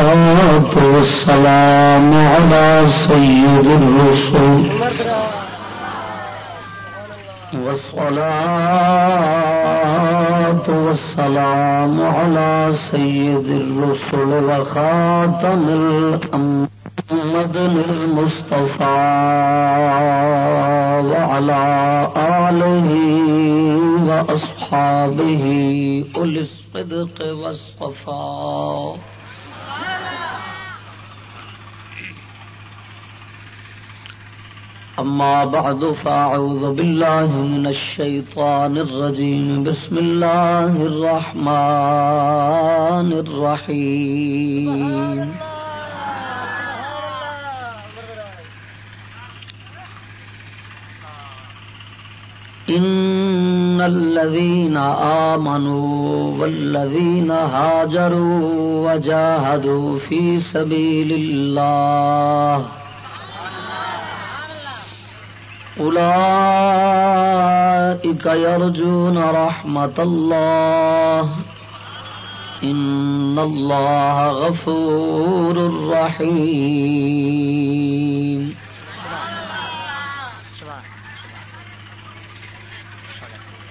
والصلاة والسلام على سيد الرسل. والصلاة والسلام على سيد الرسل وخاتم الأمد المصطفى وعلى آله وأصحابه أولي الصدق والصفاء أما بعد، فأعوذ بالله من الشيطان الرجيم. بسم الله الرحمن الرحيم. إن الذين آمنوا والذين هاجروا وجاهدوا في سبيل الله أولئك يرجون رحمة الله. إن الله غفور رحيم.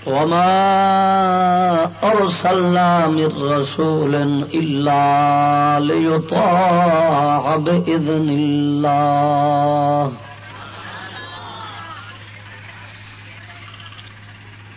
وما أرسلنا من رسول إلا ليطاع بإذن الله.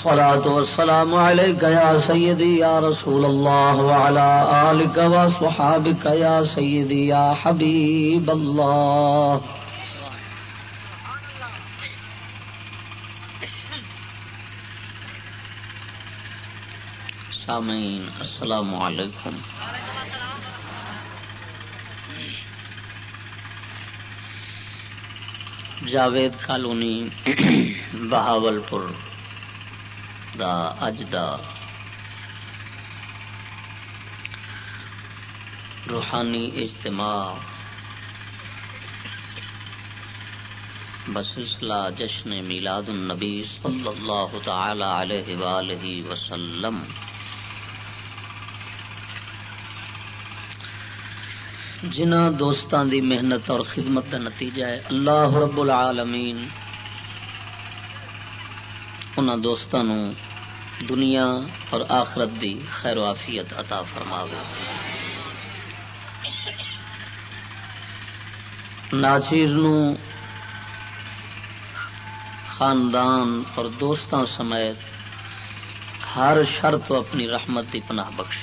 الصلاة والسلام عليك يا سيدي يا رسول الله وعلى آلك وصحابك يا سيدي يا حبيب الله. سامعین، السلام علیکم. جاوید کالونی بہاول پور دا، اج دا۔ روحانی اجتماع۔ بسلسلہ جشن میلاد النبی صلی اللہ تعالی علیہ وآلہ وسلم۔ جنہ دوستان دی محنت اور خدمت کا نتیجہ ہے، اللہ رب العالمین۔ ان دوستان دنیا اور آخرت دی خیر و عافیت عطا فرماوے۔ ناچیز خاندان اور دوستان سمیت ہر شرط اپنی رحمت دی پناہ بخش۔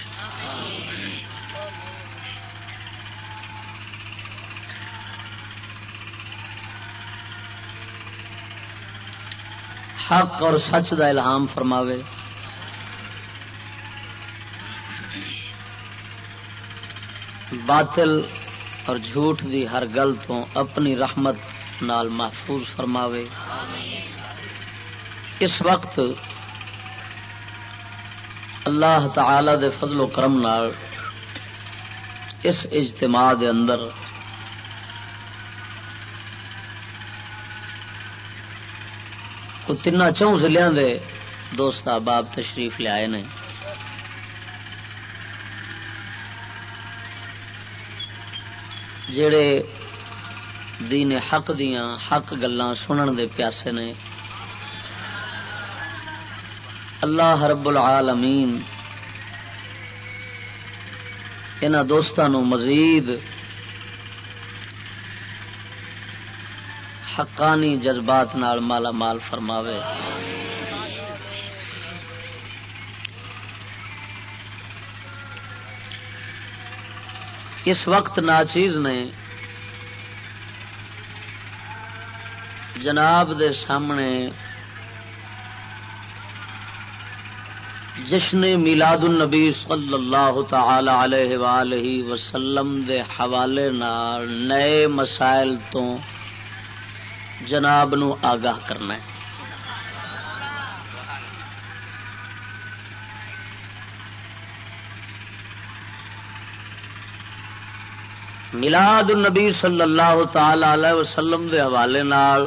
حق اور سچ دا الہام فرماوے۔ باطل اور جھوٹ دی ہر گل تو اپنی رحمت نال محفوظ فرماوے۔ اس وقت اللہ تعالی دے فضل و کرم نال اس اجتماع دے اندر تین چون ضلع دے دوست احباب تشریف لے آئے نے۔ جڑے دین حق دیاں حق گلاں سنن دے پیاسے نے، اللہ رب العالمین انہاں دوستاں نو مزید حقانی جذبات نال مالا مال فرماوے۔ اس وقت ناچیز نے جناب دے سامنے جشن میلاد النبی صلی اللہ تعالی علیہ وآلہ وسلم دے حوالے نال نئے مسائل تو جناب نو آگاہ کرنا ہے۔ ملاد النبی صلی اللہ تعالی علیہ وسلم دے حوالے نال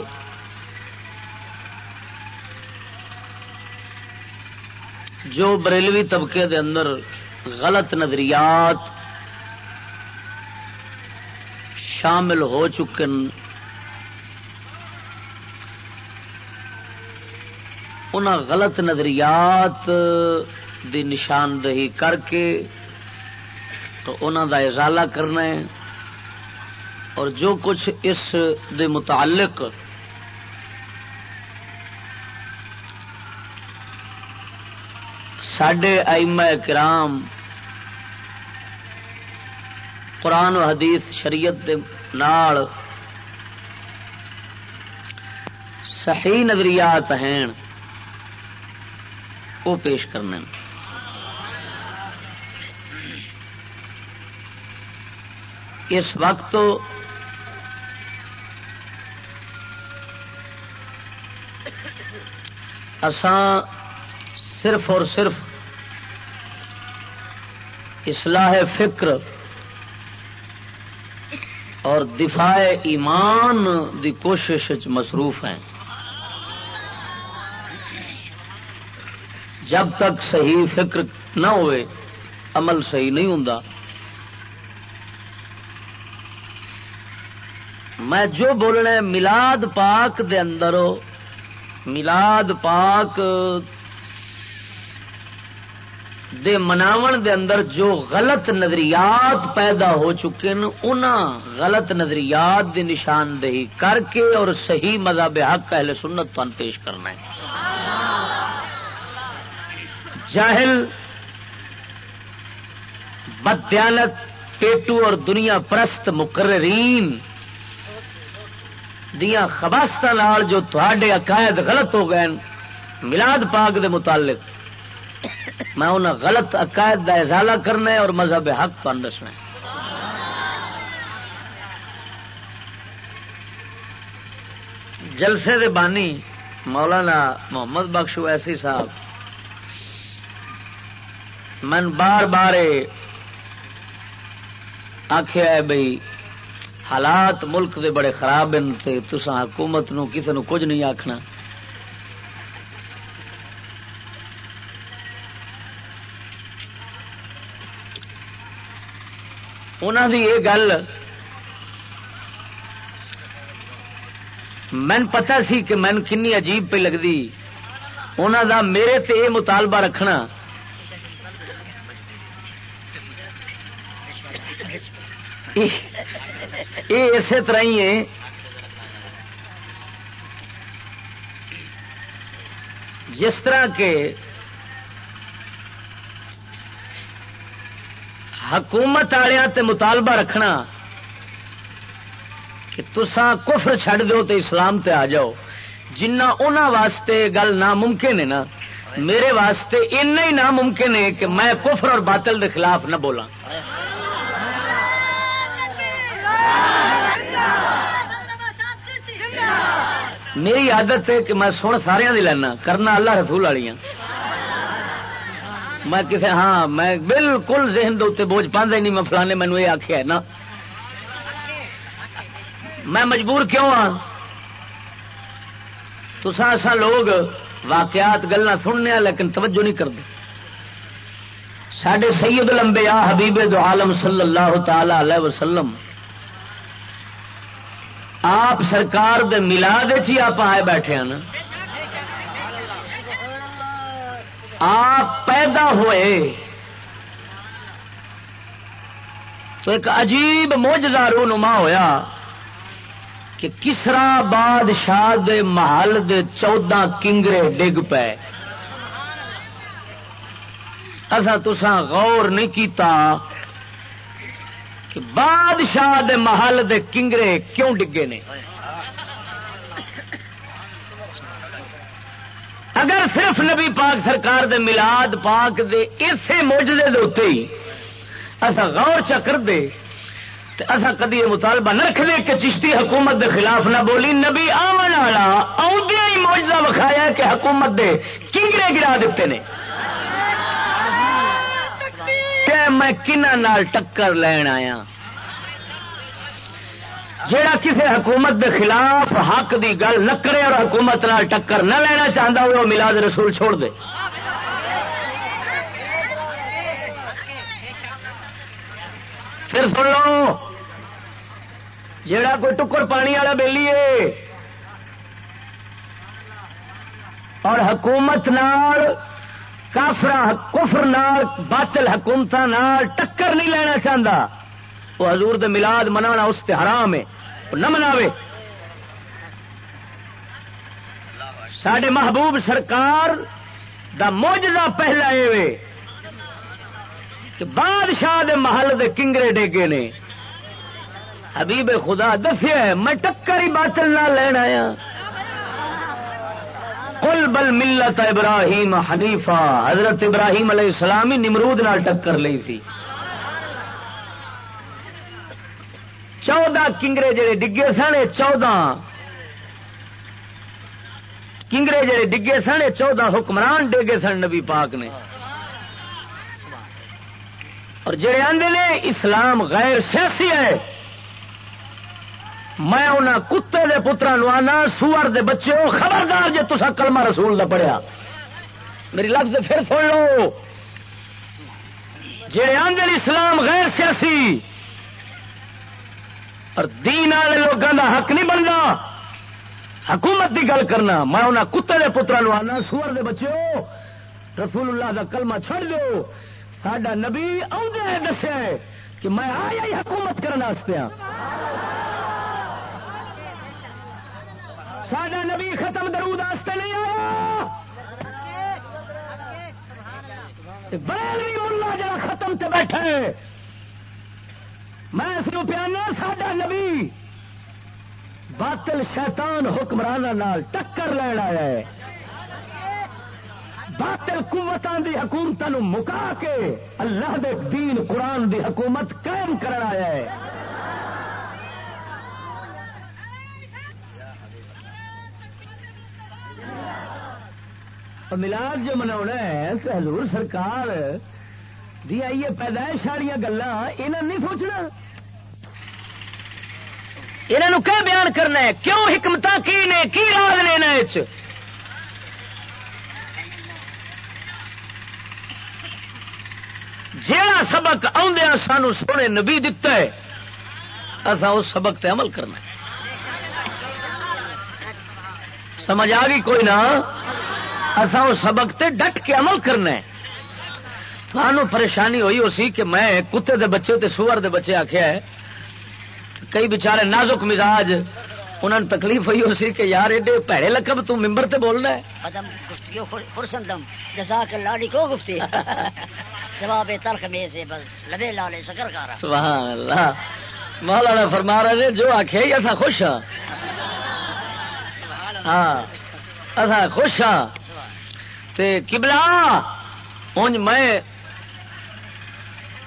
جو بریلوی طبقے دے اندر غلط نظریات شامل ہو چکے ان غلط نظریات دی نشاندہی کر کے تو انہوں دا ازالہ کرنا ہے۔ اور جو کچھ اس دے متعلق سڈے ائمہ کرام قرآن و حدیث شریعت دے نال صحیح نظریات ہیں، وہ پیش کرنے اس وقت اساں صرف اور صرف اصلاح فکر اور دفاع ایمان دی کوشش مصروف ہیں۔ جب تک صحیح فکر نہ ہوئے، عمل صحیح نہیں ہوں میں جو بولنا ملاد پاک دے اندر ملاد پاک دے مناون دے اندر جو غلط نظریات پیدا ہو چکے ہیں ان غلط نظریات دی نشاندہی کر کے اور صحیح مذہب حق اہل سنت تن پیش کرنا ہے۔ جاہل بدیانت پیٹو اور دنیا پرست مقررین دیا خباست جو تھوڑے عقائد غلط ہو گئے ملاد پاک دے متعلق۔ میں انہیں غلط عقائد کا ازالہ کرنا ہے اور مذہب حق تن دسنا جلسے دے بانی مولانا محمد بخش ایسی صاحب۔ من بار بار آخیا ہے بھائی حالات ملک دے بڑے خراب ہیں تسا حکومت نو کسی نو کچھ نہیں آخنا انہوں یہ گل مین پتا سی کہ مین کنی عجیب پہ لگتی انہوں دا میرے تے یہ مطالبہ رکھنا۔ یہ اسی طرح ہی ہے جس طرح کے حکومت والوں مطالبہ رکھنا کہ تسا کفر چھڈ دو تو اسلام تے آ جاؤ۔ جنہ واسطے گل ناممکن ہے نا، میرے واسطے اتنا ہی ناممکن ہے کہ میں کفر اور باطل دے خلاف نہ بولا میری عادت ہے کہ میں سن سارا لینا، کرنا اللہ رسول والی میں کسی ہاں میں بالکل ذہن دے بوجھ پاندے نہیں، میں فلانے مینو یہ آخیا نا۔ میں مجبور کیوں ہاں؟ تو سا لوگ واقعات گلا سننے لیکن توجہ نہیں کرتے۔ سڈے سید لمبے آ حبیب دو عالم صلی اللہ تعالی علیہ وسلم آپ سرکار دے ملاد ہی آپ آئے بیٹھے ہیں نا۔ آپ پیدا ہوئے۔ تو ایک عجیب موجدہ رونما ہویا کہ کسرا بادشاہ دے محل دے چودہ کنگرے ڈگ پے۔ اصا تسا غور نہیں کیتا۔ کہ بادشاہ دے محل دے کنگرے کیوں ڈگے نے؟ اگر صرف نبی پاک سرکار دے ملاد پاک دے اسے موجودے دے اتنے ہی اصا غور چکر دے اصا کدی یہ مطالبہ نہ رکھ دے کہ چشتی حکومت دے خلاف نہ بولی، نبی آمن والا آدھا ہی موجودہ وکھایا کہ حکومت دے کنگرے گرا دیتے نے۔ کہ میں کنہ ٹکر لین آیا؟ جیڑا کسی حکومت دے خلاف حق دی گل نہ کرے اور حکومت نال ٹکر نہ لینا چاہتا وہ ملاد رسول چھوڑ دے۔ پھر سن لو، جیڑا کوئی ٹکر پانی والا بہلی ہے، اور حکومت نال کافر کفر نال، باطل حکومت نال ٹکر نہیں لینا چاہتا وہ حضور دے ملاد منا اس سے حرام ہے۔ نہ مناوے۔ سڈے محبوب سرکار دا موجزہ پہلا یہ کہ بادشاہ دے محل دے کنگرے ڈیگے نے، حبیب خدا دسیا میں ٹکر ہی باطل نہ لین آیا۔ کل بل ملت ابراہیم حنیفہ حضرت ابراہیم علیہ السلام ہی نمرود نال ٹکر لی تھی چودہ کنگرے جڑے ڈگے سن چودہ۔ کنگرے جڑے ڈگے سن چودہ حکمران ڈگے سن نبی پاک نے۔ اور جڑے آدھے نے، اسلام غیر سیاسی ہے۔ میں انہوں کتے دے پترا نو آنا سور دے بچے ہو، خبردار جی تسا کلمہ رسول دا پڑھیا۔ میری لفظ پھر سن لو۔ جی آدھے اسلام غیر سیاسی اور دین والے لوگوں دا حق نہیں بنتا حکومت دی گل کرنا، میں انہوں کتے دے پترا نو آنا سور دے بچے ہو، رسول اللہ دا کلمہ چھڑ دو۔ سڈا نبی آدھے دسیا کہ میں آیا ہی حکومت کرنے ہاں سڈا نبی ختم درود آستے نہیں آیا۔ بریلوی ملا جا ختم سے بیٹھے میں اس پیانا سڈا نبی باطل شیطان حکمران ٹکر لین آیا ہے۔ باطل قوتوں دی حکومت مکا کے اللہ دے دین قرآن دی حکومت قائم کرنا آیا ہے۔ اور ملاد جو منا ہے حضور سرکار دیا یہ پیدائش والی گلا یہ نہیں سوچنا یہ کیا بیان کرنا ہے؟ کیوں حکمت کی نے؟ کی راز نے جا سبق آدھا سانو سونے نبی دتا ہے اصا اس سبق تے عمل کرنا سمجھ آ گئی کوئی نہ اصا اس سبق تے ڈٹ کے عمل کرنا ہے۔ سانو پریشانی ہوئی اسی کہ میں کتے دے بچے تے سور دے بچے آخیا ہے۔ کئی بچارے نازک مزاج انہوں نے تکلیف ہوئی اسی کہ یار ایڈے پیڑے لقب تو ممبر تے بولنا ہے۔ لاڑی کو گفتی؟ جواب تلخ میں سے بس لبے لالے شکر کارا۔ سبحان اللہ۔ مولانا فرما رہے ہیں جو آخیا ہی ایسا خوش ہاں۔ ہاں ایسا خوش ہاں۔ کبلا انج میں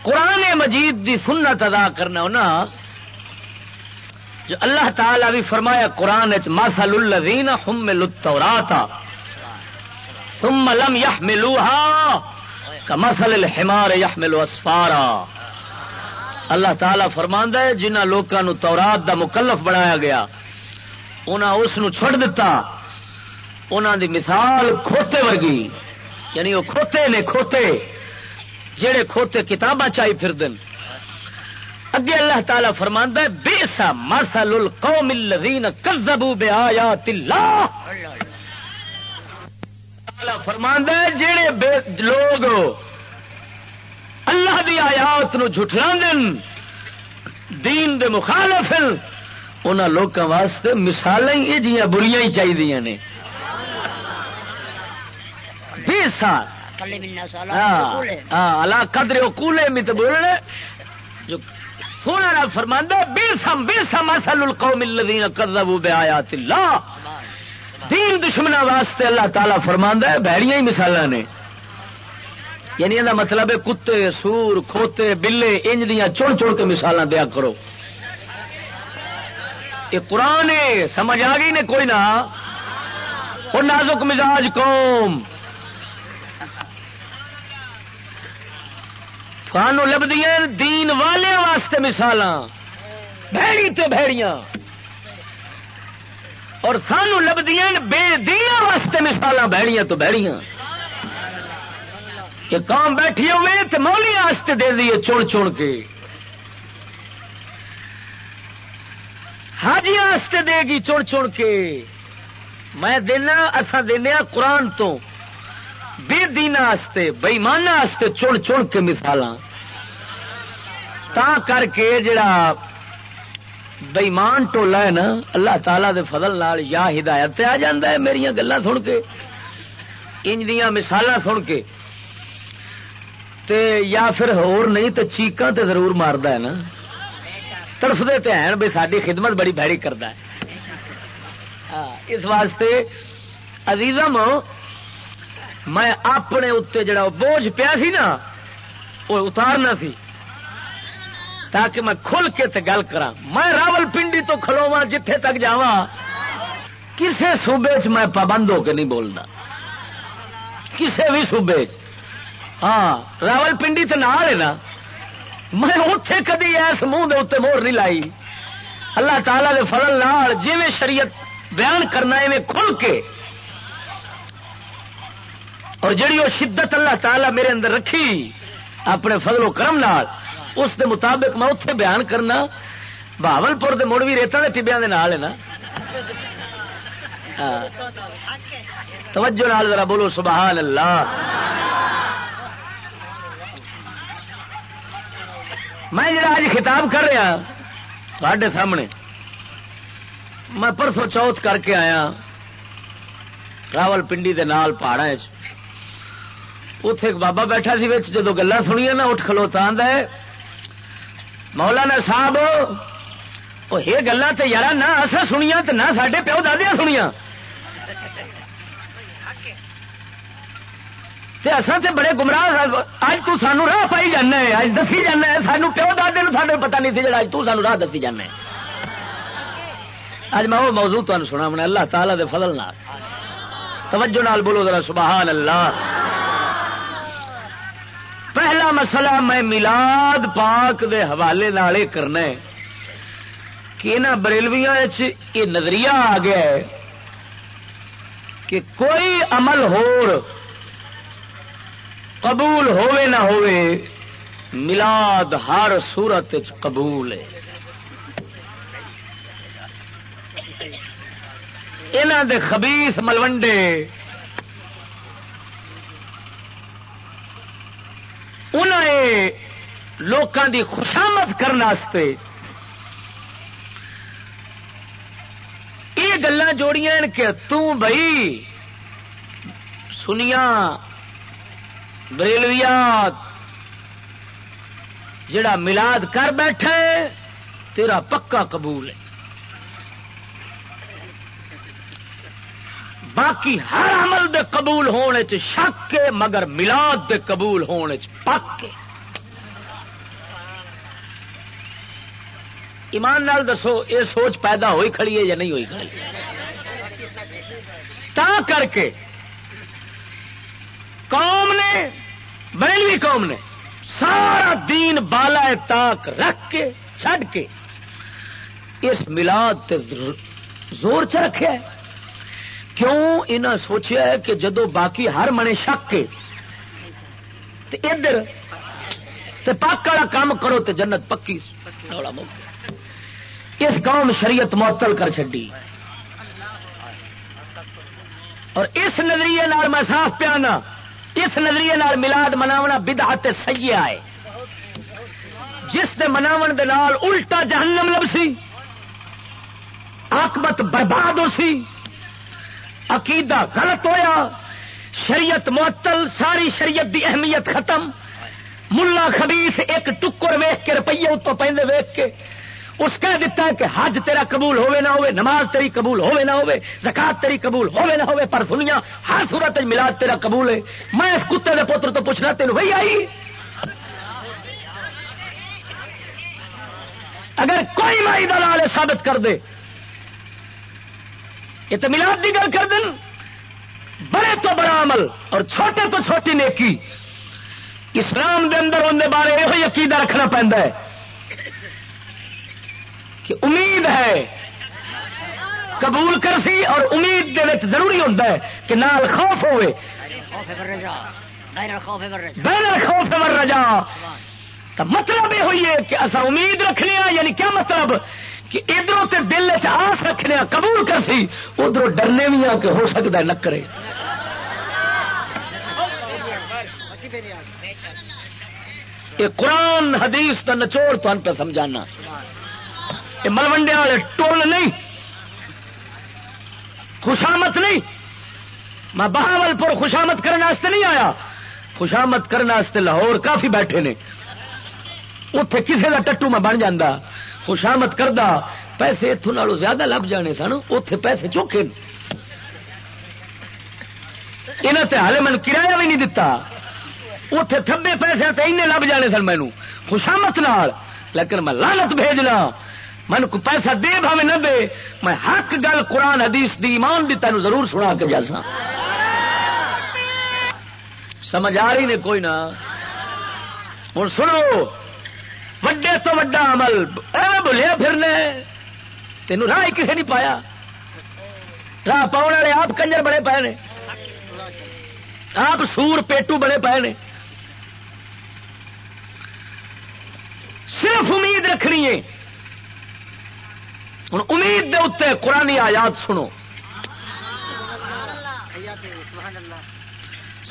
قرآن مجید دی سنت ادا کرنا ہونا، جو اللہ تعالی بھی فرمایا قرآن مسل الزین حمل التوراتا ثم لم يحملوها كمثل الحمار يحمل اسفارا اللہ تعالی فرماندا ہے جنہ لوکاں تورات دا مکلف بنایا گیا، انہاں اس نو چھڑ دیتا انہوں دی مثال کھوتے ورگی یعنی وہ کھوتے نے کھوتے جہے کھوتے کتاباں چائی پھر دن اگے اللہ تعالی فرماندا ہے بیسا مرسل القوم الذین کذبوا بآیات اللہ۔ تعالی فرماندا ہے جڑے لوگ اللہ دی آیات نو جھٹلاندن، دین دے مخالف انہاں لوکاں واسطے مثالیں یہ جیاں بریاں ہی چاہیے نے۔ اللہ قدر کولے میں تو بولنے۔ جو سونا رب بیسم بیسم اصل القوم دین دشمنا واسطے اللہ تعالی فرما ہے بہڑیاں ہی مثال نے۔ یعنی یہ مطلب ہے کتے سور کھوتے بلے انج دیا چڑ چڑ کے مثال دیا کرو۔ یہ قرآن سمجھ آ گئی نے کوئی نہ؟ وہ نازک مزاج قوم۔ تھانوں لبدی دین والے واسطے مثال بھڑی تے بھڑیاں اور سانو لبدیاں، بے دیا واسطے مثال بہڑیاں تو بہڑیاں کہ کام بیٹھی ہوئے تو مولی واسطے دے دیے چڑ چڑ کے۔ حاجی واسطے دے گی چڑ چڑ کے۔ میں دینا اصا دینا قرآن تو۔ بے دینا واسطے بئیمانہ واسطے چڑ چڑ کے مثال تا کر کے جڑا بےمان ٹولا ہے نا، اللہ تعالی دے فضل نال یا ہدایت آ جا میری گلا سن کے انج دیا مثال سن کے۔ تے یا پھر ہور نہیں تو چیقاں تے ضرور مارد ہے نا۔ تڑفتے تو ہیں بھائی ساری خدمت بڑی بہڑی کرتا ہے۔ ہاں، اس واسطے عزیزم میں اپنے اتنے جڑا بوجھ پیا سی نا، وہ اتارنا سی۔ تاکہ میں کھل کے تے گل کرا میں راول پنڈی تو کھلوا جتھے تک جا کسے صوبے چ میں پابند ہو کے نہیں بولنا۔ کسے بھی صوبے چ۔ ہاں راول پنڈی تو نال ہے نا۔ میں اتے کدی ایس منہ دے اتنے مور نہیں لائی۔ اللہ تعالی دے فضل نال جی شریعت بیان کرنا ہے کھل کے اور جڑی وہ شدت اللہ تعالی میرے اندر رکھی اپنے فضل و کرم نال، اس دے مطابق میں اتنے بیان کرنا بہاول پور کے مڑ بھی ریتوں کے ٹبیا کے نال ہے نا۔ ہاں۔ توجہ نال ذرا بولو، سبحان اللہ۔ میں جڑا اج خطاب کر رہا ہاں، تھے سامنے، میں پرسوں چوتھ کر کے آیا ہاں، راول پنڈی دے نال پہاڑا اتے ایک بابا بیٹھا سی جدو گلا سنیا نا اٹھ کھلوتا ہے مولانا صاحب وہ یہ گلا تو یار نہ اصا سنیا تو نہ سڈے پیو دادیا سنیا اصل سے بڑے گمراہ اج تو سانو راہ پائی جانا ہے اج دسی جانا ہے سانو پیو دادے سانو پتا نہیں سی جا تو سانو راہ دسی جانا ہے اج میں وہ موضوع تمہیں سنا اللہ تعالی دے فضل نال توجہ نال بولو ذرا سبحان اللہ پہلا مسئلہ میں ملاد پاک دے حوالے نالے کرنا ہے کہ انہوں بریلویا یہ نظریہ آ گیا ہے کہ کوئی عمل ہور قبول ہوئے نہ ہوئے ملاد ہر سورت قبول ہے۔ انہوں دے خبیس ملوڈے لوکاں دی خوشامد کرنے یہ گلا جوڑیاں کہ تئی سنیا بریلویات، جڑا ملاد کر بیٹھے تیرا پکا قبول ہے۔ باقی ہر عمل دے قبول ہونے چ شک کے مگر ملاد دے قبول ہونے چ پک ایمان نال دسو، یہ سوچ پیدا ہوئی کھڑی ہے یا نہیں ہوئی کھڑی تا کر کے قوم نے، بریلوی قوم نے سارا دین بالا تاک رکھ کے، چھڈ کے اس ملاد تے زور چ رکھے کیوں؟ انہیں سوچیا ہے کہ جدو باقی ہر منے شک کے ادھر پاک والا کام کرو تو جنت پکی اس قوم شریعت معطل کر چڈی اور اس نظریے میں صاف پیانا اس نظریے ملاد مناونا بدعت سیاح ہے۔ جس دے مناو دے نال الٹا جہنم لبسی آکبت برباد ہو سی عقیدہ غلط ہویا۔ شریعت معطل، ساری شریعت دی اہمیت ختم۔ ملا خبیف ایک ٹکر ویخ کے روپیے اتوں پہ ویخ کے۔ اس کہہ دیتا ہے کہ حج تیرا قبول ہوے نہ ہوے نماز تیری قبول ہوے نہ ہوے زکات تیری قبول ہوے نہ ہوے پر سنیا ہر صورت ملاد تیرا قبول ہے۔ میں اس کتے دے پتر تو پوچھنا تین وہی آئی؟ اگر کوئی مائی دلال ثابت کر دے، یہ تو ملاد کی گل کر دیں بڑے تو بڑا عمل اور چھوٹے تو چھوٹی نیکی۔ اسلام دے اندر اندر بارے یہ عقیدہ رکھنا پہنتا ہے کہ امید ہے، قبول کر سی اور امید دے ضروری ہوتا ہے کہ نال خوف ہوئے۔ بین خوف ور رجا۔ تو مطلب یہ ہوئی ہے کہ اصا امید رکھنے یعنی کیا مطلب؟ کہ ادھر دل چ آس رکھنے قبول کر سی ادھر ڈرنے بھی کہ ہو سکتا ہے نہ کرے یہ قرآن، حدیث کا نچوڑ تو پہ سمجھانا۔ یہ ملوڈیا والے ٹول نہیں خوشامت نہیں۔ میں بہاول پور خوشامت کرنے نہیں آیا۔ خوشامت کرنے لاہور کافی بیٹھے نے۔ اتے کسی کا ٹٹو میں بن جا خوشامت کردہ پیسے اتوں زیادہ لب جانے سن اتے پیسے چوکھے یہاں ہالے من کرایہ بھی نہیں دتا۔ اتے تھبے پیسے تے لب جانے سن مینو خوشامت نال۔ لیکن میں لالت بھیجنا ہاں۔ من کو پیسہ دے بھاوے نہ دے۔ میں حق گل قرآن حدیث دی ایمان دی تینوں ضرور سنا کے جیسا سمجھ آ رہی نے کوئی نہ ہوں سنو۔ وڈے تو وڈا عمل۔ بولیا پھرنے۔ تینوں راہ کسی نہیں پایا۔ راہ پاؤ والے آپ کنجر بڑے پے نے۔ آپ سور پیٹو بڑے پے نے۔ صرف امید رکھنی ہے۔ ہوں امید دے اتنے قرآن آیات سنو۔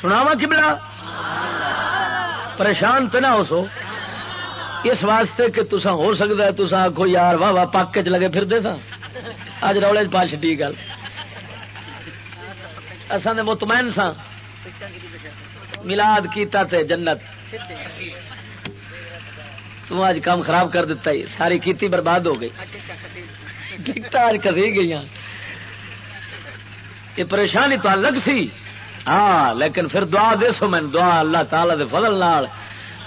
سناوا کبلا پریشان تو نہ ہو سو۔ اس واسطے کہ تسا ہو سکتا ہے تسا آخو یار، واہ واہ پک چ لگے پھر دے سا اج روڑے پا چی گل۔ اصل مطمئن سا ملاد کیتا تے جنت۔ تو آج کام خراب کر دیتا ہی، ساری کیتی برباد ہو گئی۔ آج کسی گئی یہ پریشانی تو الگ سی۔ ہاں لیکن پھر دعا دے سو میں، دعا اللہ تعالی دے فضل نال۔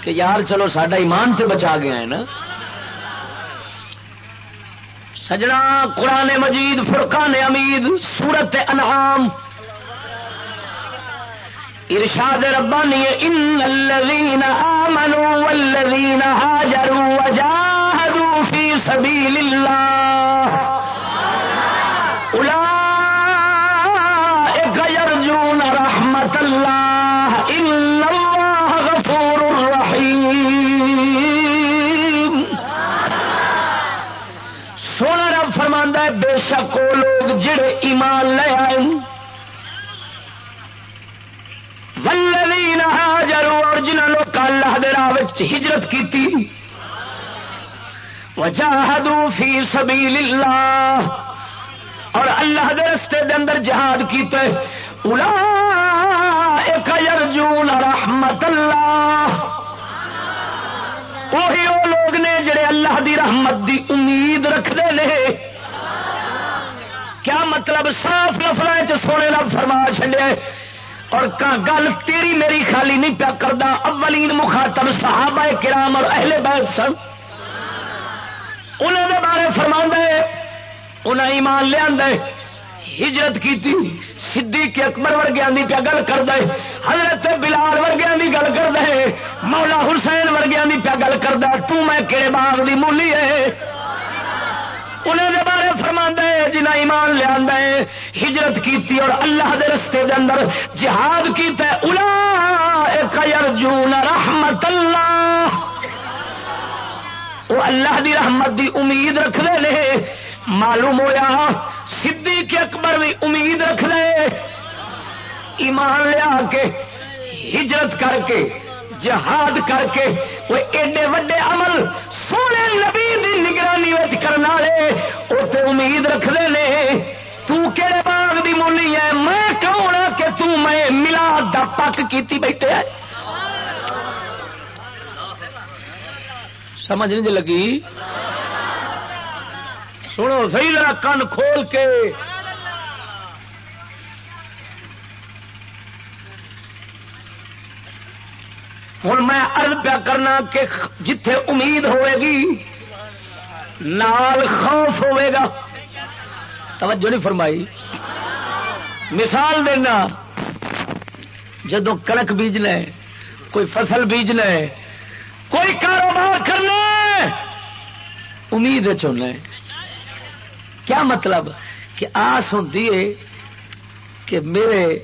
کہ یار چلو سڈا ایمان سے بچا گیا ہے نا۔ سجنا قرآن مجید، فرقان امید سورت انعام۔ ارشاد ربانی، ان الذين امنوا والذين هاجروا وجاهدوا في سبيل الله اولئك يرجون رحمة الله فرماندا ہے، بے شک وہ لوگ جڑے ایمان لے آئے اور جنہوں لوگ اللہ راہ ہجرت کی وجاہدوا فی سبیل اللہ اور اللہ دے رستے دے اندر جہاد کیتے۔ اولئک یرجون رحمت اللہ۔ وہی وہ لوگ نے جڑے اللہ دی رحمت دی امید رکھتے ہیں کیا مطلب صاف لفظ سونے لفظ فرما چڈیا اور گل تیری میری خالی نہیں پیا کرتا اولین مخاطب صحابہ کرام اور اہل بیت سن۔ انہوں نے بارے فرما انہیں ایمان لیا ہجرت کی سدھی کے اکبر ورگیا کی پیا گل کر دے حضرت بلال ورگیا کی گل کر دے مولا حسین ورگیا کی پیا گل کر دے تو میں کہڑے باغ کی مولی ہے۔ انہیں دے بارے فرما جنہ ایمان لیا ہجرت کی اور اللہ دے رستے دے اندر جہاد کیتا ارجون رحمت اللہ۔ وہ اللہ دی رحمت دی امید رکھ رہے معلوم ہوا سدھی کے اکبر بھی امید رکھ رہے ایمان لیا کے، ہجرت کر کے، جہاد کر کے، وہ ایڈے وڈے عمل سونے نبی دی نگرانی کرنے والے اتنے امید رکھتے ہیں تہڑے باغ دی مولی ہے؟ میں کہوں کہ تم میں ملا دا پک کی بیٹھے ہے سمجھ نہیں جی لگی؟ سنو، صحیح ذرا کن کھول کے ہوں میں ارد پیا کرنا کہ جتھے امید ہوئے گی، نال خوف ہوئے گا۔ توجہ نہیں فرمائی۔ مثال دینا، جدو کنک بیجنا ہے کوئی فصل بیجنا ہے کوئی کاروبار کرنا امید چنا ہے کیا مطلب؟ کہ آس ہوں کہ میرے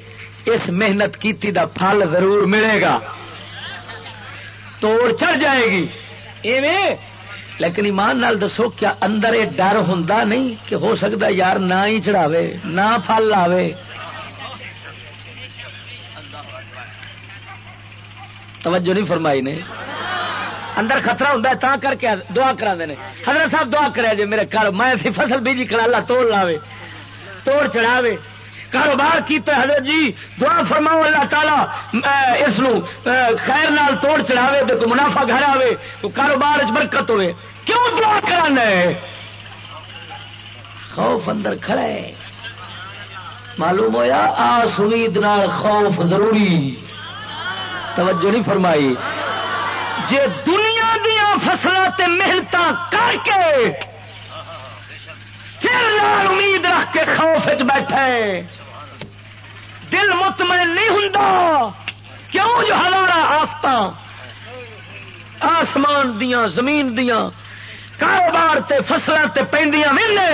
اس محنت کیتی دا پھل ضرور ملے گا۔ توڑ چڑھ جائے گی۔ ایویں؟ لیکن ایمان نال دسو کیا اندر یہ ڈر ہوں نہیں کہ ہو سکتا یار نہ ہی چڑھاوے، نہ پھل لاوے۔ توجہ نہیں فرمائی نے۔ اندر خطرہ ہوں تا کر کے دعا کرا دے حضرت صاحب دعا کرا جی میرے گھر، میں فصل بیجی کھڑا، اللہ توڑ لاوے، توڑ چڑھاوے۔ کاروبار کیتا حضرت جی دعا فرماؤ اللہ تعالی اس خیر نال توڑ چڑھاوے تو کوئی منافع گھر آوے تو کاروبار برکت ہوئے۔ کیوں دعا کرانا ہے؟ خوف اندر کھڑا ہے۔ معلوم ہویا، آس امید نال خوف ضروری۔ توجہ نہیں فرمائی۔ جی دنیا دیا فصل محنت کر کے پھر لال امید رکھ کے خوف بیٹھے دل مطمئن نہیں ہوں کیوں جو ہزارہ آفت آسمان دیا زمین دیا کاروبار تے فصل تے پہ ملنے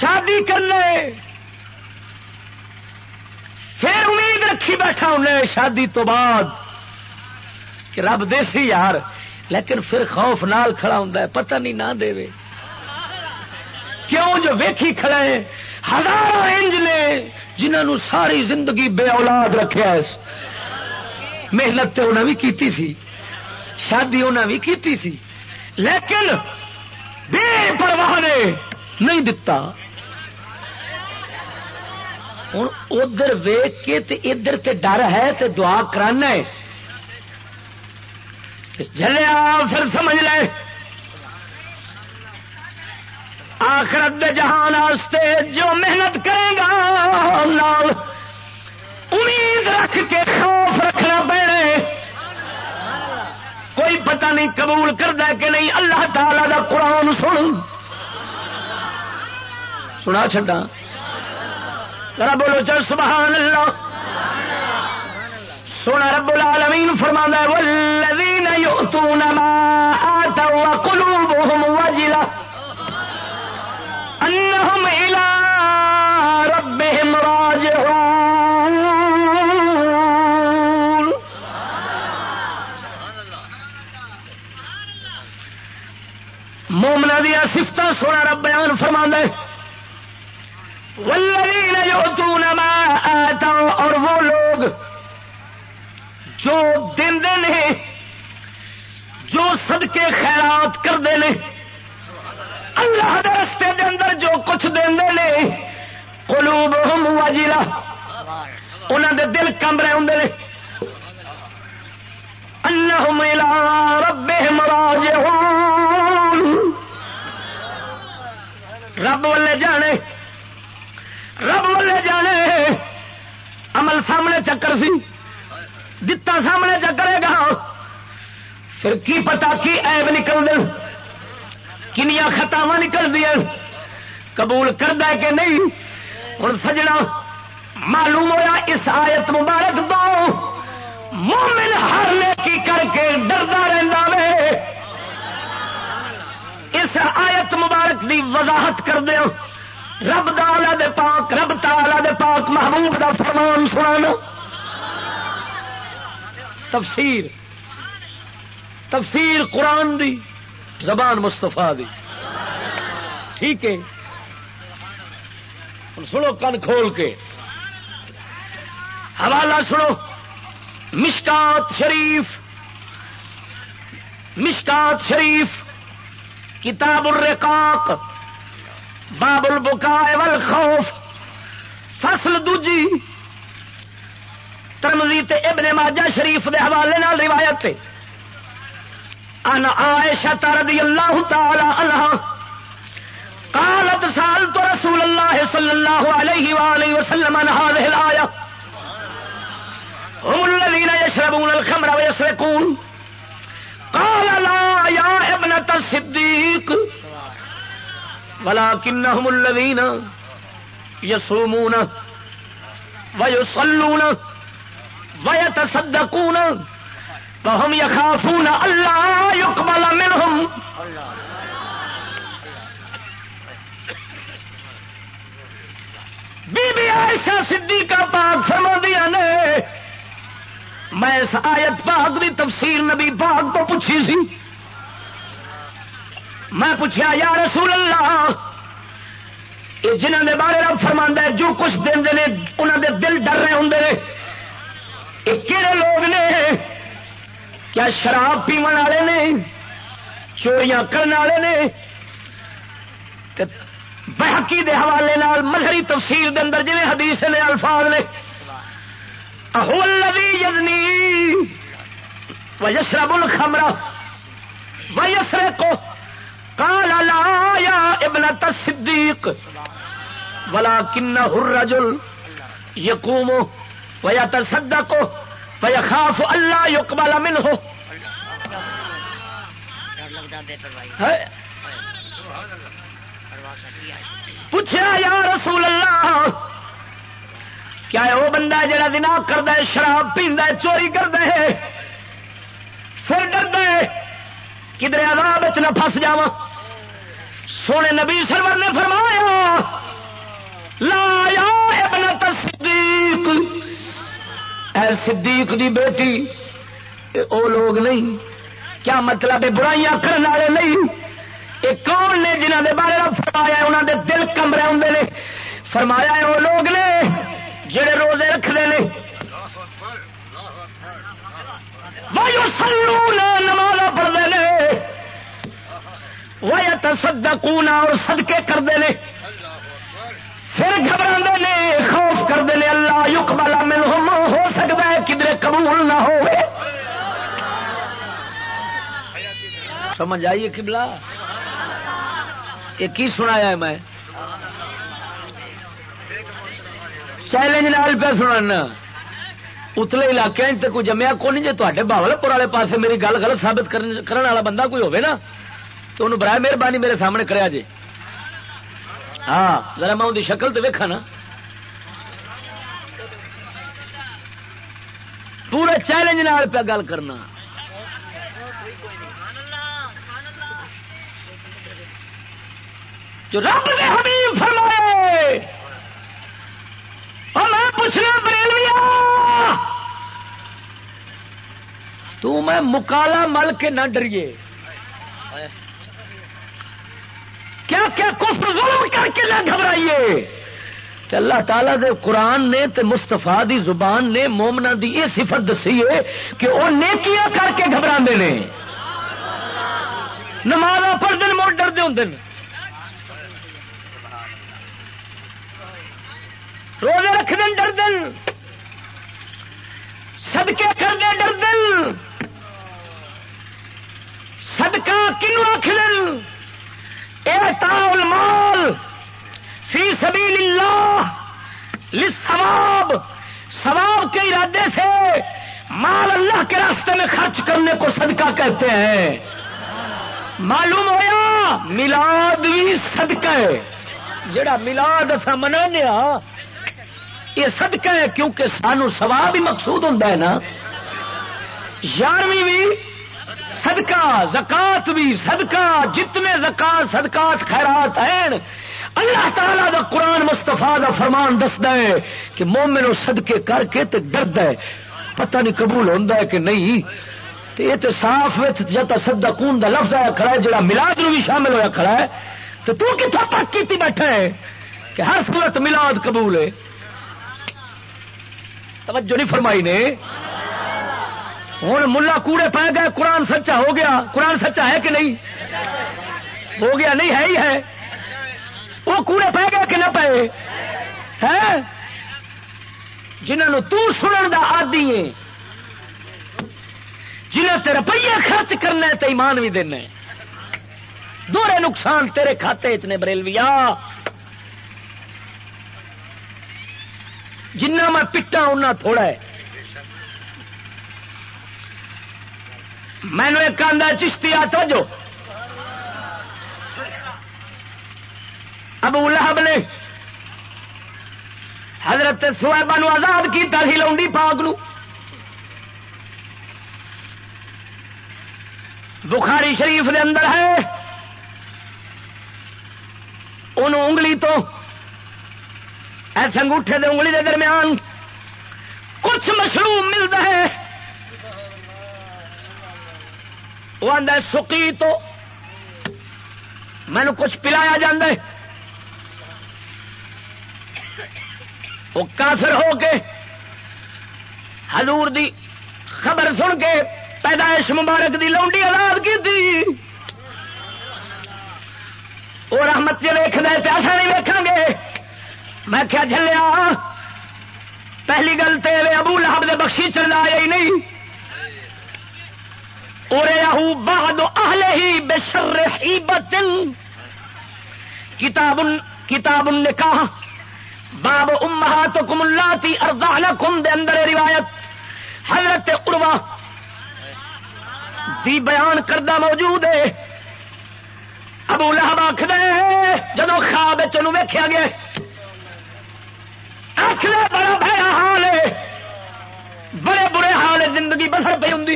شادی کرنے، پھر امید رکھی بیٹھا انہیں شادی تو بعد کہ رب دیسی یار، لیکن پھر خوف نال کھڑا ہوں پتہ نہیں نہ دے کیوں جو ویکھی کھڑے ہزار انج نے جنہوں ساری زندگی بے اولاد رکھا محنت تو انہیں بھی کیتی سی، شادی انہیں بھی کیتی سی، لیکن بے پرواہ نے نہیں دتا۔ ہوں ادھر ویگ کے تے ادھر تے ڈر ہے تے دعا کرانا ہے۔ جلیا پھر سمجھ لے۔ آخرت جہان جو محنت کرے گا لال امید رکھ کے خوف رکھنا پڑے کوئی پتہ نہیں قبول کرتا کہ نہیں، اللہ تعالی دا قرآن سن۔ سنا چڈا ذرا بولو چل سبحان اللہ۔ سونا رب العالمین فرما والذین یؤتون ما آتوا وقلوبهم انہم الى ربهم راجعون. مومنا دیا سفت سونا رب بیان فرما ہے. والذین یؤتون ما آتوا، اور وہ لوگ جو دے نے جو صدقے خیرات کرتے ہیں اللہ دے رستے دے اندر جو کچھ دے نے، قلوبہم وجلہ۔ انہوں دے دل کم رہے ہوں نے۔ انہم الى ربہم راجعون۔ رب والے جانے۔ رب والے جانے۔ عمل سامنے چکر سی۔ دتا سامنے چکرے گا۔ پھر کی پتا کی ایب نکل دیں کنیا خطاوا نکل دیا قبول کرد کہ نہیں؟ ہوں سجنا معلوم ہوا اس آیت مبارک دو مومن ہر نیکی کر کے ڈردا رہتا وے۔ اس آیت مبارک دی وضاحت کر دیا رب دالا دے پاک، رب تالا دے پاک محبوب دا فرمان سنا تفسیر تفسیر قرآن دی۔ زبان مستفا دی۔ ٹھیک ہے؟ سنو کن کھول کے۔ حوالہ سنو۔ مشکات شریف۔ مشکات شریف۔ کتاب الرقاق۔ باب البکاء والخوف۔ فصل دوجی۔ ترمزی تے ابن ماجہ شریف دے حوالے نال روایت تے۔ ان عائشہ رضی اللہ تعالی عنہ قالت سالت رسول الله صلى الله عليه وآله وسلم عن هذه الآية هم الذين يشربون الخمر ويسرقون قال لا يا ابنة الصديق ولكنهم الذين يصومون ويصلون ويتصدقون وهم يخافون ألا يقبل منهم. بی بی عائشہ صدیقہ پاک فرما دیا نے، میں اس آیت پاک دی تفسیر نبی پاک تو پوچھی سی۔ میں پوچھا یا رسول اللہ، یہ جنہوں نے بارے رب فرما ہے، جو کچھ دے انہوں دے دل ڈر رہے ہوں یہ کہڑے لوگ نے؟ کیا شراب پیو والے نے؟ چوریاں کرنے والے نے؟ بحقی دے حوالے نال مظہری تفسیر دے اندر جی حدیث نے الفاظ نے یزنی وجسرب الخمر ویسرے کو کالا لا یا ابن تصدیق ولا الرجل یقوم ویا خاف اللہ یقبل من ہو پوچھا یا رسول اللہ، کیا وہ بندہ جڑا دنا کرد شراب پیندا چوری کرد سر ڈرد کدھر آداب نہ پس جا سونے نبی سرور نے فرمایا، لا ابن تصدیق صدیق دی بیٹی او لوگ نہیں۔ کیا مطلب برائیاں کرنے والے نہیں؟ یہ کون نے جنہ دے بارے فرمایا انہوں دے دل کمرے ہوں نے۔ فرمایا ہے وہ لوگ نے، جڑے روزے رکھتے ہیں نماز پڑھتے ہیں وہ تصدقونا اور صدقے کرتے ہیں پھر گھبرا نے، خوف کرتے ہیں اللہ یق والا منہم، ہو سکتا ہے کدھر قبول نہ ہو سمجھ آئیے کبلا یہ کی سنایا ہے میں؟ چیلنج نال پہ سننا اتلے علاقے تے کوئی جمیا کو نہیں جی تے باول پور والے پاس میری گل غلط ثابت کرنے والا بندہ کوئی ہوے نا، تو انہوں برائے مہربانی میرے سامنے کریا جی ہاں ذرا میں ان کی شکل تو ویکا نا۔ پورے چیلنج نال پہ گل کرنا۔ جو رب نے حبیب فرمائے، اور میں پوچھنا بریلویا، تو میں مکالا مل کے نہ ڈریے۔ کیا کیا کفر ظلم کر کے نہ گھبرائیے؟ اللہ تعالیٰ دے قرآن نے تے مستفا دی زبان نے مومنا دی یہ صفت دسی ہے کہ وہ نیکیاں کر کے گھبرا نماز پڑھ دن موٹ ڈرتے ہوں روزے رکھ دن ڈر دن سدکے کر دے ڈر دن سدکا کنو رکھ دن اے مال فی سبیل اللہ لسواب ثواب کے ارادے سے مال اللہ کے راستے میں خرچ کرنے کو صدقہ کہتے ہیں۔ معلوم ہوا ملاد بھی صدقہ ہے۔ جڑا ملاد اصا منانے ہاں، یہ صدقہ ہے کیونکہ سانو سواب ہی مقصود ہوں نا۔ یارویں بھی صدقہ، زکات بھی صدقہ، جتنے زکات، صدقات، خیرات ہیں اللہ تعالی دا قرآن مستفا دا فرمان دستا ہے کہ مومن صدقے کر کے تے ڈرد ہے۔ پتہ نہیں قبول ہوتا ہے کہ نہیں۔ تو یہ تو صاف جتا سدا کون کا لفظ آیا کھڑا ہے، جڑا ملاد نو بھی شامل ہوا کھڑا ہے۔ تو تو کتوں تک کی بیٹھا ہے کہ ہر صورت ملاد قبول ہے۔ توجہ نہیں فرمائی نے۔ ہوں ملا کوڑے پہ گئے، قرآن سچا ہو گیا۔ قرآن سچا ہے کہ نہیں؟ ہو گیا، نہیں ہے ہی ہے۔ وہ کوڑے پہ گئے کہ نہ پے ہے؟ جنہوں سنن کا آدی ہے جنہیں تے روپیے خرچ کرنا ہے تو ایمان بھی دینا ہے۔ دورے نقصان تیرے کھاتے چ نے بریلویا جنہ میں پٹا اُنہ تھوڑا ہے۔ مینو ایک آدھا چشتی آتا جو ابو لہب نے حضرت سویبا نو آزاد کیا سی لاؤنڈی پاک نو۔ بخاری شریف دے اندر ہے۔ ان انگلی تو ایسے انگوٹھے دے انگلی دے درمیان کچھ مشروم ملتا ہے۔ وہ آدھا سکی تو۔ مینو کچھ پلایا جا وہ کافر ہو کے حضور دی خبر سن کے پیدائش مبارک دی لونڈی آزاد کی تھی وہ رحمت جی ویخ دے ایسا نہیں ویکھا گے۔ میں کیا جلیا پہلی گل تو ابو لہب دے بخشی چل آیا ہی نہیں۔ اور بہد اہل ہی بے شر ہی کتاب کتاب نکاح باب امہات کم اللہ تی کم دے اندر روایت حضرت اروا دی بیان کردہ موجود ہے۔ ابو لہب آخر جدو خواب چلو ویخیا گیا آخر بڑا بڑا حال ہے۔ بڑے برے حال زندگی بسر پی ہوں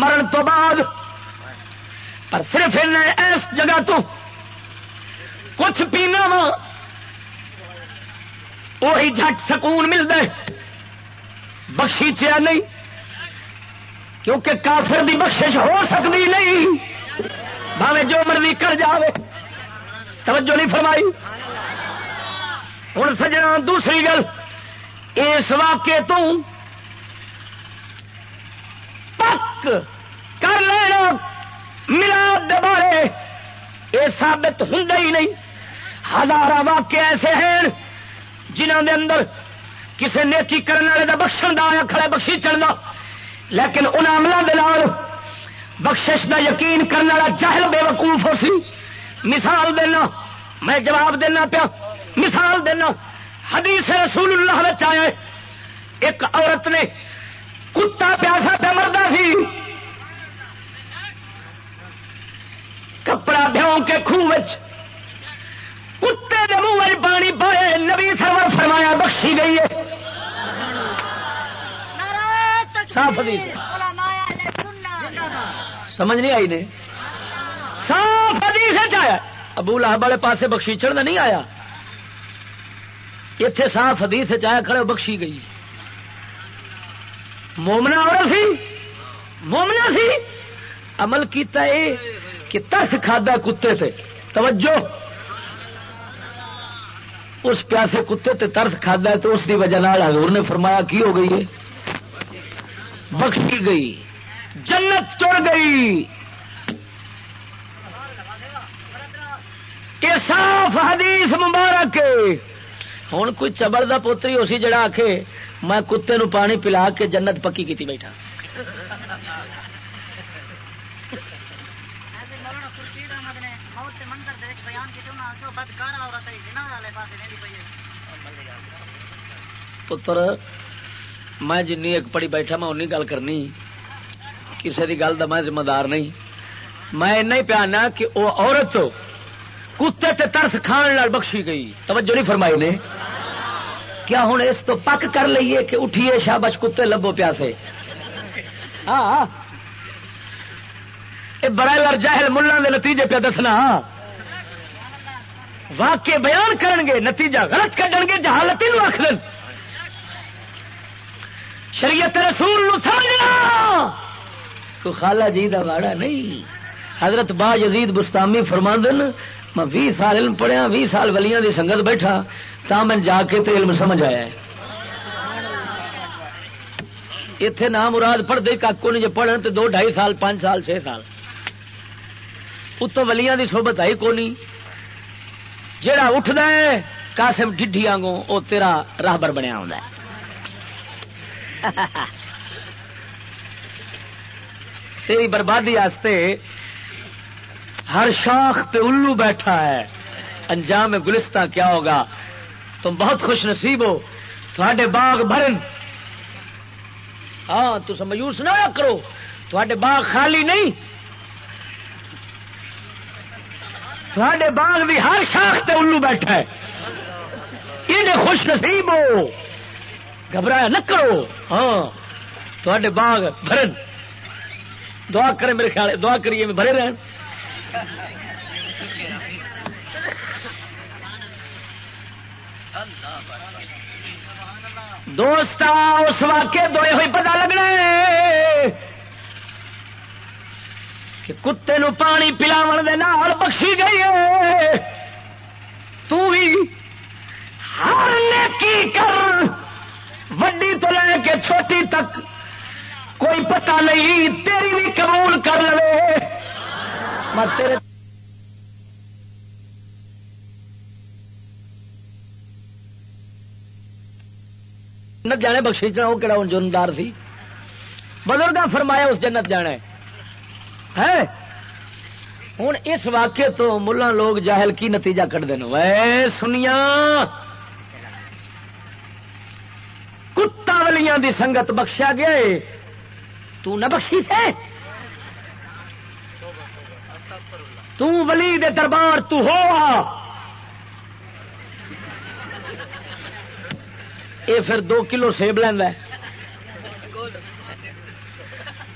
مرن تو بعد، پر صرف اس جگہ تو کچھ پینا وا۔ وہی جٹ سکون ملتا بخشی چیا نہیں۔ کیونکہ کافر دی بخشش ہو سکتی نہیں۔ بھاوے جو مرضی کر جائے توجہ نہیں فرمائی۔ ہوں سجنا دوسری گل۔ اس واقعے تو پک کر لینا ملاد بارے۔ یہ ثابت ہوں ہی نہیں۔ ہزار واقع ایسے ہیں۔ جنہوں دے اندر کسی نیکی کرنے والے کا بخشن دیا کھڑے بخشی چڑھنا لیکن ان عملوں کے بخشش کا یقین کرنے والا چاہل بے وقوف ہو سی۔ مثال دینا، میں جواب دینا پیا۔ مثال دینا، حدیث رسول اللہ بچ آیا ایک عورت نے کتا پیاسا پہ مردا سی۔ کپڑا بھیوں کے خوہ کتے کے منہ پانی پائے نبی سرور فرمایا، بخشی گئی ہے۔ صاف سمجھ نہیں آئی نے؟ صاف حدیث آیا ابو لہب والے پاسے بخشی، چڑھنا نہیں آیا۔ اتے صاف حدیث آیا کھڑے بخشی گئی۔ مومنا اور سی؟ مومنا سی؟ عمل کیتا اے کہ ترس کھادا کتے تے۔ توجہ۔ اس پیاسے کتے تے ترس کھادا تو اس دی وجہ حضور نے فرمایا، کی ہو گئی ہے؟ بخشی گئی، جنت چڑ گئی۔ یہ صاف حدیث مبارک ہوں کوئی چبڑ کا پوتری اسی جڑا آخ میں کتے نو پانی پلا کے جنت پکی کی بیٹھا۔ پتر میں جن ایک پڑی بیٹھا میں اُنی گل کرنی کسی کی گل کا میں ذمہ دار نہیں میں ایسا ہی پیانا کہ وہ عورت کتے تے ترس کھان لال بخشی گئی توجہ نہیں فرمائی نے کیا ہوں اس تو پک کر لئیے کہ اٹھیے شابش کتے لبو پیاسے ہاں یہ بڑا لر جاہل ملان دے نتیجے پہ دسنا واقع بیان کرن گے نتیجہ غلط کھن گے جہالتی نو آخ دن شریعت رسول نو سمجھنا! کو خالہ جی دا واڑا نہیں۔ حضرت با یزید بستامی فرما دن میں بھی سال علم پڑھیا، بھی سال ولیاں دی سنگت بیٹھا، تا میں جا کے تے علم سمجھ آیا۔ ہے اتے نام مراد پڑھتے کاکو نے جو پڑھن تو دو ڈھائی سال، پانچ سال، چھ سال۔ اتو ولیاں دی صحبت آئی کونی۔ جڑا اٹھنا ہے، قاسم ڈڈی آگوں وہ تیرا راہبر بنیا ہوں تیری بربادی آستے ہر شاخ پہ الو بیٹھا ہے۔ انجام گلستہ کیا ہوگا؟ تم بہت خوش نصیب ہو۔ تھوڑے باغ بھرن۔ ہاں تو مایوس نہ کرو۔ تھوڑے باغ خالی نہیں۔ تھوڑے باغ بھی ہر شاخ پہ الو بیٹھا ہے۔ یہ خوش نصیب ہو۔ گھبرایا نہ کرو۔ ہاں تھوڑے باغ بھرن۔ دعا کرے میرے خیال، دعا کریے، میں بھرے رہن۔ دوست اس واقعے دوئے ہوئی پتا لگنا کہ کتے نو پانی پلاو دے نال بخشی گئی ہے۔ تو بھی ہر نیکی کر وڈی تو لے کے چھوٹی تک کوئی پتہ نہیں تیری بھی قبول کر لے تیرے جنت جانے بخشی چنا وہ کہڑا جرمدار سی؟ بزرگ فرمایا اس جنت جانا ہے۔ ہوں اس واقعے تو ملا لوگ جاہل کی نتیجہ کٹ دین۔ وے سنیا کتا ولیاں دی سنگت بخشیا گیا تو نہ بخشی تھے۔ تو ولی دے دربار تو ہو یہ پھر دو کلو سیب لینا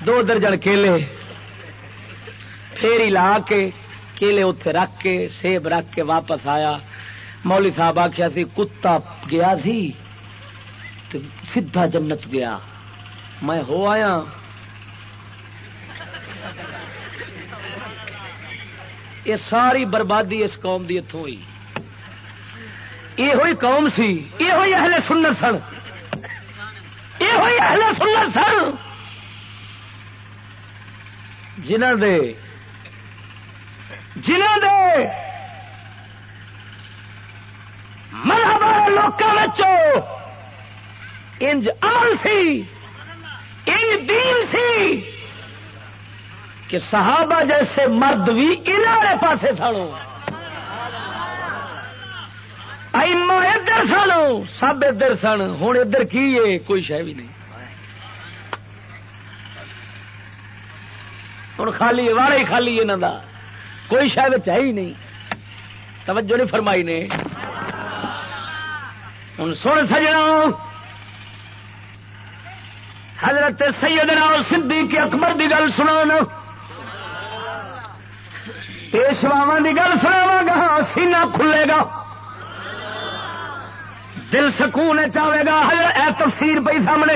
دو درجن کیلے۔ پھر لا کے کیلے اتے رکھ کے سیب رکھ کے واپس آیا۔ مولی صاحب آخیا سی، کتا گیا سی۔ سیدھا جنت گیا۔ میں ہو آیا۔ یہ ساری بربادی اس قوم کی اتوں ہوئی۔ یہ ہوئی قوم سی یہ ہوئی اہل سنت سن۔ یہ ہوئی اہل سنت سن۔ جنہ دے جنہ دے مذہب لوگوں انج عمل سی، انج دین سی کہ صحابہ جیسے مرد بھی انہوں پاسے سنو۔ ادھر سن سب ادھر سن۔ ہوں ادھر کی ہے؟ کوئی شہ بھی نہیں۔ ہوں خالی واڑا ہی خالی یہاں کا کوئی شہ ہی نہیں۔ توجہ نہیں فرمائی نے۔ ہوں سن سجنا۔ حضرت سیدنا صدیق اکبر کی گل سنا پیشواوا کی گل سناوا گا، سینہ کھلے گا۔ دل سکون چاہے گا۔ حضرت، اے تفسیر پی سامنے۔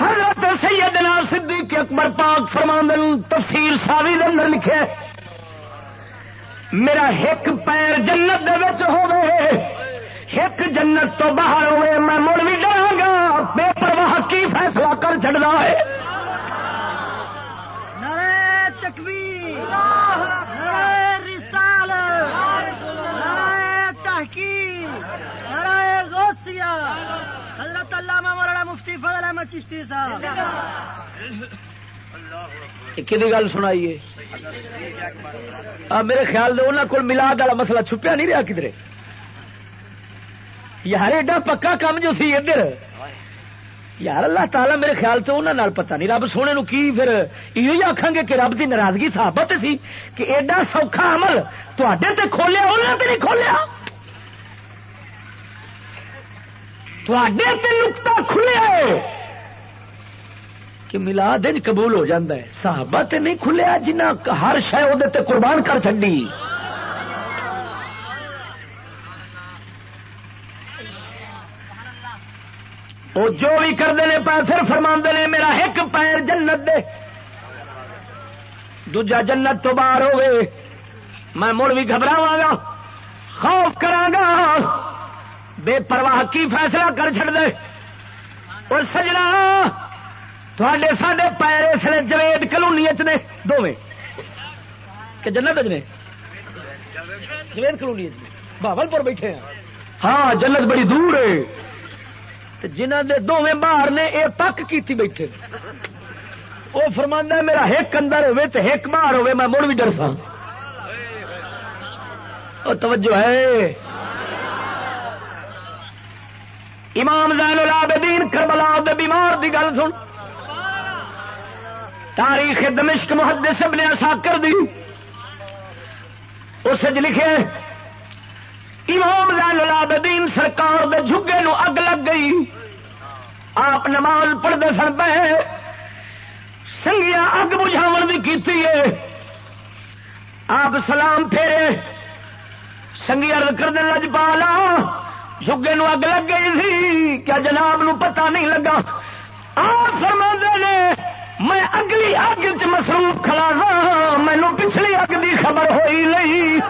حضرت سیدنا صدیق اکبر پاک فرمان تفسیر ساوی اندر لکھے میرا ایک پیر جنت دے وچ ہوے ایک جنت تو باہر ہوئے میں مڑ بھی ڈراں گا بے پرواہ کی فیصلہ کر چڑنا ہے؟ چشتی صاحب۔ گل سنائیے؟ میرے خیال سے انہوں کو ملاد والا مسئلہ چھپیا نہیں رہا کدھر یار ایڈا پکا کام جو سی ادھر۔ یار اللہ تعالیٰ میرے خیال سے انہوں پتا نہیں، رب سونے نو کی پھر یہ آخان گے کہ رب کی ناراضگی سابت سی کہ ایڈا سوکھا عمل تے کھولیا انہوں نے نہیں کھولیا۔ نکتا کھلیا کہ ملا دن قبول ہو جاتا ہے۔ صحابہ تے نہیں کھلیا جنہ ہر شہ وہ قربان کر چڈی وہ جو بھی کرتے ہیں پیر پھر فرما نے میرا ایک پیر جنت دے۔ دوجا جنت تو باہر ہوئے میں مڑ بھی گھبراوا گا، خوف گا بے پرواہ کی فیصلہ کر چڑ دے اور سجنا تھوڑے سڈے پیر اس لیے جوید کلونی نے دونیں کہ جنت نے؟ جوید کلونی بابل پور بیٹھے ہیں۔ ہاں جنت بڑی دور ہے۔ جنہ دے دونیں باہر نے یہ پک کی بیٹھے۔ وہ فرما میرا ہک اندر ہوے تو ہک باہر ہوے میں مڑ بھی ڈر سا توجہ ہے۔ امام زین العابدین کربلا دے بیمار دی گل سن۔ تاریخ دمشق محدث ابن اساکر دی۔ اس لکھے امام زین العابدین سرکار دے جھگے نو اگ لگ گئی۔ آپ نماز پڑھتے سن پہ سنگیا اگ بجھاو بھی کی آپ سلام پھیرے۔ سنگیا کر دن لج پالا جگے نو اگ لگ گئی تھی کیا جناب نو پتہ نہیں لگا؟ آپ فرما نے، میں اگلی اگ چ مصروف کھڑا ہاں۔ مینو پچھلی اگ دی خبر ہوئی نہیں۔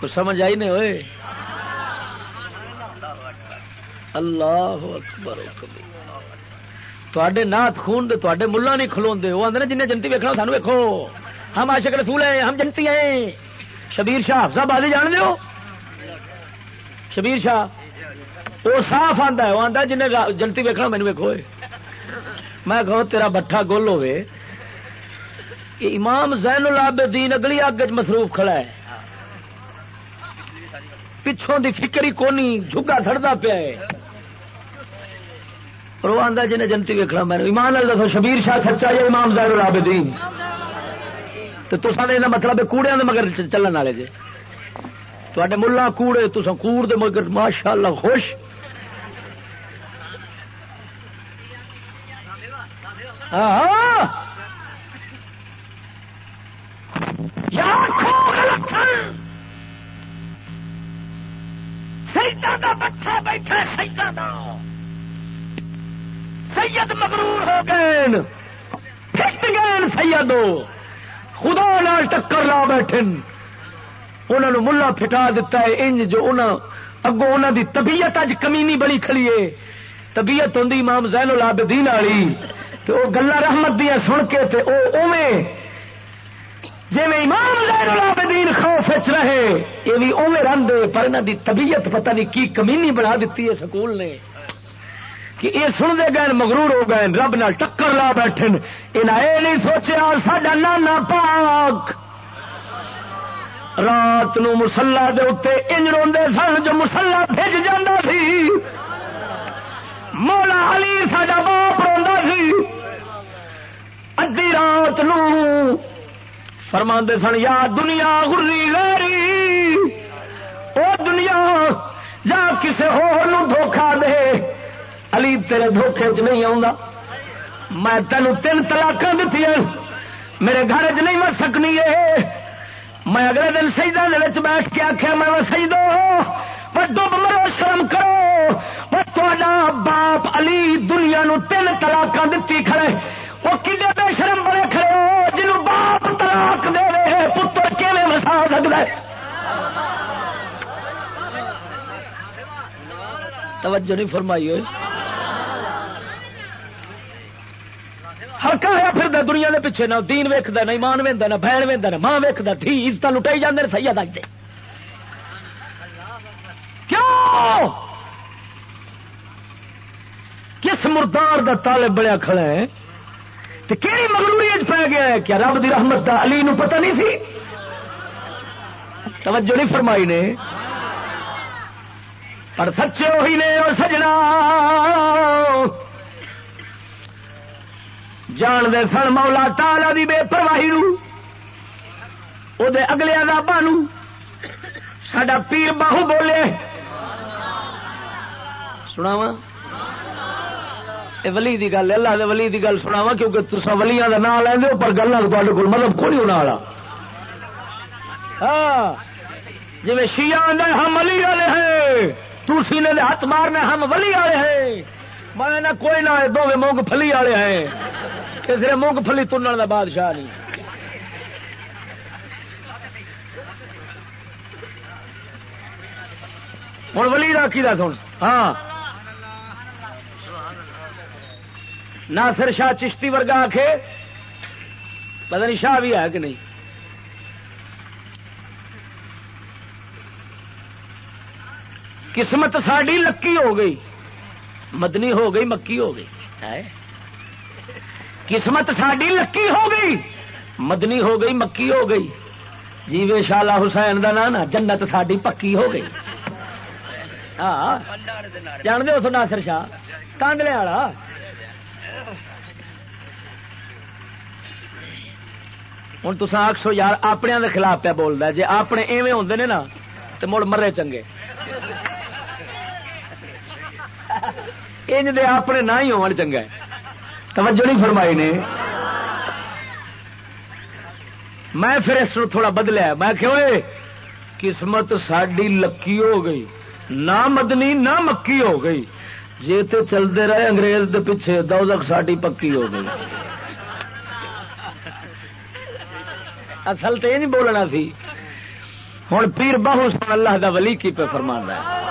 کچھ سمجھ آئی نہیں ہوئے؟ اللہ اکبر تے نات خون دے تے ملا نہیں کھلو وہ آدھے جن جنتی ویکنا سانو ویکو ہم آشک رسول ہیں، ہم جنتی ہیں۔ شبیر شاہ صاحب آدھی جان دو شبیر شاہ، وہ صاف آتا ہے، وہ آتا جن جنتی ویکنا مینو ویکو میں کہو تیرا بٹھا گول ہوے امام زین العابدین اگلی اگ مصروف کھڑا ہے۔ پچھوں دی فکر ہی کونی جھگا سڑتا پیا ہے۔ اور وہ آتا جنہیں جنتی ویکنا میں۔ ایمان اللہ دسو، شبیر شاہ سچا یا امام زین العابدین؟ تو تصا نے مطلب کوڑے دے مگر چلن والے جی تے ملا کوڑے تو کوڑ دے مگر ماشاء اللہ خوش ہاں کا بچہ بیٹھا دا۔ سید مغرور ہو گئے پھٹ گئے سید خدا نال ٹکر لا بیٹھے انہوں نے ملا پھٹا دیتا ہے، انج جو انہوں اگوں انہوں دی طبیعت اج کمینی بڑی کھڑی ہے۔ طبیعت ہوں امام زین العابدین والی تو وہ گلا رحمت دیا سن کے تے او اویں جی میں امام زین العابدین خوف چ رہے، یہ بھی اوے رنگ پر انہوں دی طبیعت پتہ نہیں کی کمینی بنا دیتی ہے سکول نے۔ کہ یہ سن دے گئے مغرور ہو گئے رب نال ٹکر لا بیٹھے انہیں یہ نہیں سوچا سڈا نانا پاک رات نو مسلا دے اتنے انج روندے سن جو مسلا بھیج جانا سی۔ مولا علی سڈا باپ روا سی۔ ادی رات نو فرما سن، یا دنیا گری لری او دنیا جا کسی ہو دھوکھا دے۔ علی تیرے دھوکھے چ نہیں آؤں میں تینوں تین تلاک دیتی میرے گھر چ نہیں مر سکنی ہے میں اگلے دن شہیدان بیٹھ کے آخیا میں سی دو ڈب مرو، شرم کرو۔ تا باپ علی دنیا نو تین تلاک دیتی کھڑے۔ وہ کھے بے شرم بڑے کھڑے ہو، جنوں باپ تلاک دے رہے پتر کیون وسا سکتا ہے؟ توجہ نہیں فرمائی ہوئی۔ ہلکا ہوا پھر دنیا کے پیچھے نہ دین ویکد نہ ایمان وہد نہ بہن وہد نہ ماں ویکد دھی عزت لٹائی جانے سی اج کیوں؟ کس مردار دا طالب بڑیا کھڑا ہے؟ تو کہڑی مغروری پی گیا ہے کیا رب دی رحمت دا علی نو پتہ نہیں سی؟ توجہ نہیں فرمائی نے۔ پر سچے وہی نے اور سجنا۔ جان دے سن مولا تالا دی بے پرواہی دے اگلے آدابا سڈا پیر باہو بولے۔ سناوا ولی دی گل، اللہ دے ولی دی گل سناوا کیونکہ تصا ولیاں کا نام لے پر گلا تے کو مطلب کوئی ہونا والا ہاں جی شیعہ نے ہم ولی والے ہیں۔ تو سینے دے ہاتھ مارنے، ہم ولی والے ہیں۔ میں نہ کوئی نہ دو مونگ پھلی والے ہیں۔ کسی مونگ پھلی تنن کا بادشاہ نہیں۔ ہوں ولی کا کی سن۔ ہاں۔ ناصر شاہ چشتی ورگا آ کے پتا نہیں شاہ بھی ہے کہ نہیں۔ قسمت ساڈی لکی ہو گئی۔ مدنی ہو گئی، مکی ہو گئی۔ قسمت ساڈی لکی ہو گئی۔ مدنی ہو گئی، مکی ہو گئی۔ جیوے شالا حسین کا نا جنت ساڈی پکی ہو گئی۔ ہاں جان دو ناصر شاہ؟ کانڈلے والا۔ ہوں تو آخسو یار اپنے کے خلاف پہ بولتا جی اپنے ایویں ہوں نے نا تو مڑ مرے چنگے۔ انج دے اپنے نہ ہی ہون چنگا ہے۔ توجہ نہیں فرمائی نے۔ میں پھر اس کو تھوڑا بدلیا میں کہ قسمت ساڈی لکی ہو گئی۔ نہ مدنی، نہ مکی ہو گئی۔ جی تو چلتے رہے انگریز دے پیچھے، دوزخ ساڈی پکی ہو گئی۔ اصل تو یہ نہیں بولنا سی۔ ہوں پیر بہو سن اللہ دا ولی کی پہ فرما ہے۔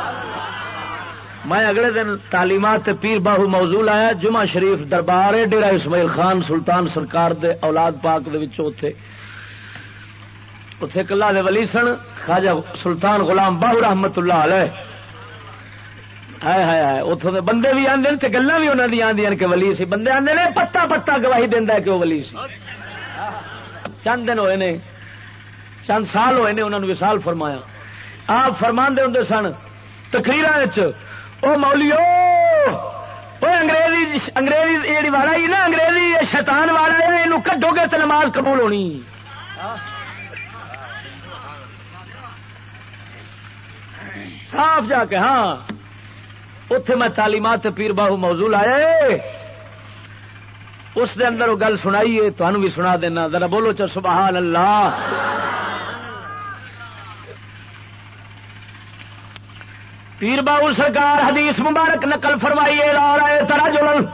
میں اگلے دن تعلیمات پیر باہو موضوع آیا جمعہ شریف دربار ڈیرا اسماعیل خان سلطان سرکار دے اولاد پاک دے اتے اتے کلا دے ولی سن، خواجہ سلطان غلام باہو رحمت اللہ علیہ۔ ہے اتوں دے بندے بھی آدھے گلا بھی انہوں نے آدی کہ ولی سی۔ بندے آدھے نے پتا پتا گواہی دینا کہ وہ ولی سی۔ چند دن ہوئے نے، چند سال ہوئے نے انہوں نے وسال فرمایا۔ آپ فرما ہوں سن تقریر وہ مولیو وہ انگریزی انگریزی جی والا ہی نا، انگریزی شیطان والا ہے یہ کڈو گے تو نماز قبول ہونی۔ صاف جا کے ہاں۔ اتے میں تعلیمات پیر باہو موضوع آیا اس دے اندر وہ گل سنائی تمہیں بھی سنا دینا۔ ذرا بولو چل سبحان اللہ۔ پیر باؤ سرکار حدیث مبارک نقل فرمائیے، لا رہے ترا جل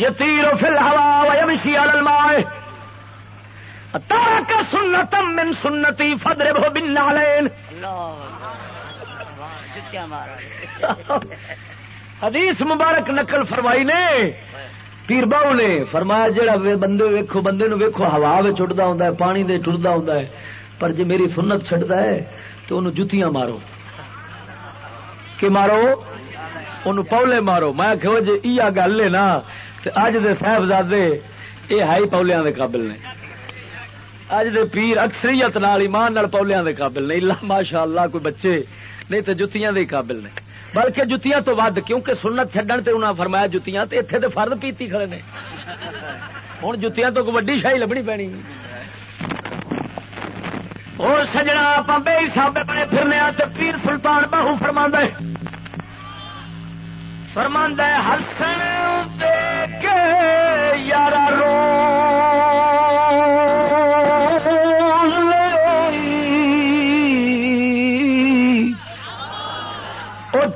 یتیر فل ہوا ویمشی المائے تارک سنتم من سنتی فدر بھو بن نالین حدیث مبارک نقل فرمائی نے۔ پیر باؤ نے فرمایا جڑا بندے ویکھو، بندے نو ویکھو، ہوا چڑھتا ہوں پانی دے ٹرتا ہوں پر جی میری سنت چڈتا ہے تو انہوں جتیاں مارو۔ کہ مارو؟ ان پولے مارو۔ میں کہ جی گل ہے نا تو اج دے صاحبزادے یہ ہے پولیا دے قابل نے۔ اج دے پیر اکثریت نال ایمان نال پولیا دے قابل نے۔ اللہ ماشاء اللہ کوئی بچے نہیں تو جتیاں دے قابل نے۔ بلکہ جتیاں تو ود کیونکہ سنت چڈن تے انہاں فرمایا جتیاں تے اتنے تو فرد پیتی کھڑے نے۔ ہوں جتیاں تو کوئی وڈی شاہی لبنی پینی۔ اور سجنا آپ بے حساب بنے پھرنے پیر سلطان باہو فرما فرما ہسن کے یار رو۔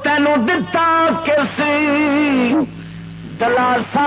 تینوں دتا کس دلاسا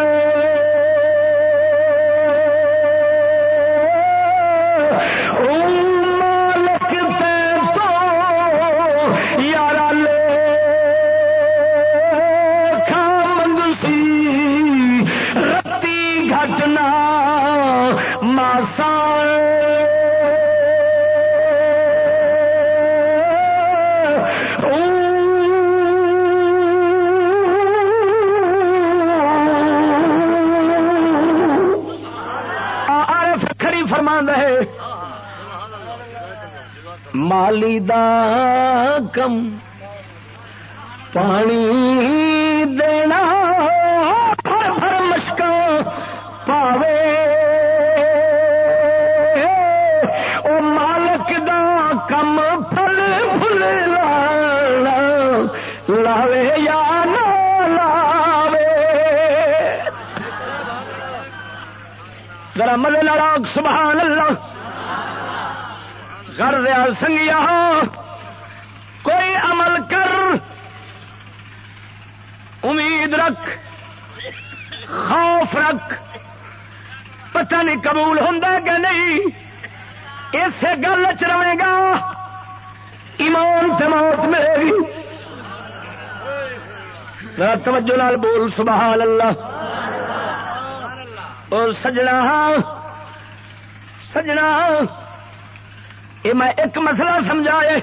مالی دا کم پانی دینا ہر ہر مشکل پاوے او مالک دا کم پھل پھل لانا لاوے یا مل لاوے لڑاک سبحان اللہ کر دیا سنگیا، کوئی عمل کر۔ امید رکھ، خوف رکھ۔ پتہ نہیں قبول ہوں کہ نہیں۔ اسے گل چ رہے گا، ایمان تموت ملے گی۔ توجہ لال بول سبحان اللہ اور سجنا سجنا۔ یہ میں ایک مسئلہ سمجھائے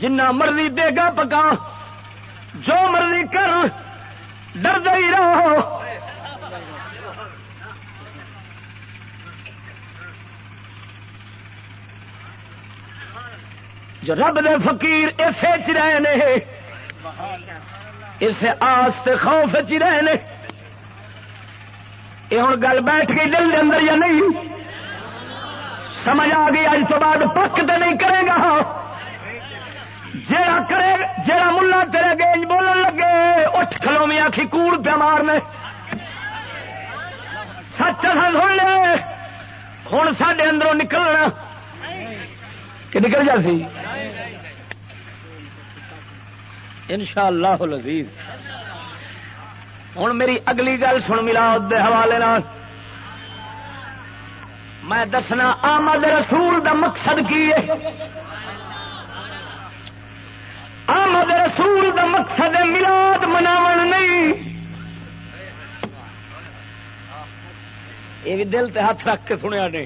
جنہ مرضی دے گا پکا۔ جو مرضی کر، ڈر ہی رہو جو رب دے فقیر اسے چ رہے اسے آس خوف چ رہے یہ ہوں گل بیٹھ گئی دل کے اندر یا نہیں؟ سمجھ آ گئی اج تو بعد پک تو نہیں کرے گا۔ جا کرے جا ملا تیرے گیج بولن لگے، اٹھ کھلو میں آخی کوڑ پہ مارنے۔ سچ سن لے۔ ہوں سڈے اندروں نکلنا۔ کہ نکل جا سی؟ ان شاء اللہ لذیذ ہوں میری اگلی گل سن ملا دے حوالے میں دسنا، آمد رسول دا مقصد کی ہے؟ آمد رسول دا مقصد ملاد مناو نہیں۔ یہ بھی دل تے ہاتھ رکھ کے سنیا نے۔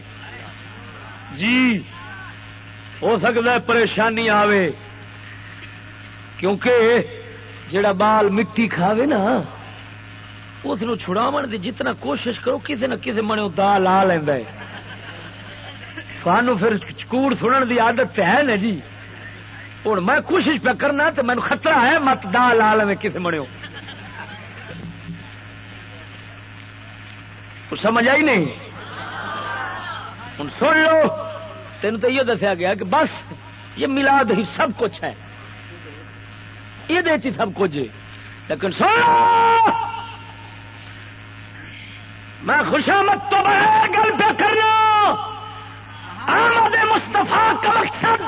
جی ہو سکتا ہے پریشانی آوے، کیونکہ جڑا بال مٹی کھاوے نا، اس چھڑاو دی جتنا کوشش کرو کسی نہ کسی من دا لا لینا ہے۔ پھر کوڑ سنن دی عادت ہے نا جی؟ ہوں میں کوشش پہ کرنا تو مینو خطرہ ہے مت دا لا لے کسی منو سمجھ آئی نہیں؟ ہوں سن لو۔ تین تو یہ دسیا گیا کہ بس، یہ ملاد ہی سب کچھ ہے۔ یہ سب کچھ۔ لیکن سن لو۔ میں خوشامت تو بغیر گل پہ کرنا۔ آمد مستفا کا مقصد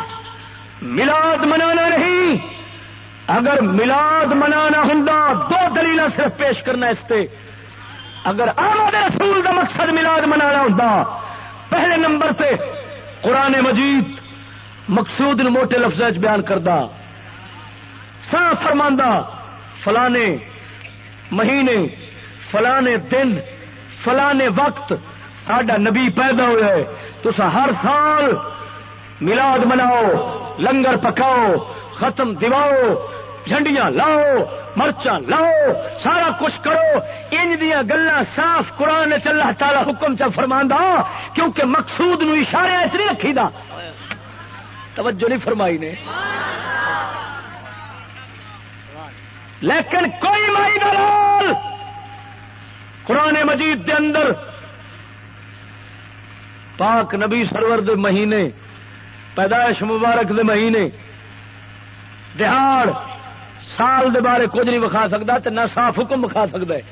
ملاد منانا نہیں۔ اگر ملاد منانا ہوں دو دلیل صرف پیش کرنا اس پہ اگر آمد رسول کا مقصد ملاد منانا ہوں پہلے نمبر پہ قرآن مجید مقصود موٹے لفظ بیان کردہ صاف فرماندہ فلانے مہینے، فلانے دن، فلانے وقت سڈا نبی پیدا ہوا ہے۔ تو ہر سال ملاد مناؤ، لنگر پکاؤ، ختم دیواؤ جھنڈیاں لاؤ، مرچاں لاؤ، سارا کچھ کرو۔ ان دیا گلا صاف قرآن اللہ تعالی حکم چ فرما کیونکہ مقصود نو اشارے چ نہیں رکھی دا توجہ نہیں فرمائی نے۔ لیکن کوئی مائی دلال قرآن مجید دے اندر پاک نبی سرور دے مہینے، پیدائش مبارک دے مہینے، دہاڑ، سال دے بارے کچھ نہیں وکھا سکتا نہ صاف حکم وکھا سکتا ہے۔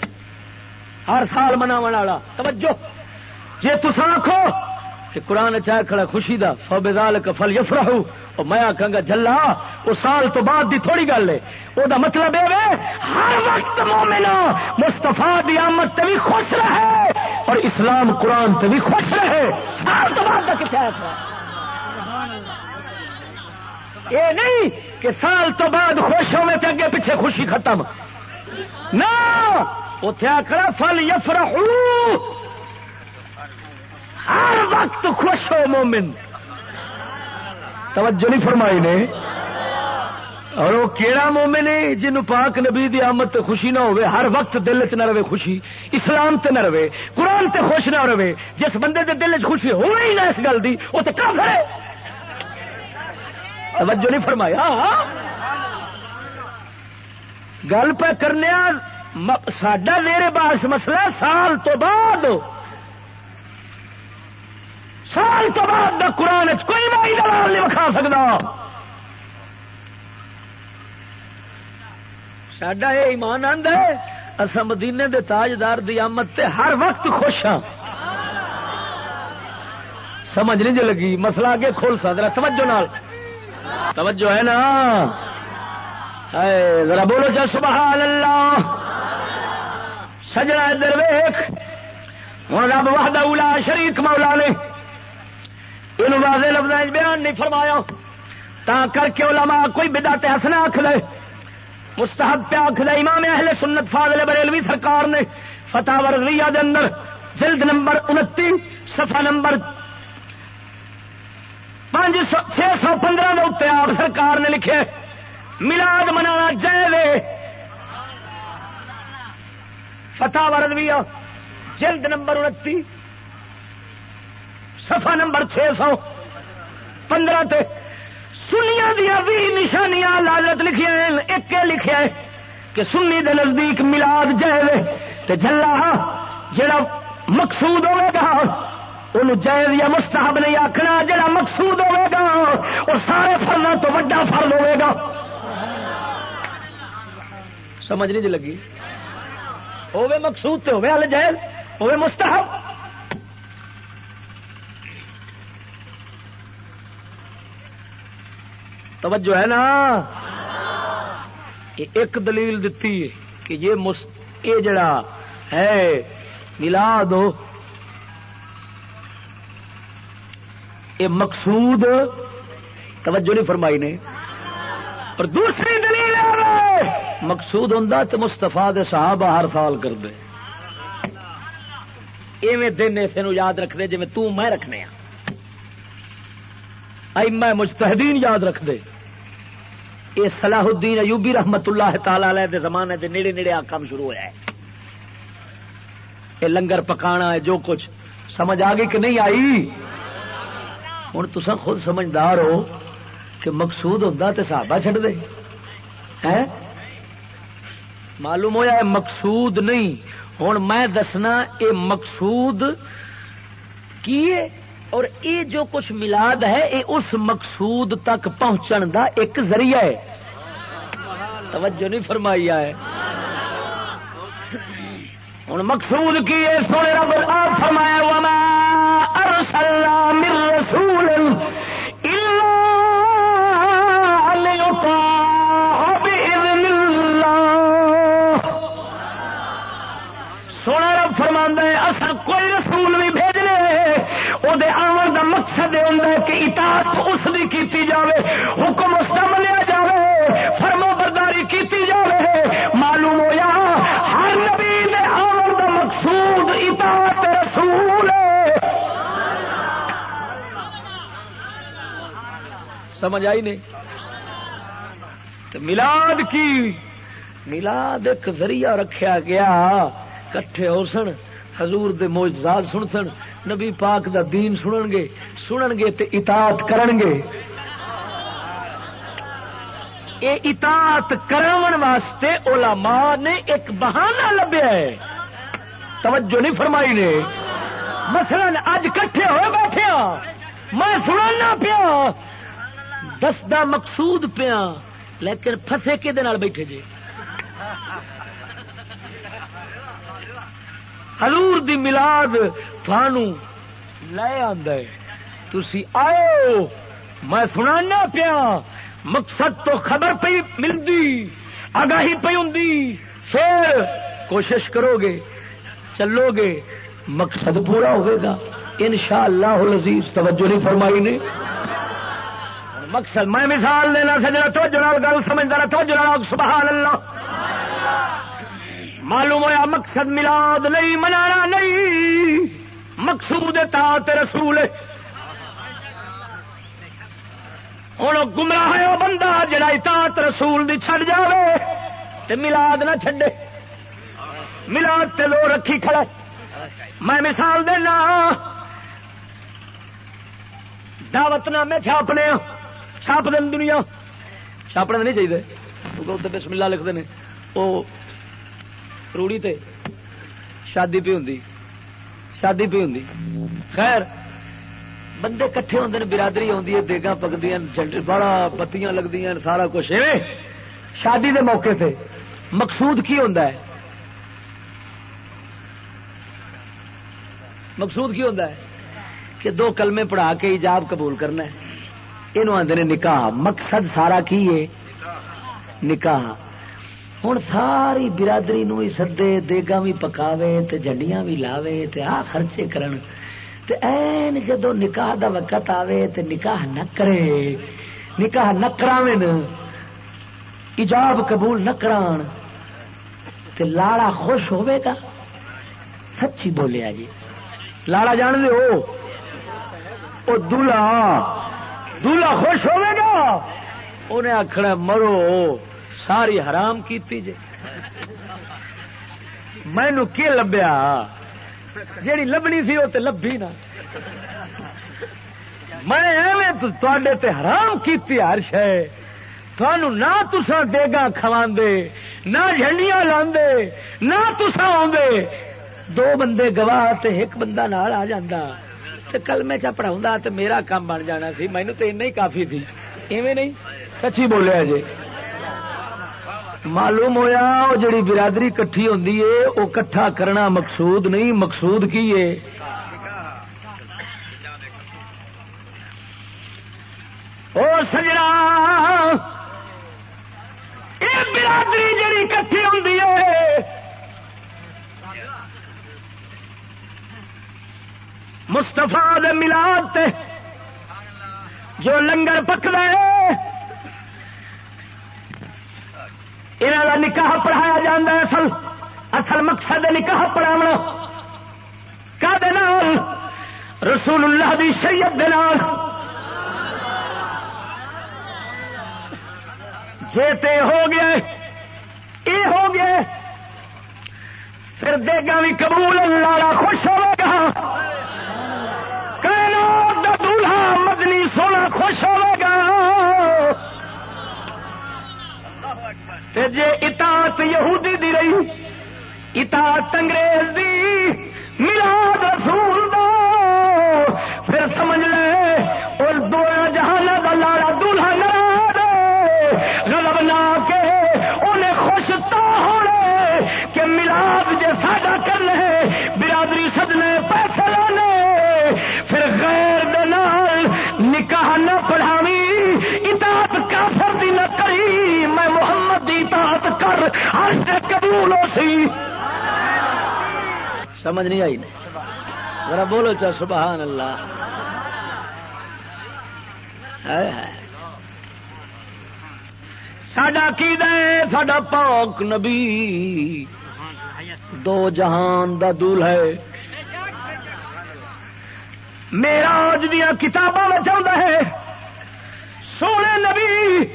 ہر سال مناو والا، توجہ۔ جی تصا آخو کہ قرآن چاہ کھڑا خوشی دا فبال کفل یفرا میں آخا گا جلا وہ سال تو بعد دی تھوڑی گل ہے۔ وہ مطلب یہ ہر وقت مومنا مستفا دی آمد تے بھی خوش رہے۔ اور اسلام قرآن تے بھی خوش رہے۔ تو یہ نہیں کہ سال تو بعد خوش ہوئے تے اگے پیچھے خوشی ختم۔ نہ اتے آخر فل یفر ہر وقت خوش ہو مومن۔ توجہ نہیں فرمائی نے۔ اور وہ کیڑا مومن ہے جن پاک نبی دی آمد تے خوشی نہ ہوئے، ہر وقت دل چ نہ رہے خوشی، اسلام تے نہ رہے، قرآن تے خوش نہ رہے، جس بندے دے دل چ خوشی ہوئی نہ اس گل دی، وہ تے کافر ہے۔ توجہ نہیں فرمایا؟ گل پہ کرنے سڈا میرے باس مسئلہ سال تو بعد، سال تو بعد قرآن کوئی مائی دلال نہیں وکھا سکتا سڈا یہ ایمان آند ہے اصا مدینے دے تاجدار دی آمد تے ہر وقت خوش ہاں۔ سمجھ نہیں جی لگی، مسئلہ آگے کھول سکتا توجہ نال۔ توجہ ہے نا؟ ذرا بولو چل سبحان اللہ سجنا ادھر ویخ ہوں رب وحدہ اولا شریک مولا نے۔ یہ واضح لفظ بیان نہیں فرمایا۔ تا کر کے علماء کوئی بدا ہسنا آخ لے مستحب پہ آخ لے امام اہل سنت فاضل بریلوی سرکار نے فتح ورزیہ دے اندر جلد نمبر انتی صفحہ نمبر پانچ سو چھ سو پندرہ کے اتنے آپ سرکار نے لکھے، ملاد منانا جائے۔ فتح وردویا جلد نمبر انتی سفا نمبر چھ سو پندرہ تے سنیا دیا بھی نشانیاں لالت لکھیا ایک لکھیا ہے کہ سنی دے نزدیک ملاد جائے تے جلا جڑا مقصود ہوئے گا ان جائز یا مستحب نہیں آخنا جڑا مقصود ہوئے گا، اور سارے فلوں تو وڈا فرد ہوئے گا۔ سمجھ نہیں جی لگی؟ ہوے مقصود تو ہوے ہل جائز ہوے مستحب۔ توجہ ہے نا؟ ایک دلیل دیتی کہ یہ مس... یہ جڑا ہے ملاد یہ مقصود توجہ نہیں فرمائی نے۔ اور دوسری دلیل مقصود ہوں تو مستفا دے صحابہ ہر سال کر دے ایویں دن اسے یاد رکھ دے جی میں رکھنے ہاں۔ آئی میں مجتہدین یاد رکھ دے یہ صلاح الدین ایوبی رحمت اللہ تعالی علیہ دے زمانے دے نیڑے نیڑے آ کام شروع ہوا ہے۔ یہ لنگر پکانا ہے جو کچھ سمجھ آ گئی کہ نہیں آئی؟ ہوں تو خود سمجھدار ہو کہ مقصود ہوتا تو صحابہ چھڑ دے۔ معلوم ہوا ہے مقصود نہیں۔ ہوں میں دسنا یہ مقصود کی ہے؟ اور یہ جو کچھ ملاد ہے یہ اس مقصود تک پہنچن دا ایک ذریعہ ہے۔ توجہ نہیں فرمائی ہے ہوں مقصود کی ہے، سونے رب فرمایا، وما ارسلنا من رسول سونا رب فرما ہے، اصل کوئی رسول بھی بھیجنے وہ آن کا مقصد یہ ہوتا کہ اطاعت اس کی کیتی جاوے، حکم اس کا منیا جاوے فرمو برداری کیتی جاوے۔ معلوم ہوا ہر نبی نے آن کا مقصود اطاعت رسول سمجھ آئی نہیں؟ ملاد کی؟ ملاد ایک ذریعہ رکھا گیا، کٹھے ہو سن۔ حضور دے موجزات سن سن نبی پاک دا دین سنن گے سنن گے تے اطاعت کرن گے اے اطاعت کرون واسطے علماء نے ایک بہانہ لبیا ہے۔ توجہ نہیں فرمائی نے۔ مثلا اج کٹھے ہوئے بیٹھے ہاں میں سننا پیا دسدا مقصود پیا، لیکن فسے کہ بیٹھے جی؟ حضور دی ملاد تھانو لے آدھے تھی آؤ میں سنانا پیا، مقصد تو خبر پہ ملتی آگاہی پہ ہوں پھر کوشش کرو گے چلو گے مقصد پورا ہوگا ان شاء اللہ لذیذ توجہ نہیں فرمائی نے۔ مقصد، میں مثال لینا سجنا تو جناب گل سمجھدار تو جناب سبحان اللہ۔ معلوم ہوا مقصد ملاد نہیں، منانا نہیں۔ مقصود تات رسول۔ ہوں گمراہ ہے وہ بندہ جڑا تات رسول دی چھڑ جاوے تے ملاد نہ چھڈے۔ ملاد تے لو رکھی کھڑا میں مثال دینا۔ دعوت نامے چھاپنے ہاں، چھاپ دین دنیا۔ چھاپنے نہیں چاہیے۔ بسم اللہ لکھتے ہیں وہ روڑی تے شادی پی ہوں شادی پی ہوں خیر بندے کٹھے ہوتے ہیں برادری آتی ہے دیگا پکتی بڑا پتیاں لگتی ہیں سارا کچھ شادی دے موقع تے مقصود کی ہوتا ہے مقصود کی ہوتا ہے کہ دو کلمے پڑھا کے ایجاب قبول کرنا ہے یہ آدھے نکاح مقصد سارا کی ہے نکاح ہوں ساری برادری نو ہی سدے دیگا بھی پکاوے تے جنڈیاں بھی لاوے تے آ خرچے کرن۔ تے این جدو نکاح دا وقت آوے تے نکاح نہ کرے، نکاح نہ کراویں ایجاب قبول نہ کران، تے لاڑا خوش ہوئے گا؟ سچی بولیا جی۔ لاڑا جان دے ہو؟ او دلہا دلہا خوش ہوئے گا؟ انہیں آخنا مرو ساری حرام کیتی جے۔ مینو کی لبیا؟ جیڑی لبنی سی وہ لبھی نا۔ میں تے حرام کیتی ہر شہ نہ تسا دیگا کھوا نہ جھنڈیاں لاندے، نہ تسا آدھے دو بندے گواہ تے ایک بندہ نال آ جاندہ تے کلمے چا پڑھاؤں تے میرا کام بن جانا سی۔ مینو تو ہی کافی تھی ایویں نہیں؟ سچی بولیا جی معلوم ہویا وہ جڑی برادری کٹھی ہوندی ہے وہ کٹھا کرنا مقصود نہیں، مقصود کی ہے او سجنا یہ برادری جڑی کٹھی ہوندی ہے مستفا ملاد جو لنگر پک یہاں کا نکاح پڑھایا جا اصل۔ اصل مقصد نکاح پڑھاونا۔ کا رسول اللہ دی شریعت دے نال۔ جے تے ہو گیا یہ ہو گیا پھر دے گا بھی قبول لالا خوش ہوگا کہنا دولہا مدنی سونا خوش ہوگا جے اطاعت یہودی دی رہی، اطاعت انگریز دی ملاد رسول دو پھر سمجھ لے، اور دو جہان کا لاڑا دلہا نراد غلب نہ کے انہیں خوش تو ہونے کہ ملاد جے ساڈا کر لے برادری سجنے، پیسے اطاعت ہر سے۔ قبول ہو سی سمجھ نہیں آئی ذرا بولو چا، سبحان اللہ۔ سڈا کی دے سڈا پاک نبی۔ دو جہان دا دول ہے۔ میرا آج دیا کتاباں چاہتا ہے۔ سونے نبی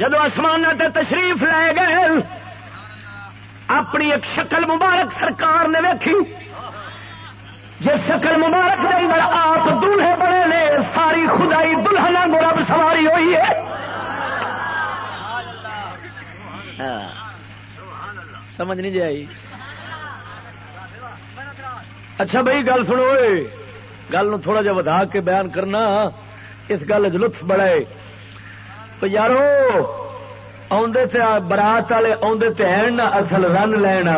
جدو آسمان تے تشریف لے گئے، اپنی ایک شکل مبارک سرکار نے ویکھی۔ جس شکل مبارک کے اندر آپ دلہے بڑے نے، ساری خدائی دلہنا گرب سواری ہوئی ہے۔ ہاں۔ سمجھ نہیں جی اچھا بھائی، گل سنو گل تھوڑا جا ودا کے بیان کرنا۔ اس گل لطف بڑا ہے۔ یارو آدھے برات والے آدھے نا اصل رن لین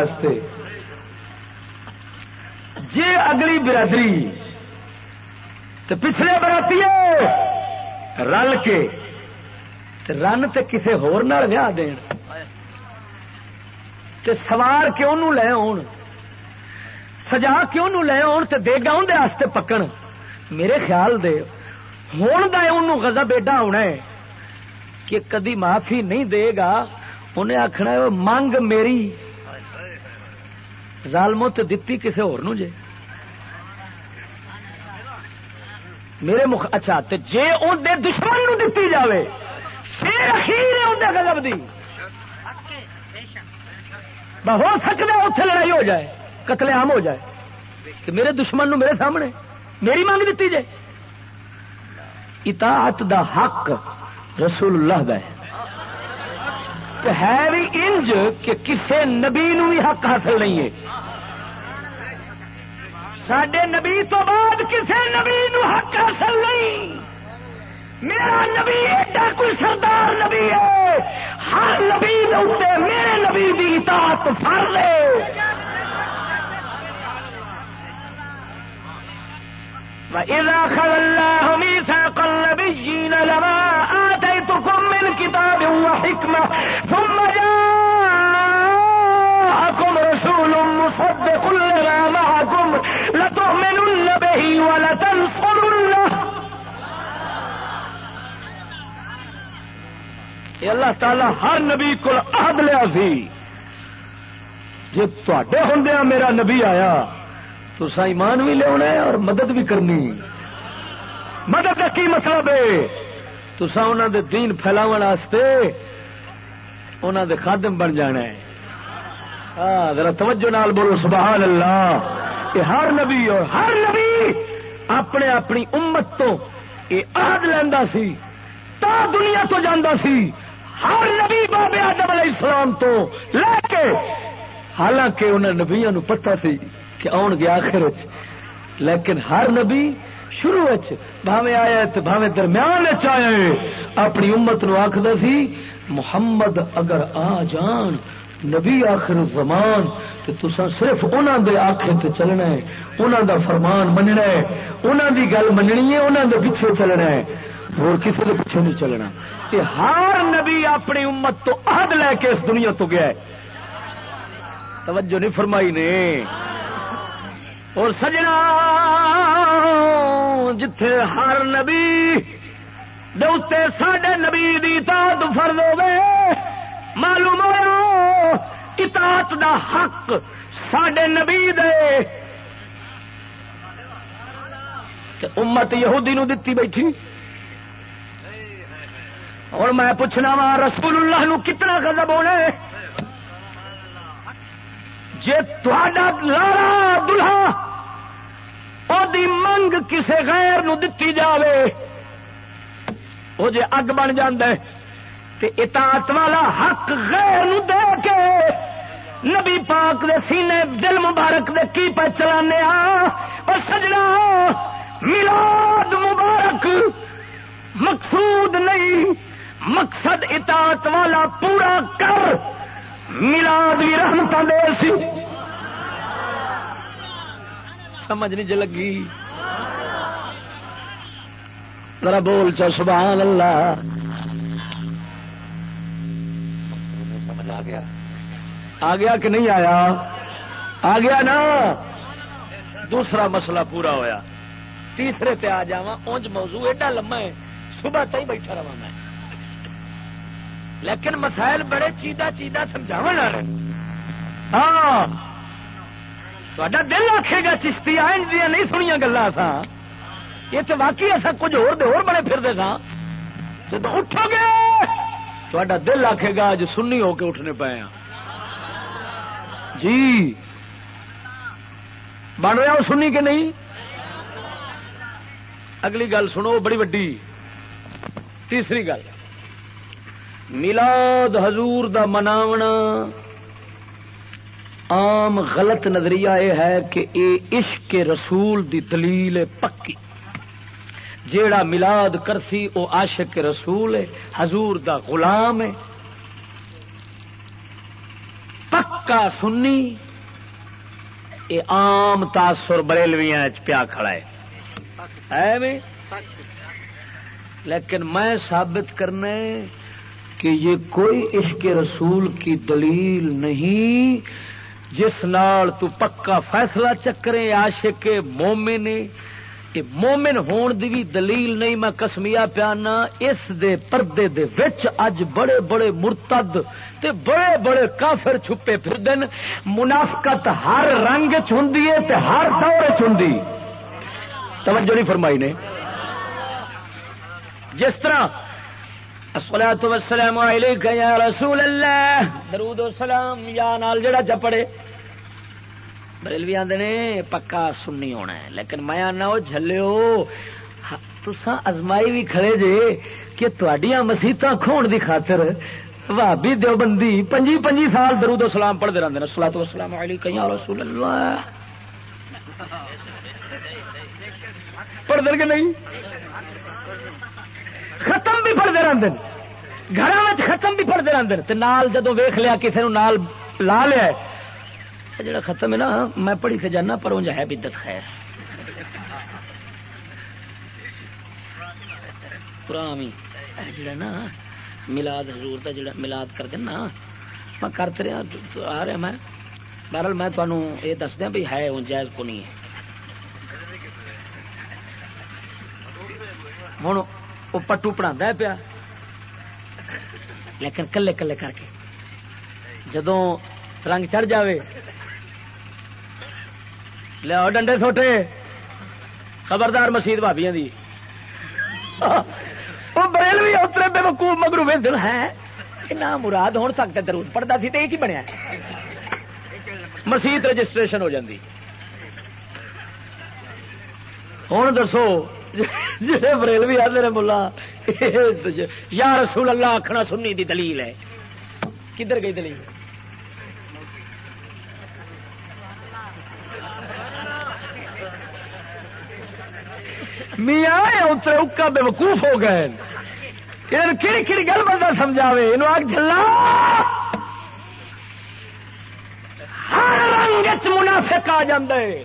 جی اگلی برادری تو پچھلے براتی رل کے رن تے کسے ہور ویاہ دین تے سوار کے انہوں لے آن سجا کے انہوں لے آن تے دے گا اندر پکن میرے خیال دے ہون دا انہوں غضب ایڈا ہونا ہے کہ کدی معافی نہیں دے گا، انہیں آخنا منگ میری. ظالموں تے دتی کسے اور نو جے؟ میرے مخ اچھا تے جے ان دے دشمن نو دتی جاوے، پھر اخیر اندر گلب دی۔ ہو سکتا اتنے لڑائی ہو جائے، قتل عام ہو جائے، کہ میرے دشمن نو میرے سامنے، میری مانگ دیتی جائے اطاعت دا حق رسول اللہ کا ہے تو ہے بھی انج کہ کسے نبی نو بھی حق حاصل نہیں ہے۔ سڈے نبی تو بعد کسے نبی نو حق حاصل نہیں۔ میرا نبی ایڈا کوئی سردار نبی ہے۔ ہر نبی لوٹے میرے نبی کی اطاعت فر لے وَإِذَا خَذَ اللَّهُ مِيثَاقَ النَّبِيِّينَ لَمَا وَحِكْمَةٍ ثُمَّ جَاءَكُمْ رَسُولٌ مُّصَدِّقٌ لِّمَا مَعَكُمْ، لَتُؤْمِنُنَّ بِهِ وَلَتَنصُرُنَّهُ. یہ اللہ تعالی ہر نبی کو عہد لیا سی۔ جی تے ہوں میرا نبی آیا تو سا ایمان بھی لیا اور مدد بھی کرنی۔ مدد کا کی مطلب ہے؟ تو سا انہوں دے دین پھیلاو واسطے انہوں دے خادم بن جانا ہے۔ ہاں ذرا توجہ نال بولو سبحان اللہ کہ ہر نبی اور ہر نبی اپنے اپنی امت تو یہ عہد لینا سی، تا دنیا تو جانا سی۔ ہر نبی بابے آدم علیہ السلام تو لے کے، حالانکہ انہیں نبیا نو پتا سی کہ آن گیا آخر لیکن ہر نبی شروع بھاوے آیا تو بھاوے درمیان آیا اپنی امت نو آخر سی، محمد اگر آ جان، نبی آخر زمان تو تسا صرف انہوں دے آخر تے چلنا ہے انہوں دا فرمان مننا ہے انہوں دی گل مننی ہے انہوں دے پیچھے چلنا ہے۔ اور کسی کے پیچھے نہیں چلنا۔ کہ ہر نبی اپنی امت تو عہد لے کے اس دنیا تو گیا ہے۔ توجہ نہیں فرمائی نے۔ اور سجنا جتھے ہر نبی دے ساڈے نبی دی تات فرد ہوے معلوم ہوا اطاعت دا حق ساڈے نبی دے۔ امت یہودی نو دتی بیٹھی۔ اور میں پوچھنا وا، رسول اللہ نو کتنا غضب ہونا ہے؟ جی لارا دلہا دی منگ کسے غیر نو دتی جاوے۔ وہ جے اگ بن تے اطاعت والا حق غیر نو دے کے نبی پاک دے سینے دل مبارک دے کی پہ چلانے اور سجنا ملاد مبارک۔ مقصود نہیں، مقصد اطاعت والا پورا کر۔ ملاد بھی رحمت دے سی۔ سمجھ نہیں لگی۔ ذرا بول چا سبحان اللہ۔ سمجھ آ گیا آ گیا کہ نہیں آیا؟ آ گیا نا۔ دوسرا مسئلہ پورا ہویا۔ تیسرے تے آ جا اونج موضوع ایڈا لما ہے۔ صبح تھی بیٹھا رہا میں۔ لیکن مسائل بڑے چیدہ چیدہ سمجھا ہاں۔ دل آخے گا، چشتی آئن دیا نہیں سنیا گلا سا یہ تو واقعی ایسا کچھ ہو بڑے پھرتے سا جب اٹھو گے تا دل آخے گا اج سنی ہو کے اٹھنے پے ہاں۔ جی۔ بن رہا وہ سنی کہ نہیں؟ اگلی گل سنو بڑی وڈی۔ تیسری گل۔ ملاد حضور دا مناونا عام غلط نظریہ یہ ہے کہ اے عشق رسول دی دلیل پکی۔ جیڑا ملاد کرسی او عاشق رسول ہے، حضور دا غلام ہے۔ پکا سنی، اے عام تاثر بریلویاں پیا کھڑا ہے۔ لیکن میں ثابت کرنا کہ یہ کوئی عشق رسول کی دلیل نہیں جس نال تو پکا فیصلہ چکرے عاشق مومن کہ مومن ہون دی بھی دلیل نہیں، میں کسمیا پیانا، اس دے پردے دے وچ اج بڑے بڑے مرتد تے بڑے بڑے کافر چھپے پھر دن منافقت ہر رنگ چی ہر دور چی توجہ نہیں فرمائی نے۔ جس طرح الصلاة والسلام علیکہ یا رسول اللہ درود و سلام یا نال جڑا چپڑے بریلوی آدھے نے پکا سننی ہونا ہے. لیکن میں آنا وہ جلو ہاں، تسا ازمائی بھی کھڑے جے کہ تڈیاں مسیت کھون دی خاطر بھابی دیو بندی پنجی پنجی سال درود و سلام پڑھتے رہتے ہیں سلاۃ وسلام علیکہ یا رسول اللہ پڑھتے کہ نہیں؟ ختم بھی پڑھتے رہتے ہیں گھر ختم بھی پڑھتے رہتے نال جدو ویخ لیا کسی نال لا لیا جڑا ختم ہے نا، میں پڑھی سے جانا پر انج ہے بدت خیر۔ پرامی جڑا نا، ملاد حضور دا جڑا ملاد کر دینا میں کرتے رہا ہاں، آ رہا میں۔ بہرحال میں تمہیں یہ دس دیا بھی ہے جائز کو نہیں ہے۔ ہوں وہ پٹو پڑھا پیا۔ لیکن کلے کلے کر کے جدو رنگ چڑھ جائے لیا ڈنڈے چھوٹے خبردار مسیت بھابیا دی۔ وہ بریل بھی اترے بے وقوف مگرو دل ہے۔ نہ مراد ہوں تک درود پڑتا سی تو یہ بنیا مسیت رجسٹریشن ہو جاتی ہوں دسو جی بریل بھی آدھے ملا یا رسول اللہ آخنا سنی دی دلیل ہے۔ کدھر گئی دلیل؟ میاں اترے اکا بے وقوف ہو گئے کہڑی کہڑی گل بندہ سمجھاوے یہ آگ چلا ہر رنگ منافق آ جائے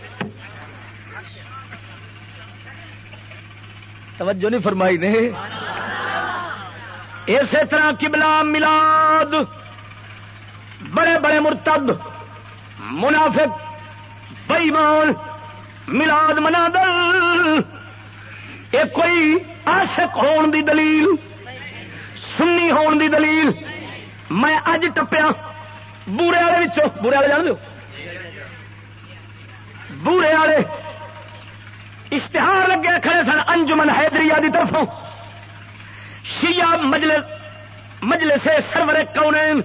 توجہ نہیں فرمائی نے۔ اسی طرح کبلا ملاد بڑے بڑے مرتب، منافق بئیمان ملاد منا دل۔ یہ کوئی عاشق ہون دی دلیل، سنی ہون دی دلیل۔ میں اج ٹپیا بورے والے بورے والے جان دو بورے والے اشتہار لگے کھڑے سن، انجمن حیدری کی طرفوں۔ شیعہ مجلس مجلس سرور کونین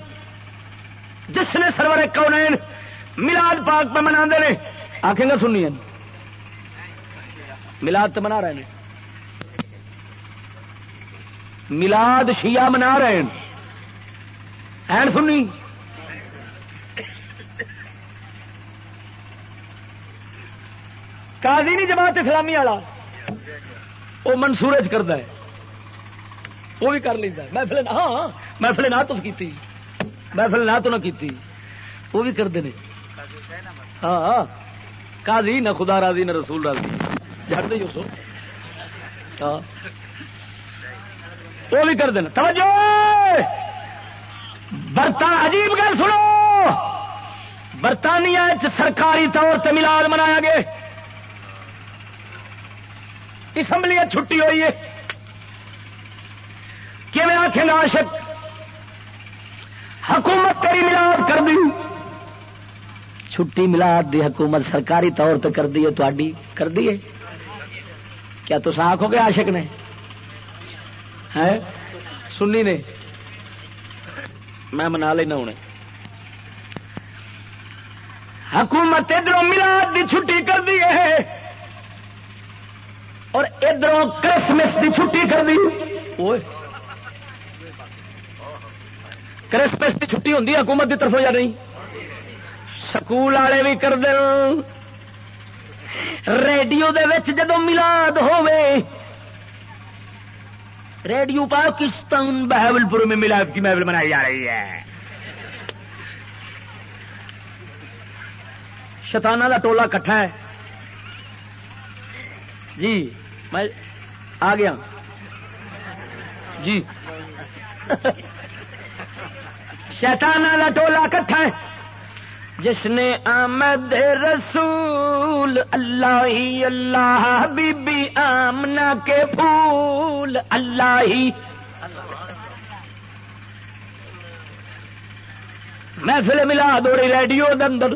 جس نے سرور کونین ملاد پاک پہ منا دے آخیں گا سنی ملاد تو منا رہے ہیں۔ ملاد شیعہ منا رہے ہیں۔ سنی قاضی نہیں جماعت اسلامی والا۔ وہ منصورے کرتا ہے۔ وہ بھی کر لینا محفل ہاں،, ہاں محفل نہ تو کی محفل نہ تو نہ کی وہ بھی کرتے ہیں ہاں قاضی نہ خدا راضی، نہ رسول راضی۔ جانتے ہی سو ہاں۔ وہ بھی کر دینا توجہ! برطان عجیب گل سنو۔ برطانیہ سرکاری طور سے ملاد منایا گیا اسمبلی چھٹی ہوئی ہے کہ میں آخ ناشک حکومت تیری ملاد کر دی۔ چھٹی ملاد دی حکومت سرکاری طور پہ کر دی ہے تھی کر دی ہے۔ کیا تو آخو گے آشک نے؟ ہے؟ سنی نے۔ میں منا لینا ہوں۔ حکومت ادھر ملاد دی چھٹی کر دی ہے۔ اور ادھر کرسمس کی چھٹی کر دی۔ کرسمس کی چھٹی ہوں حکومت کی طرف یا نہیں؟ سکول والے بھی کر دیں۔ ریڈیو جدو ملاد ہوے ریڈیو پاکستان بہبل پور میں ملاد کی محفل منائی جا رہی ہے۔ شتانہ کا ٹولا کٹھا ہے۔ جی۔ میں آ گیا۔ جی۔ شیطان والا ٹولا کٹھا ہے۔ جس نے آمد رسول اللہ ہی اللہ بی بی آمنا کے پھول اللہ ہی۔ محفل ملا دوڑی ریڈیو اندر۔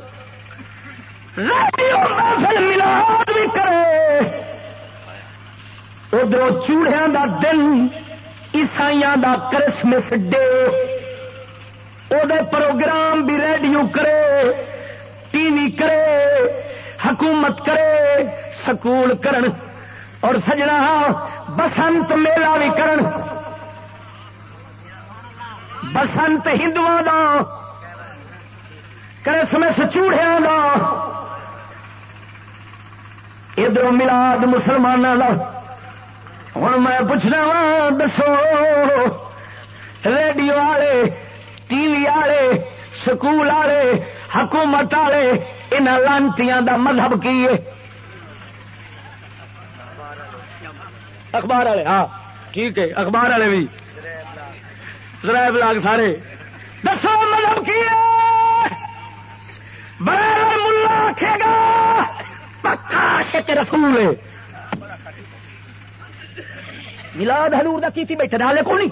ریڈیو محفل ملا بھی کرے۔ ادھر چوڑیا دا دن عیسائی دا کرسمس ڈے۔ وہ پروگرام بھی ریڈیو کرے، ٹی وی کرے، حکومت کرے، سکول کرن۔ اور سجنا، بسنت میلہ بھی کرن۔ بسنت ہندو دا، کرسمس چوڑیا دا۔ ادھر ملاد مسلمانوں کا ہوں میں پوچھنا وا، دسو ریڈیو والے ٹی وی والے، سکول والے، حکومت والے ان لانتی دا مذہب کی ہے؟ اخبار والے ہاں ٹھیک ہے اخبار والے بھی؟ ذرا بلاگ سارے۔ دسو مطلب کی ہے؟ بڑا ملا آخے گا، پکا شک رسول ہے۔ ملاد ہلور کا کی بیٹھے نالے کو نہیں۔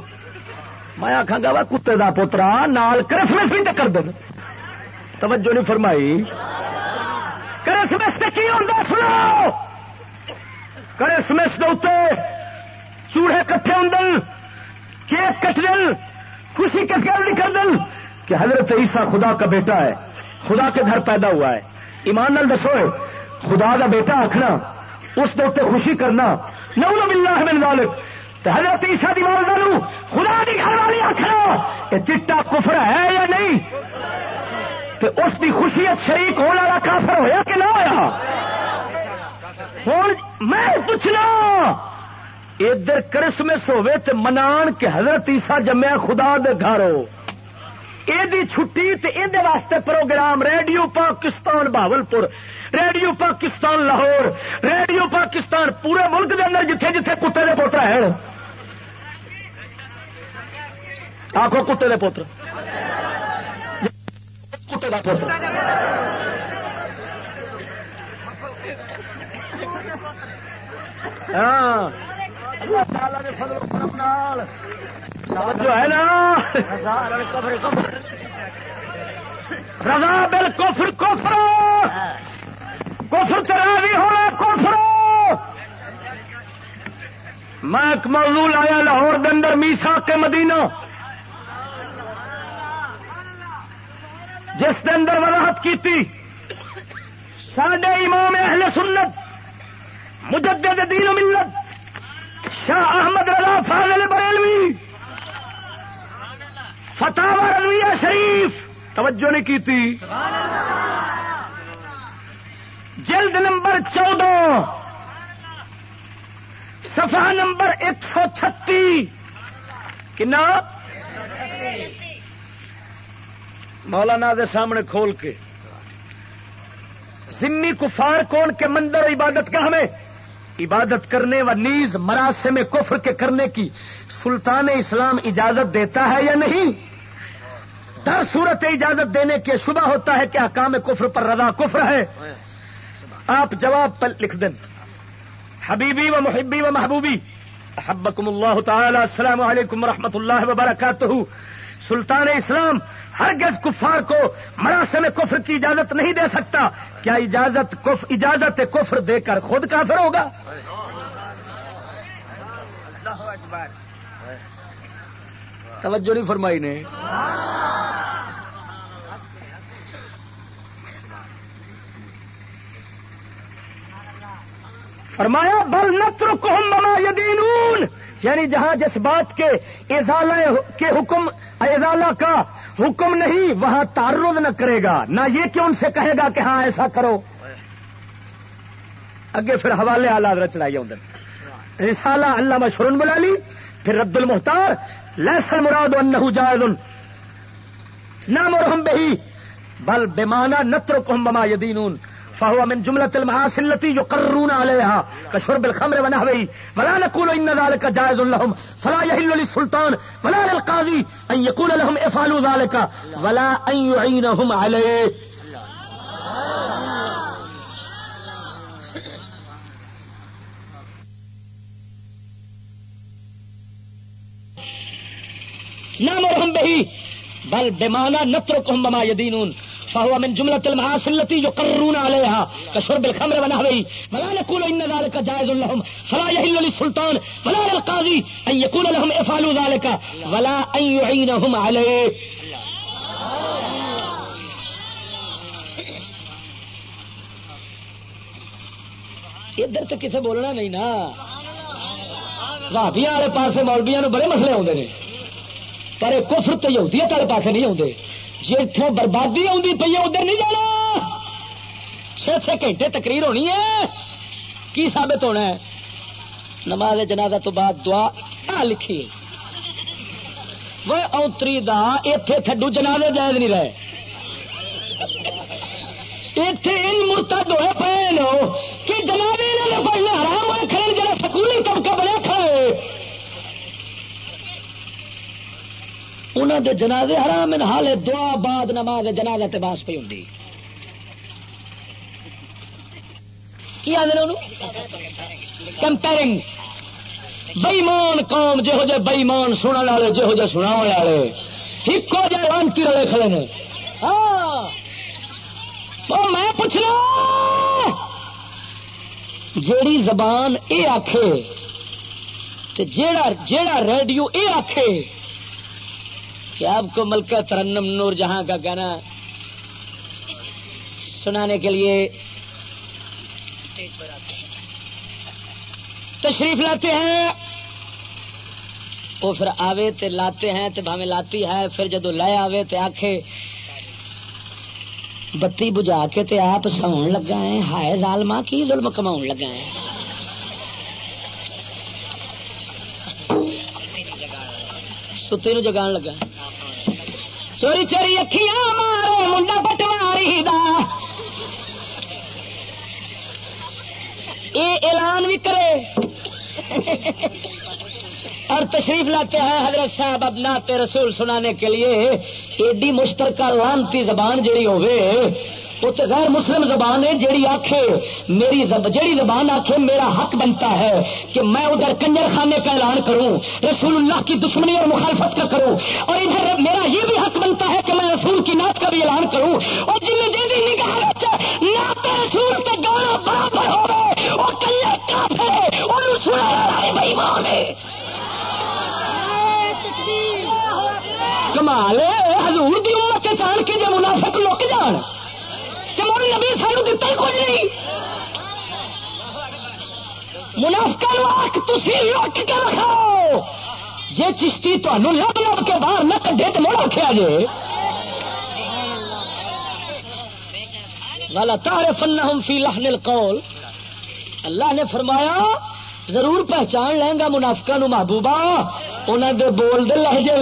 میں آخا گا، وا کتے کا پوترا نال کرسمس بھی کر دیں توجہ نہیں فرمائی۔ کرسمس کی ہوتا سنو۔ کرسمس کے چوڑے کٹھے ہوں کیک کٹ دن خوشی کس گل نہیں کر دن کہ حضرت عیسیٰ خدا کا بیٹا ہے، خدا کے گھر پیدا ہوا ہے۔ ایمان نال دسو، خدا کا بیٹا آخنا اس دے خوشی کرنا۔ نو باللہ من ذالک تو حضرت عیسیٰ دی والدہ خدا دی گھر والی آخنا یہ چٹا کفر ہے یا نہیں؟ تو اس دی خوشیت شریک ہونے والا کافر ہویا کہ نہ ہوا ہوں میں پوچھنا، ادھر کرسمس ہوے تو منان کہ حضرت عیسیٰ جمیا خدا دے گھر ہو۔ یہ چھٹی تے یہ واسطے programme radio Pakistan Bahawalpur radio Pakistan Lahore, radio Pakistan پورے ملک دے اندر جتھے جتھے کتے دے پوتر ہیں۔ آخو کتے دے پوتر۔ کتے کا پوتر۔ ہاں۔ جو ہے نا۔ رضا بل کوفر کوفر کوفر تیرا بھی ہونا کوفر میں ایک موضوع لایا لاہور دندر میسا کے مدینہ۔ جس کے اندر وضاحت کی تھی ساڈے امام اہل سنت، مجدد دین و ملت، شاہ احمد رضا فاضل بریلوی فتح رویہ شریف، توجہ نہیں کی تھی جلد نمبر چودہ، صفحہ نمبر ایک سو چھتی، کنا؟ مولانا دے سامنے کھول کے۔ ذمی کفار کون کے مندر عبادت کا ہمیں عبادت کرنے و نیز مراسم کفر کے کرنے کی سلطان اسلام اجازت دیتا ہے یا نہیں؟ در صورت اجازت دینے کے شبہ ہوتا ہے کہ حکام کفر پر رضا کفر ہے۔ آپ جواب پر لکھ دیں۔ حبیبی و محبی و محبوبی، حبکم اللہ تعالی، السلام علیکم و اللہ وبرکاتہ۔ سلطان اسلام ہرگز کفار کو مراسم کفر کی اجازت نہیں دے سکتا۔ کیا اجازت کف، اجازت کفر دے کر خود کافر ہوگا؟ توجہ نہیں فرمائی نے۔ فرمایا، بل نتر کو یدینون۔ یعنی جہاں جس بات کے ازالہ کے حکم ازالہ کا حکم نہیں، وہاں تعرض نہ کرے گا۔ نہ یہ کہ ان سے کہے گا کہ ہاں ایسا کرو۔ اگے پھر حوالے آلات رچنائی آدھے رسالہ اللہ مشرون بلا لی پھر رد المختار لہسل مراد انہو جائز نہ مرحم بہی، بل بیمانہ نتر کو بما یدینون۔ فهو من جملة المعاصي التي يقرون عليها كشرب الخمر ونحوه ولا نقول إن ذلك جائز لهم، فلا يحل للسلطان ولا للقاضي أن يقول لهم افعلوا ذلك ولا أن يعينهم عليه نامرهم به بل بمعنى نتركهم بما يدينون فهو من جملة المعاصي التي يقرون عليها كشرب الخمر ونحوه ولا نقول إن ذلك جائز لهم، فلا يهل للسلطان، ولا للقاضي أن يقول لهم افعلوا ذلك ولا أن يعينهم عليه ادھر تو کسے بولنا نہیں نا۔ بھابیا والے پاس مولبیا بڑے مسئلے آتے ہیں پر کفر تو یہودیت والے پاس نہیں آتے جتوں بربادی آدھی پی ادھر نہیں جانا۔ چھ چھ گھنٹے تقریر ہونی ہے۔ کی ثابت ہونا ہے؟ نماز جنازہ تو بعد دعا۔ لکھی۔ وہ اوتری دا اتے تھڈو جنازے جائز نہیں رہے۔ اتے ان مرتد ہوئے پے کہ جنازے پڑھنے حرام ہوئے کھڑے جا سکولی طبقہ بنیا کھڑے انہوں دے جنازے حرام حال دعا بعد نماز جنازہ تے باس پہ ہوں کی آدھے انہوں کمپیرنگ بئیمان قوم جہو جہ بئیمان سننے والے، جہو جہ سنا والے۔ ایکو جہ لانتی والے کھڑے نے۔ ہاں۔ میں پوچھنا جیڑی زبان اے آخے جیڑا جیڑا ریڈیو اے آخے کہ آپ کو ملکہ ترنم نور جہاں کا کہنا سنانے کے لیے تشریف لاتے ہیں۔ وہ پھر آوے تے لاتے ہیں تے بھاوے لاتی ہے، پھر جدو لے آوے تے آخے بتی بجا کے تے آپ سون لگا ہے ہائے ظالما کی ظلم کما لگا ہے ستی نو جگان لگا۔ چوری چوری اکھیاں مارے منڈا پٹواری دا۔ یہ اعلان بھی کرے۔ اور تشریف لاتے ہیں حضرت صاحب اب نعت رسول سنانے کے لیے۔ ایڈی مشترکہ لانتی زبان جیڑی ہوگی وہ تو غیر مسلم زبان ہے، جیڑی آخے میری زب، جیڑی زبان آخے میرا حق بنتا ہے کہ میں ادھر کنجر خانے کا اعلان کروں، رسول اللہ کی دشمنی اور مخالفت کا کروں، اور ادھر میرا یہ بھی حق بنتا ہے کہ میں رسول کی نعت کا بھی اعلان کروں۔ اور جن دے نگاہ نعت رسول کے گانا برابر ہو گئے وہ کنجر کافر اور سنا بےمان ہے۔ کمال حضور دی امت چان کے جب منافق لک جان۔ تو نبی سانو دتا ہی کچھ نہیں۔ منافقہ آخ تھی لٹ کے رکھو۔ جی چشتی تمہوں لب لب کے باہر نہ کڈے تو مڑ آخیا جی والا تارے فن فی لحن القول۔ اللہ نے فرمایا، ضرور پہچان لیں گا منافقہ نو محبوبہ انہوں دے بول دے لہجے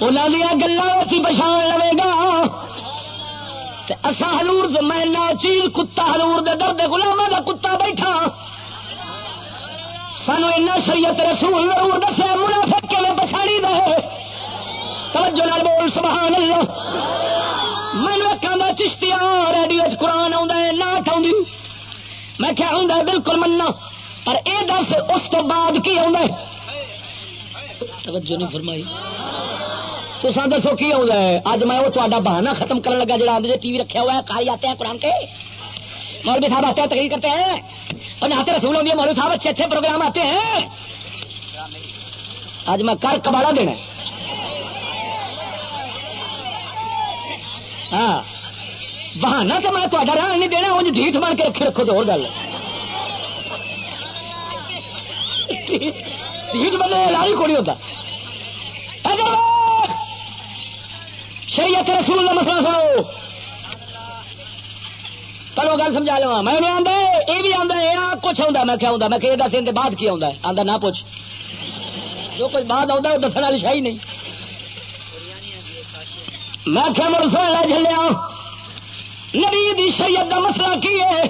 انہوں دیا گلوں کی پچھان لے گا۔ اصا ہلور میں چیز کتا ہلور دے درد گلاما کا کتا بیٹھا۔ سانو اینا شریعت رسول ضرور دسے منافق کے میں بچاڑی دے؟ توجہ نال بول سبحان اللہ میں کہا چشتی ریڈیو قرآن آ ناٹ آ میں کیا ہوں بالکل مننا۔ پر اے دس، اس تو بعد کی آ توجہ نہیں فرمائی۔ تو سن دسو کی ہو ہے؟ اج میں وہ تا بہانا ختم کرنے لگا جڑا آدھے ٹی وی رکھا ہوا ہے کھائی آتے ہیں قرآن کے۔ مولوی صاحب آتے ہیں، تقریر کرتے ہیں۔ اور نہاتے رسول ہوتی ہے، مولوی صاحب اچھے اچھے پروگرام آتے ہیں۔ آج میں کر کباڑا دینا ہاں۔ بہانا تو میں تا رہا، نہیں دینا انج ڈیٹ بن کے رکھے، رکھو تو اور گل ڈیٹ بنے لائی کوڑی ہوتا۔ شریعت رسول کا مسئلہ سنو۔ کرو گل سمجھا لوا میں آدھا یہ بھی آتا یہ کچھ آتا میں کیا آتا میں کہ دس دن بعد کی آتا آتا نہ پوچھ۔ جو کچھ بعد آتا وہ دسنے والی شاہی نہیں۔ میں کیا مرسا لے چلیا نبی دی شریعت کا مسئلہ کی ہے؟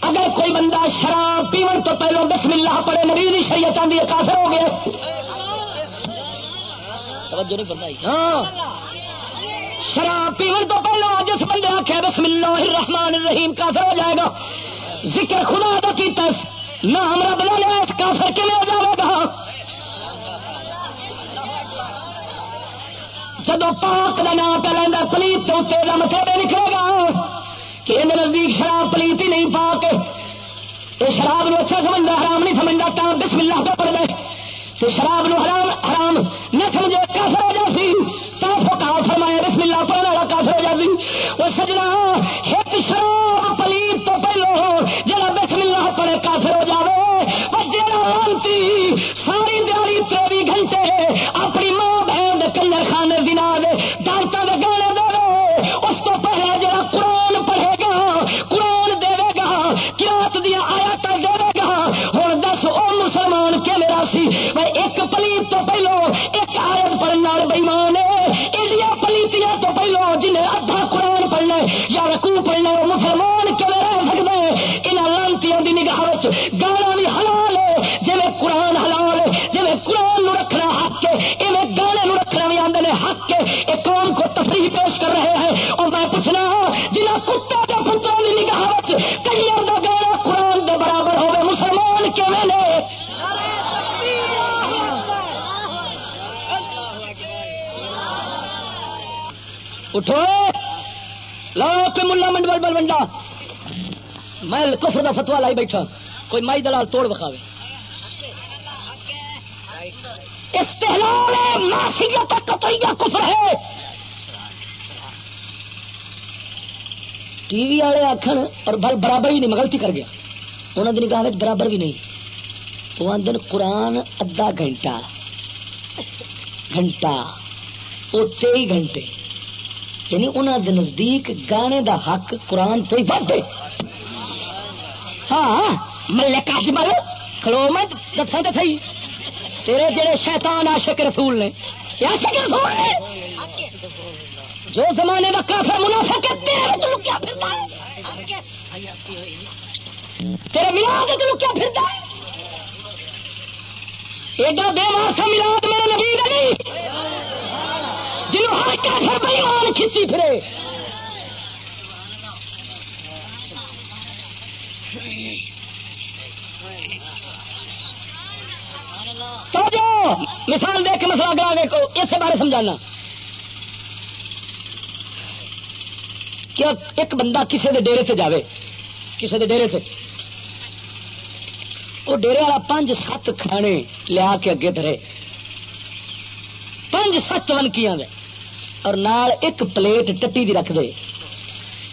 اگر کوئی بندہ شراب پیون تو پہلو بسم اللہ پڑے نبی دی شریعت آدھی کافر ہو گیا۔ توجہ نہیں فرمائی۔ ہاں۔ شراب پیون تو پہلو جس بندے آخیا بسم اللہ الرحمن الرحیم، کافر ہو جائے گا۔ ذکر خدا دا کیتا نام رب نے لیا اس کافر کے ہو جائے گا؟ جدو پاک کا نام پہ لینا پلیت تو تیرا مسئلہ نکلے گا۔ کہ ان نزدیک شراب پلیت ہی نہیں پاک۔ یہ شراب نو اچھا سمجھتا حرام نہیں سمجھتا بسم اللہ پہ پڑھ دے۔ تو شراب نو حرام حرام نہ سمجھے کافر ہو جاتی۔ تو فکا فرمایا بسم اللہ پڑھنے والا کافر ہو جاتی۔ وہ سجنا ایک شراب اٹھو لا ملا منڈ بل بنڈا میں کفر کا فتوا لائی بیٹھا۔ کوئی مائی دلال توڑ بکھاوے معصیت قطعیہ کفر ہے۔ ٹی وی والے آخر اور برابر بھی نہیں غلطی کر گیا۔ انہوں نے نگاہ برابر بھی نہیں۔ وہ آدھے قرآن ادھا گھنٹہ۔ گھنٹہ۔ وہ تئی گھنٹے۔ یعنی انہوں دے نزدیک گانے دا حق قرآن تو ہی بڑھ ہاں ملک اجمل کھلو میں دسا تو صحیح۔ تیرے جڑے شیطان، عاشق رسول نے عاشق رسول نے۔ جو زمانے کا کافر منافع کے تیرے وچ لکیا پھرتا ہے۔ تیرے ملاد لکیا پھرتا ہے۔ ایڈا بے واسا ملاد میرے نبی دا نہیں۔ جنہوں ہر کافر بےمان کھچی پھرے۔ تو جو مثال دے کے مسئلہ گرا دیکھو اس بارے سمجھانا۔ کیا ایک بندہ کسی کے ڈیرے سے جاوے کسی کے ڈیرے سے وہ ڈیرے والا پانچ سات کھانے لیا کے اگے دھرے۔ پانچ سات ونکیاں دے؟ اور نال ایک پلیٹ ٹٹی دی رکھ دے۔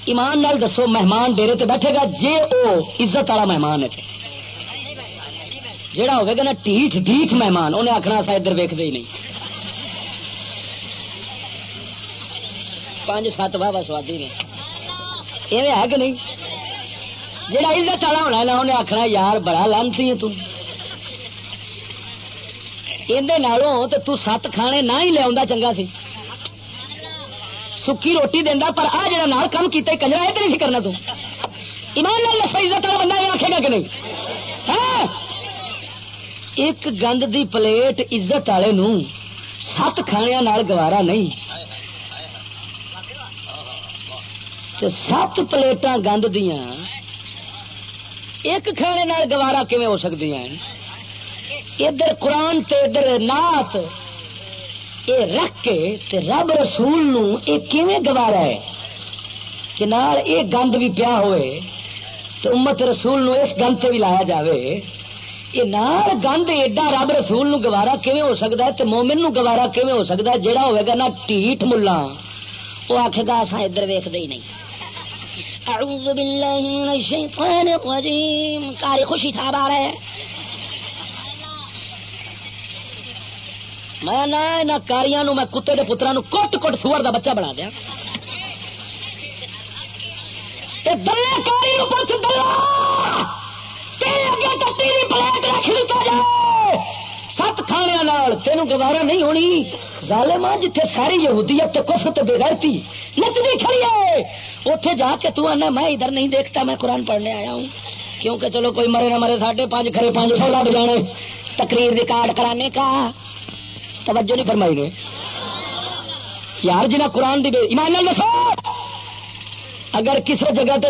ایمان نال دسو، مہمان ڈیرے تے بیٹھے گا، جے او عزت والا مہمان ہے۔ جہا ہوگا نا، ٹھیک ٹھیک مہمان انہیں آخنا سا ادھر ویکد ہی نہیں۔ پانچ سات واہ سوادی نے۔ یہ ہے کہ نہیں؟ جہاں عزت والا ہونا نا انہیں آخنا یار بڑا لانتی ہے تم اندر تو سات کھانے نہ ہی لیا چنگا سی۔ سکی روٹی دینا پر آ جڑا نال کام کیا کنجرا ہے تو نہیں کرنا تم ایمان لال عزت والا بندہ یہ آخے گا کہ نہیں؟ ہاں؟ ایک گند دی پلیٹ عزت والے سات کھانے گوارا نہیں۔ سات پلیٹاں گند دیا ایک کھانے گوارا کیون ہو سکتی ہیں ادھر قرآن تے ادھر نات یہ رکھ کے تے رب رسول نو یہ کیویں گوارا ہے؟ کہ نال یہ گند بھی پیا ہوئے تو امت رسول نو اس گند تے بھی لایا جاوے۔ یہ نال گند ایڈا رب رسول نو گوارا کیویں ہو سکتا ہے تو مومن نو گوارا کیویں ہو سکتا ہے؟ جہاں ہوئے گا نا ٹھیٹ ملا۔ وہ آخے گا اصا ادھر ویختے ہی نہیں۔ اعوذ باللہ من الشیطان الرجیم۔ کاری خوشی تھا آ رہا ہے میں نہ کاریاں نو میں کتے دے پترا نو کٹ کٹ سور دا بچہ بنا دیا۔ سات کھانے گوارا نہیں ہونی۔ ظالما جتھے ساری یہودیت تو کفر تو بغیرتی نچنی کھڑی ہے۔ اتے جا کے تو آنا، میں ادھر نہیں دیکھتا، میں قرآن پڑھنے آیا ہوں۔ کیونکہ چلو کوئی مرے نہ مرے ساڑھے پانچ کھڑے پانچ سو لڑ جانے۔ تقریر ریکارڈ کرانے کا۔ توجہ نہیں فرمائی گے یار جنہیں قرآن دی ایمان اگر کسی جگہ تے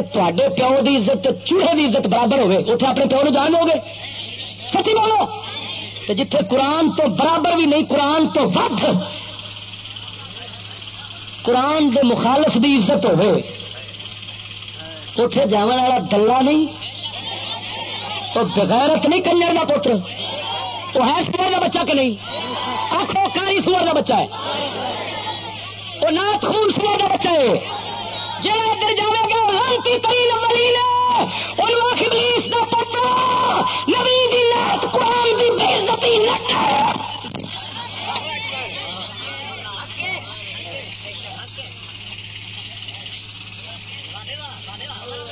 پیو دی عزت چوہے دی عزت برابر ہوگی اتنے اپنے پیو جان دو گے۔ سچی بولو۔ تو جتھے قرآن تو برابر بھی نہیں، قرآن تو ود۔ قرآن دے مخالف دی عزت ہوے اتے جا دلہ نہیں تو بغیرت نہیں کنجر کا پتر۔ وہ ہے سور کا بچہ کہ نہیں؟ آخو کاری سور کا بچہ ہے۔ وہ نات خون سور کا بچہ ہے۔ جہاں ادھر جائے گا، لانتی ترین ولی نے انہوں ابلیس دا پتر نبی دی نات قرآن دی بے عزتی نہ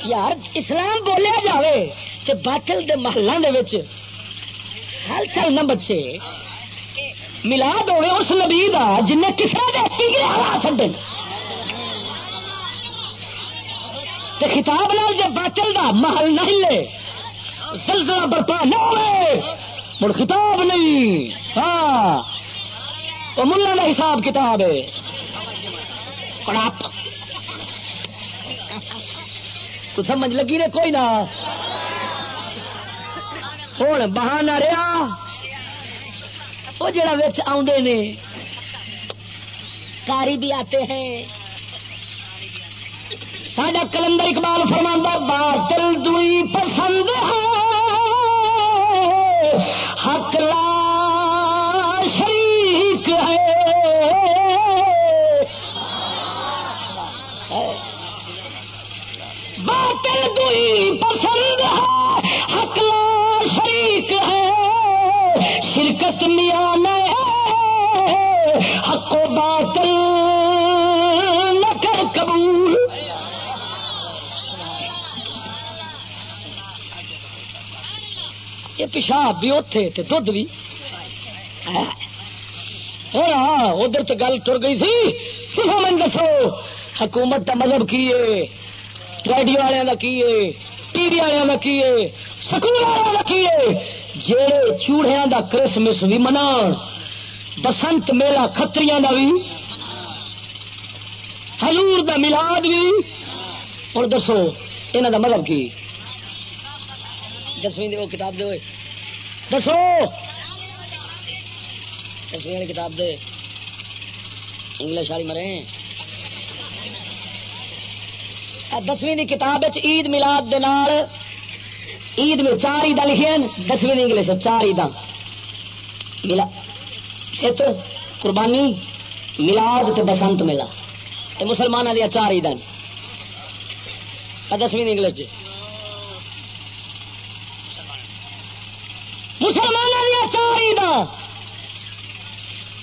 یار، اسلام بولیا جاوے کہ باطل دے محلہ دے وچ ہل سال نہ بچے۔ ملاد ہوئے اس نبی دا جن کسی کے ٹیگرے ہلا چڈن تے خطاب لال جب باطل دا محل نہیں لے سلسلہ برپا نہ ہوئے، مڑ خطاب نہیں۔ ہاں وہ ملا کا حساب کتاب ہے۔ کڑاپ تو سمجھ لگی نے کوئی نہ؟ ہوں بہانا رہا۔ وہ جڑا بچ آدھے نے۔ کاری بھی آتے ہیں۔ ساڈا کلندر اقبال فرما باطل دئی پسند ہے۔ حق لا شریک ہے۔ باطل دئی پسند ہے۔ ہے شرکت میاں حق و باطل نہ کر قبول۔ یہ پیشاب بھی اتے دھد بھی۔ ہاں۔, ہاں، ادھر تو گل تر گئی تھی تم من دسو، حکومت کا مذہب مطلب کی ریڈیو والوں کا کی ٹی وی والوں کا کی سکول والوں کا کی جہے چوڑیا کا کرسمس بھی منا بسنت میلہ کتری کا بھی ہلور دا ملاد بھی۔ اور دسو یہاں کا مطلب کی؟ دسویں وہ کتاب دے دسو، دسویں والی کتاب دے۔ انگلش والی مرے۔ دسویں کتاب عید ملاد دے نال عید میں چار عید لکھے دسویں انگلش چار عید ملا۔ فطر قربانی ملاد تے بسنت ملا یہ مسلمانوں دیا چار عید دسویں انگلش جی۔ مسلمانوں دیا چار عید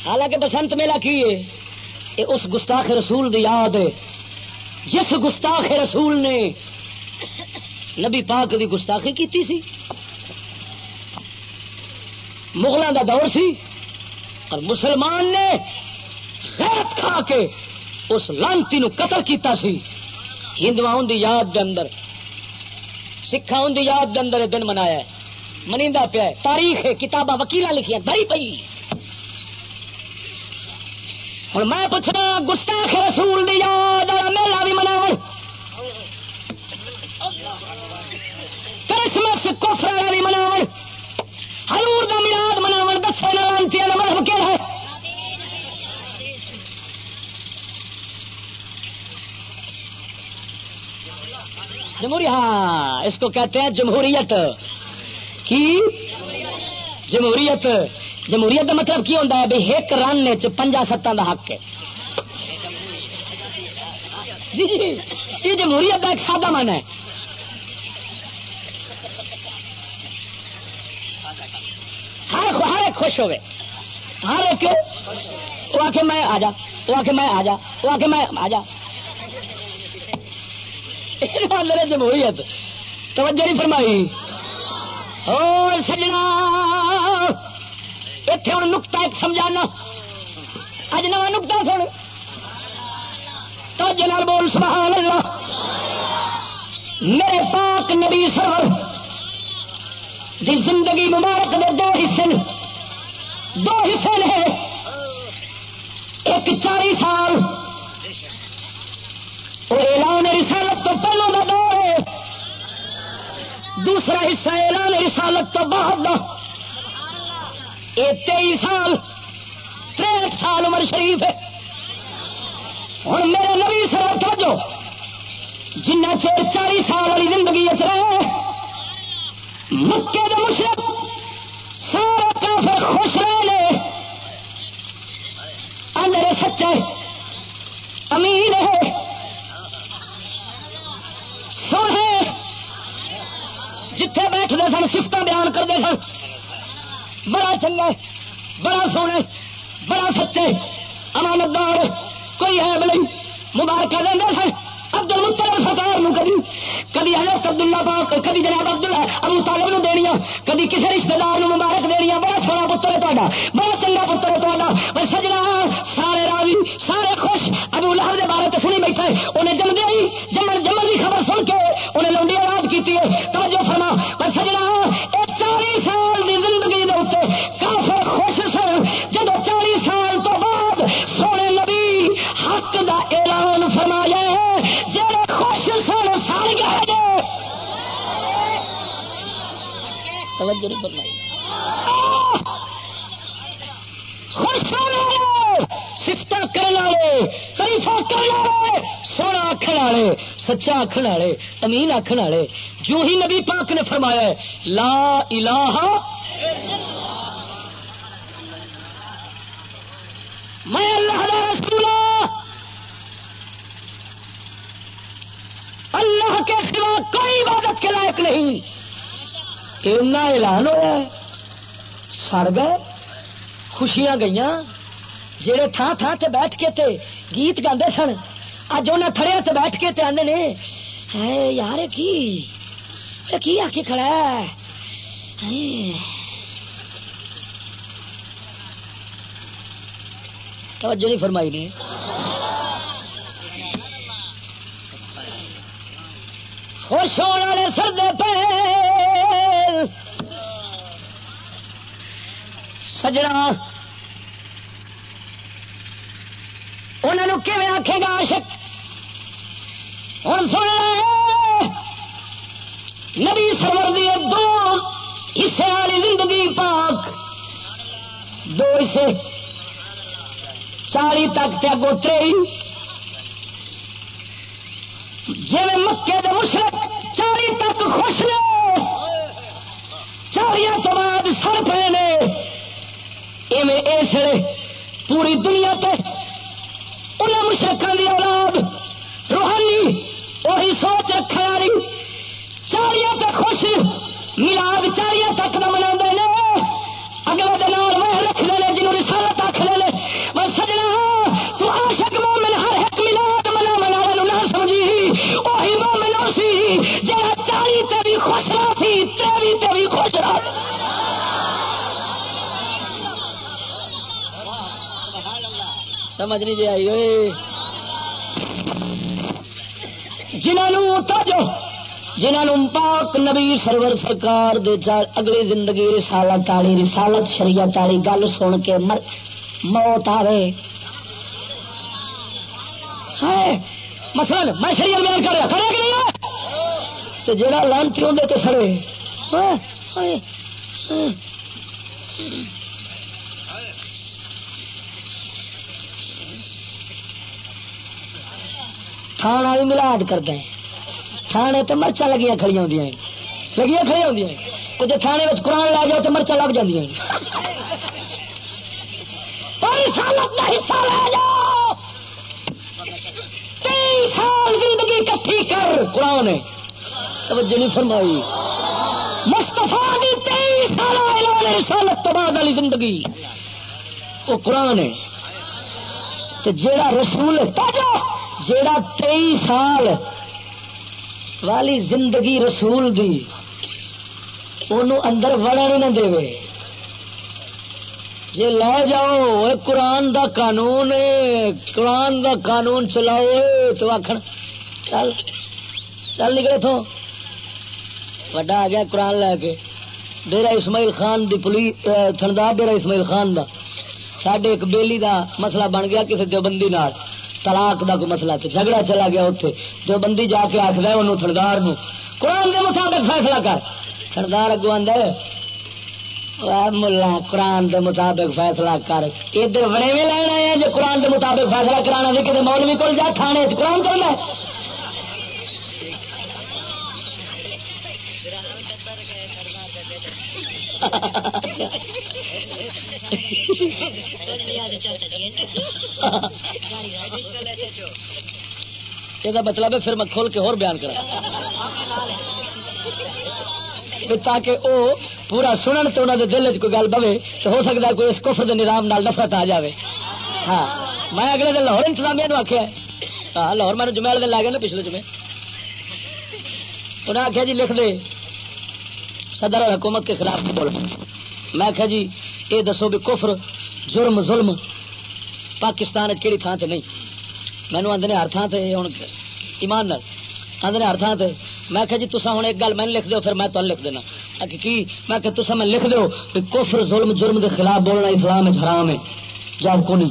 حالانکہ بسنت میلہ کی ہے؟ یہ اس گستاخ رسول دی یاد ہے۔ جس گستاخ رسول نے نبی پاک دی گستاخی کی سی۔ مغلوں دا دور سی۔ اور مسلمان نے غیرت کھا کے اس لانتی نو قتل کیتا سی۔ ہندو دی یاد دے اندر سکھا ان دی یاد دے اندر دن منایا ہے۔ منیدا پیا ہے، تاریخ کتاباں وکیل لکھیا دری پی ہوں میں پوچھنا، گستاخ رسول دی یاد والا میلہ بھی مناو کرسمس کوفر والا بھی مناو ہلور کا میلاد مناو دسے لانتی مذہب کیا ہے۔ جمہوری ہاں اس کو کہتے ہیں جمہوریت۔ کی؟ جمہوریت۔ جمہوریت کا مطلب کی ہوتا ہے؟ بھائی ایک رن چنجا ستان کا حق ہے۔ جی جی یہ جمہوریت کا ایک سادہ من ہے۔ ہر ہر ایک خوش ہوئے۔ ہر ایک وہ آ کے میں آ جا وہ آ کے میں آ جا وہ آ کے میں آ جا۔ جمہوریت، توجہ نہیں فرمائی۔ اور سجنا اتنے ہوں نکتا ایک سمجھانا۔ اج نو نکتا سن۔ تو جنال بول، سبحان اللہ۔ میرے پاک نبی سر دی زندگی مبارک دے دو حصے دو حصے نے۔ ایک چالی سال۔ وہ اعلان رسالت تو پہلوں کا دور ہے۔ دوسرا حصہ اعلان رسالت تو بعد یہ تئی سال تریٹ سال عمر شریف ہے۔ ہوں میرے نبی سر جو جنہ چیر چالی سال والی زندگی رہے مکے کے مشرق سارے کافر خوش رہے۔ میرے سچے امیر ہے۔ سونے جتھے بیٹھتے سن سفت بیان کرتے سن۔ بڑا چنگا بڑا سونا بڑا سچے، امانتدار، کوئی ہے نہیں۔ مبارک دیں سن۔ ابد المطلب سرکار نو کبھی کبھی حضرت عبداللہ پاک کبھی جناب عبد ابو طالب نو دنیا کبھی کسی رشتے دار نو مبارک دنیا بڑا سونا پتر ہے تا بڑا چنگا پتر ہے تا بھائی سجنا، سارے راوی، سارے خوش، ابو لہب کے بارے تو سنی بیٹھا ہے۔ انہیں جمدے ہی جمن جمن کی خبر سن کے انہیں لونڈی آواز کی توجہ فرما۔ پر سجنا، ایک چالیس سال کی زندگی دے اتنے کافر توجہ نہیں کرنا سفت کرنے والے تریفا کرنے والے، سونا آخر والے، سچا آخر والے، امین آخر والے۔ جو ہی نبی پاک نے فرمایا ہے، لا الہ میں اللہ رسول ہاں۔ اللہ کے سوا کوئی عبادت کے لائق نہیں۔ اتنا اعلان ہوا سڑ گئے خوشیاں گئی جہے تھان تھان تے بیٹھ کے تے گیت گاندے سن اج انہیں تھڑیا تے بیٹھ کے تے آنے نے یار کی کی آ کے کھڑا ہے توجہ نہیں فرمائی نے خوش ہونے والے سردے پہ سجنا۔ انہوں کی آخے گا عاشق؟ ہوں سن نبی سرور دی دو حصے والی زندگی پاک۔ دو حصے۔ چالی تک تے اگو تری جی مکے دے مشرق چالی تک خوش نے۔ چالیاں تو بعد سر پے نے۔ ایویں اس پوری دنیا تے ان مشرقوں کی اولاد، روحانی وہی سوچ رکھنے والی چالیاں تے خوش، ملاد چالیاں سمجھ نہیں جی آئی ہوئے جنہوں جو جنہوں پاک نبی سرور سرکار دے چار اگلی زندگی رسالت والی رسالت شریعت والی گل سن کے مر، موت آئے مسل میں شریعت بیان کر رہا کرے کہ نہیں تو جڑا لانتی ہوں تو سڑے تھان والی ملاد کرتا ہے تھانے تو مرچا لگیا کھڑی ہوں لگیا کھڑی ہوں کچھ تھانے میں قرآن لا جاؤ تو مرچا لگ جی سال زندگی کٹھی کر۔ قرآن توجہ نہیں فرمائی۔ مستفا کی تیئیس سال رسالت تو بعد والی زندگی۔ وہ قرآن ہے۔ جیڑا رسول تاجو جیڑا تئی سال والی زندگی رسول دی انہوں اندر وڑن نہ دے۔ جی لے جاؤ قرآن دا قانون قرآن دا قانون چلاؤ تو آخر چل چل نکلے تھو وڈا آ گیا قرآن لے کے۔ ڈیرا اسماعیل خان دی پولیس تھندار ڈیرا اسماعیل خان دا۔ سڈے ایک بیلی دا مسئلہ بن گیا کسی دیوبندی نال۔ طلاق دا کوئی مسئلہ تو جھگڑا چلا گیا اتنے جو بندی جا کے آخر انہوں تھردار قرآن دے مطابق فیصلہ کر۔ تھردار اگو آدھا ملا، قرآن دے مطابق فیصلہ کر۔ ادھر بڑے میں لینا ہے، جو قرآن دے مطابق فیصلہ کرانا بھی کسی مولوی کو جا، تھانے قرآن چلنا یہ مطلب ہے پھر میں کھول کے اور بیان کرا تاکہ وہ پورا سنن تو انہوں دے دل چ کوئی گل بوے تو ہو سکتا ہے کوئی اس کفر دے نظام نال نفرت آ جائے ہاں میں اگلے دن لاہور انتظامیہ نو آخیا ہاں لاہور میں جمعے والے دن لا گیا نا پچھلے جمعے انہیں آخیا جی لکھ دے صدر حکومت کے خلاف نہیں بولنا میں آخیا جی یہ دسو بھی کفر جرم ظلم. پاکستان کہڑی تھان سے نہیں؟ مینو آدھے ہر تھان سے ہوں ایمان آدھے ہر تھان سے میں کہ جی تصا ہوں ایک گل میں لکھ دو پھر میں تمہیں لکھ دینا۔ کی؟ میں کہ تصا میں لکھ دو کہ کفر، ظلم، جرم کے خلاف بولنا اسلام حرام ہے۔ جاب کو نہیں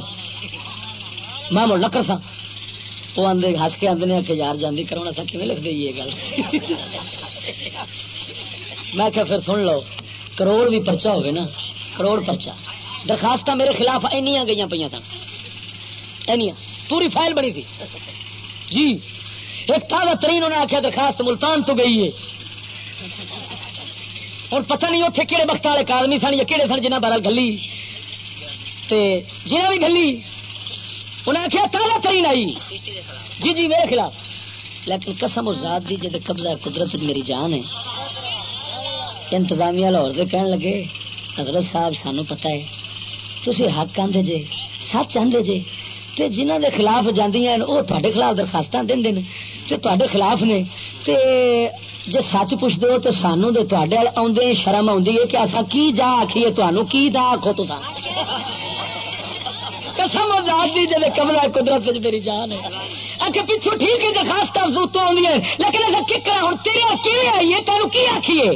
میں مڑ لکر سا وہ آدھے ہس کے آدھے کہ یار جاندی کرونا تھا کھے لکھ دے گل؟ میں کہ پھر سن لو، کروڑ بھی پرچا ہوگی نا، کروڑ پرچا۔ درخواست میرے خلاف اینیا گئی پہ سن۔ اینیا پوری فائل بنی تھی۔ جی۔ ایک تازہ ترین انہوں نے آخیا درخواست ملتان تو گئی ہے۔ اور پتہ نہیں اتنے کہڑے وقت والے کادمی سن یا کہڑے سن جنہیں بارہ گلی۔ جنہیں بھی گلی۔ انہیں آخیا تازہ ترین آئی۔ جی جی میرے خلاف۔ لیکن قسم ذات دی جد قبضہ قدرت میری جان ہے۔ انتظامیہ لاہور دے کہن لگے، حضرت صاحب، سانو پتہ ہے۔ تھی حق آدھے جے سچ آدھے جے تے جنہ دے خلاف جاندی ہیں وہ تے خلاف درخواست دیں تے تے خلاف نے تے جے سچ پوچھ دو تو سانو دے تے آدھے شرم آدھی ہے کہ اصا کی جا آخیے تمہوں کی دا آخو تو قسم ذات دی جے قبضہ قدرت میری جان ہے آخر پچھو ٹھیک ہے درخواست ضرورت آدی لیکن اگر ککر ہوں تیرے کی آئیے تینوں کی آخیے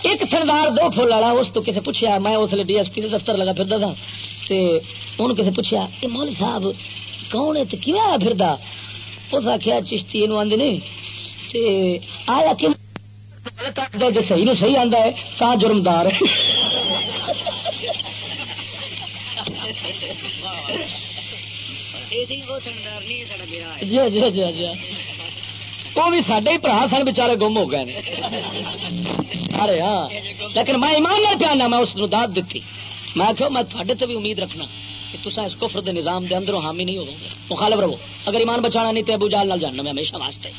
ایک تھندار دو فل والا اس تو کسی پوچھا میں اس لیے ڈی ایس پی کے دفتر لگا پھر تھا انہوں کسی پوچھا یہ مول صاحب کون ہے کیوں آیا پھر اس آخیا چشتی یہ آدھے نہیں آیا کہ صحیح نو صحیح آتا ہے تا جرمدار جی جی جی جی۔ وہ بھی سڈے ہی برا سن بچارے گم ہو گئے ارے ہاں۔ لیکن میں ایمان نہ پیانا میں اس داد دیتی میں آخو میں تھوڑے تو بھی امید رکھنا کہ تصا اس کفر دے نظام دے اندروں حامی نہیں ہوگا مخالف رہو۔ اگر ایمان بچانا نہیں تو ابو جال نال جاننا میں ہمیشہ واسطے۔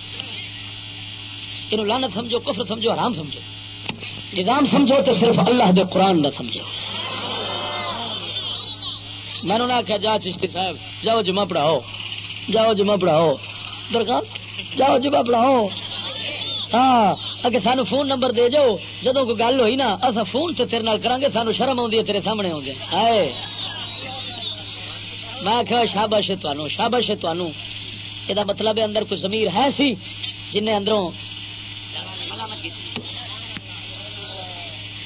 یہ لانت سمجھو، کفر سمجھو، حرام سمجھو۔ نظام سمجھو تو صرف اللہ دے قرآن دا سمجھو۔ میں نے آخیا جا چشتی صاحب، جاؤ جمعہ پڑھاؤ۔ جاؤ جمعہ پڑھاؤ۔ درخواست جاؤ جمعہ پڑھاؤ ہاں اگر سانو فون نمبر دے جاؤ جدو کوئی گل ہوئی نا اصا فون سے تیرے کریں گے سانو شرم آئی تیرے سامنے آؤ گے آئے میں آخیا شابش تمہوں شابش تمہوں یہ مطلب ہے اندر کوئی زمیر ہے سی جن اندروں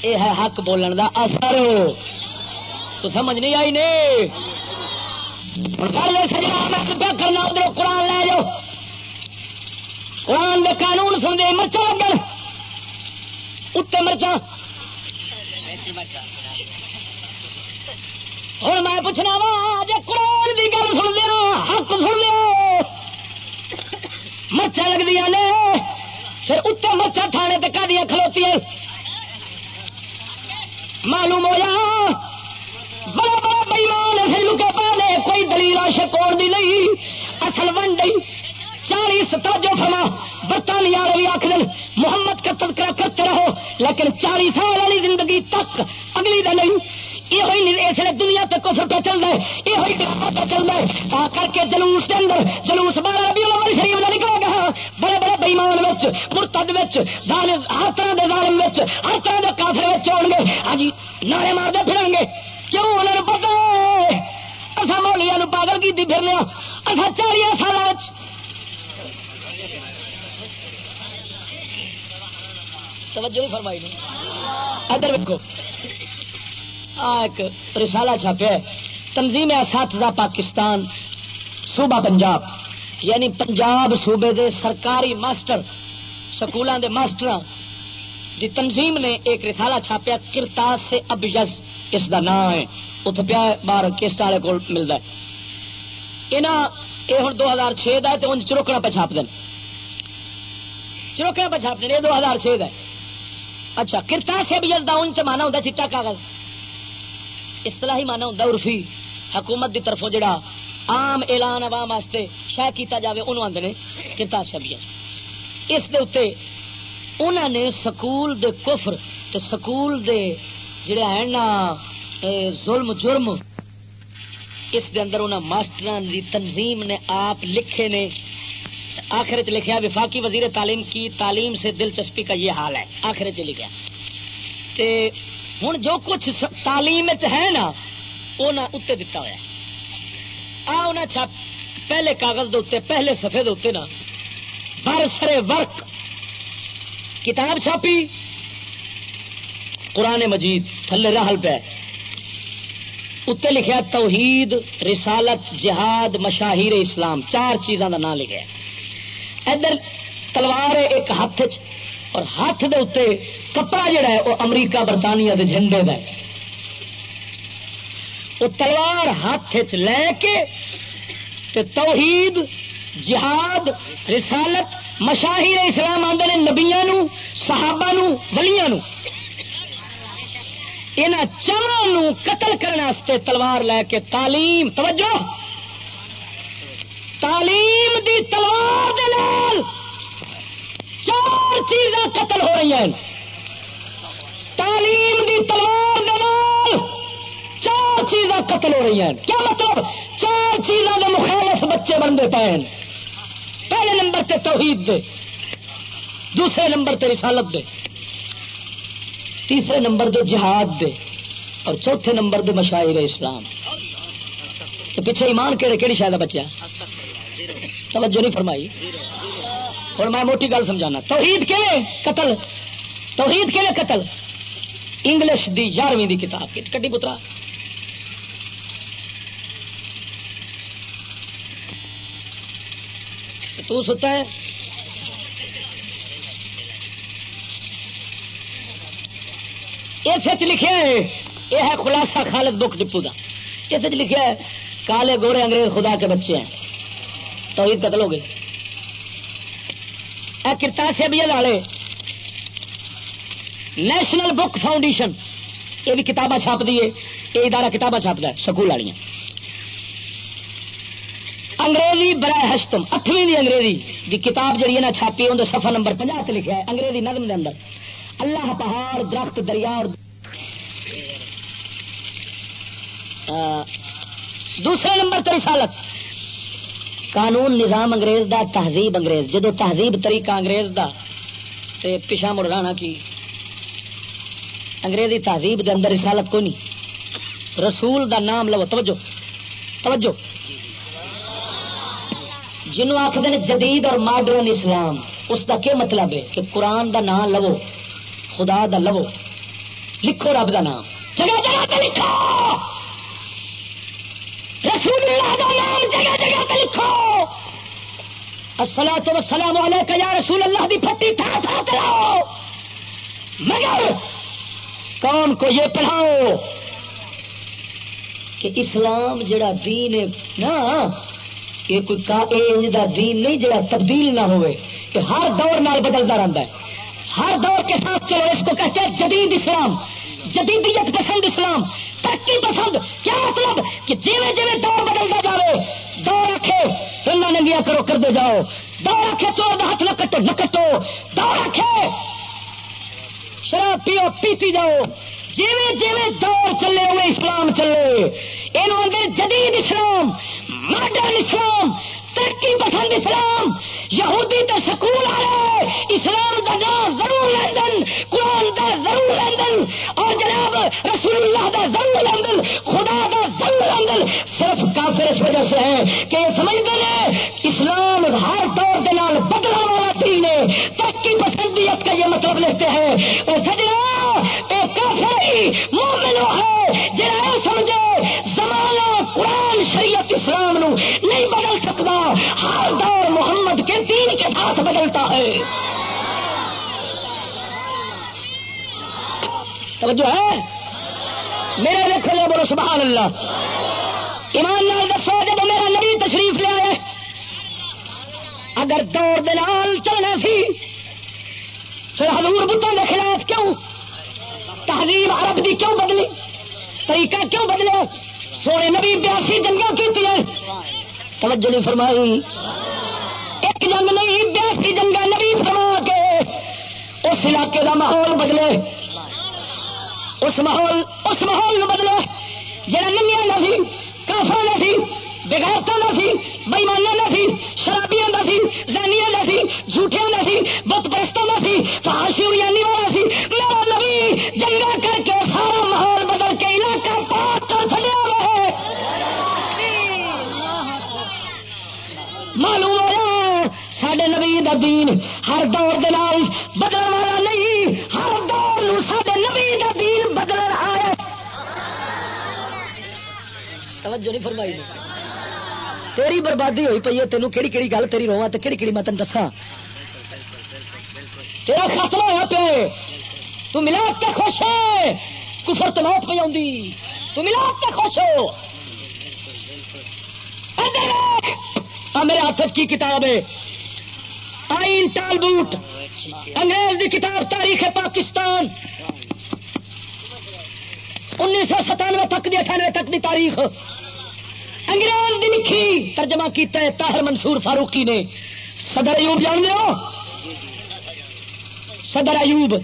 یہ ہے حق بولن دا اثر۔ تو سمجھ نہیں آئی نے؟ کرنا ادھر قرآن لے جاؤ قرآن دے قانون سن مرچا لگن۔ اتنے مرچا ہوں میں پوچھنا وا جی قرآن کی گل سن لیا، حق سن لیا مرچا لگتی نے، پھر اتنے مرچا تھانے تک دیا کھلوتی معلوم ہوا بڑا بڑا بئیمان پھر لکے پانے کوئی دلیل شکوڑ دی نہیں۔ اصل ون ڈی یعنی چالیس توجہ فرما، برطانیہ والے بھی آخر محمد کا تذکرہ کرتے رہو، لیکن چالیس سال والی زندگی تک اگلی دن نہیں یہ اس لیے دنیا تک کفر پہ چل رہا ہے یہ ڈرامہ پہ چل رہا ہے۔ تا کر کے جلوس کے اندر، جلوس بارہ بھی عمر شریف کا نکلے گا بڑے بڑے بئیمان مرتد ہر طرح کے ظالم ہر طرح کے کافر ہو گے۔ ہاں جی نعرے مارتے پھریں گے۔ کیوں؟ انہوں نے پتا اصا مولیا پاگل کی پھرنے ہاں۔ اصا چالیا سال توجہ نہیں فرمائی نہیں ادھر ویکو ایک رسالہ چھاپیا تنظیم اساتذہ پاکستان، صوبہ پنجاب۔ یعنی پنجاب صوبے دے سرکاری ماسٹر، سکولوں دے ماسٹر دی تنظیم نے ایک رسالہ چھاپیا، کرتاس سے اب یس اس دا نام ہے۔ اتنے پیا باہر کسٹ والے کو ملتا ہے۔ یہاں یہ ہوں دو ہزار چھ کا تو چروکڑا پہ چھاپ دین چروکڑا پہ چھاپ دین یہ دو ہزار چھ کا اچھا کرتا سے بھی جلدا ان سے مانا ہوتا چٹا کاغذ۔ اصطلاحی مانا ہوتا عرفی۔ حکومت دی طرفوں جڑا عام اعلان عوام واسطے شہ کیتا جاوے، انہوں آدھے کرتا سے بھی اس دے اتنے انہوں نے سکول دے کفر تے سکول دے جڑے ہیں نا ظلم، جرم، اس دے اندر انہوں ماسٹر دی تنظیم نے آپ لکھے نے۔ آخر چ لکھا وفاقی وزیر تعلیم کی تعلیم سے دلچسپی کا یہ حال ہے۔ آخر چ لکھا ہوں جو کچھ تعلیم ہے نا وہ اتنے دتا ہوا آ انہیں پہلے کاغذ دے پہلے سفے دے نا۔ برسرے ورک کتاب چھاپی۔ قرآن مجید تھلے رحل پہ۔ اتنے لکھا توحید، رسالت، جہاد، مشاہیر اسلام۔ چار چیزوں کا نام لکھا ادھر تلوار ایک ہاتھ چ اور ہاتھ دے اتنے کپڑا جڑا ہے وہ امریکہ برطانیہ دے جھنڈے دا ہے۔ وہ تلوار ہاتھ چ لے کے تے توحید، جہاد، رسالت، مشاہیر اسلام آدھے نبیا صحابہ ولیاں یہاں چاروں قتل کرنے تلوار لے کے تعلیم، توجہ! تعلیم دی تلوار دلال چار چیزاں قتل ہو رہی ہیں۔ تعلیم دی تلوار دلال چار چیزاں قتل ہو رہی ہیں۔ کیا مطلب؟ چار چیزوں کے مخالف بچے بنتے پے پہلے نمبر تے توحید دے، دوسرے نمبر تے رسالت دے، تیسرے نمبر دے جہاد دے، اور چوتھے نمبر دے مشاہر اسلام۔ تو پیچھے ایمان کہڑے کہڑی شاید بچیا؟ توجہ نہیں فرمائی۔ اور میں موٹی گل سمجھانا۔ توحید کے قتل۔ توحید کے قتل؟ انگلش دی یارویں دی کتاب کٹی پترا۔ تو ستا ہے۔ اس لکھا ہے، یہ ہے خلاصہ خالد بک ڈپو کا اس لکھا ہے، کالے گورے انگریز خدا کے بچے ہیں۔ تو قتل ہو گئے کرتا سے بھی والے نیشنل بک فاؤنڈیشن یہ بھی کتابیں چھاپ دیے یہ ادارہ کتابیں چھاپتا ہے، سکول والی انگریزی برائے ہشتم اٹھویں دی انگریزی دی کتاب جہی نا چھاپی اندر سفر نمبر پنجہ لکھا ہے، انگریزی نظم دے اندر۔ اللہ پہاڑ، درخت، دریا اور دوسرے نمبر تو رسالت۔ قانون نظام انگریز دا، تہذیب انگریز۔ جدو تہذیب طریقہ انگریز دا، تے پیچھا مڑ کی، انگریزی تہذیب دے اندر رسالت کوئی نہیں رسول دا نام لو، توجہ توجہ۔ جنوں آخر جدید اور ماڈرن اسلام، اس دا کیا مطلب ہے؟ کہ قرآن دا نام لو، خدا دا لو، لکھو رب دا نام۔ جگہ جگہ لکھو! رسول اللہ دا نام جگہ جگہ پہ لکھو السلام تو سلام علیکم یا رسول اللہ دی پھٹی تھا تھا کراؤ مگر کون کو یہ پڑھاؤ کہ اسلام جڑا دین ہے نا یہ کوئی کا دین نہیں جڑا تبدیل نہ ہوئے کہ ہر دور نال بدلتا رہتا ہے۔ ہر دور کے ساتھ چلو، اس کو کہتے ہیں جدید اسلام۔ جدیدیت پسند اسلام، ترقی پسند، کیا مطلب؟ کہ جیوے جیوے دور بدلتا جائے دور رکھے رنگا ننگیا کرو، کر دے جاؤ۔ دور رکھے چور ہاتھ نہ کٹو نہ کٹو دور رکھے شراب پیو، پیتی جاؤ۔ جیوے جیوے دور چلے ہوئے اسلام چلے۔ یہ جدید اسلام، ماڈرن اسلام، ترقی پسند اسلام۔ یہودی تے سکول والے، اسلام کا نام ضرور لندن قرآن کا ضرور لندن اور جناب رسول اللہ کا ضرور لندن خدا کا ضرور لندن صرف کافر اس وجہ سے ہے کہ یہ سمجھتے ہیں، اسلام ہر دور کے نال بدلا والا دین ہے۔ ترقی پسندیت کا یہ مطلب لیتے ہیں۔ وہ سجنا ایک کافر، مومن ہے جہاں سمجھے، زمانہ قرآن شریعت اسلام نو نہیں بدل سکتا۔ ہر دور محمد کے دین کے ساتھ بدلتا ہے۔ توجہ ہے؟ میرے دیکھو لے بولو سبحان اللہ۔ ایمان لال دسو، جب میرا نبی تشریف لے آئے اگر دور دال چلنا سی، پھر حضور بتوں کے خلاف کیوں؟ تہذیب عرب دی کیوں بدلی؟ طریقہ کیوں بدلے سونے نبی بیاسی جنگیں کی توجہ نہیں فرمائی۔ ایک جنگ نہیں، بیاسی جنگ نبی فرما کے اس علاقے کا ماحول بدلے۔ اس ماحول اس ماحول بدلے۔ جہاں ننیا نہ سی کافا نہ سی بغیرتا نہ سی بےمانیا نہ سی شرابیاں نہ سی زانیاں نہ سی جھوٹیاں نہ سی بت پرستوں نہ سی فہاشی یعنی والا سی میرا نبی جنگا کر کے سارا ماحول بدل کے علاقہ پاک کر چلے رہے معلوم ہوا سڈے نبی دا دین ہر دور دال بدل والا توجہ نہیں فرمائی تیری بربادی ہوئی پی ہے، تینوں کہڑی کہڑی گل تیری رواں تو کہڑی کہڑی میں تین دسا تیرا خاتمہ ہوا پہ تو ملاد کے خوش ہے۔ کفر تو موت پہ آؤں تو ملاد کے خوش ہو۔ میرے ہاتھ کی کتاب ہے؟ آئین ٹال بوٹ۔ انگریز کی کتاب تاریخ پاکستان۔ انیس سو ستانوے تک دی اٹھانوے تک دی تاریخ۔ انگریز دی لکھی ترجمہ کیتا ہے طاہر منصور فاروقی نے۔ صدر ایوب جان لو صدر ایوب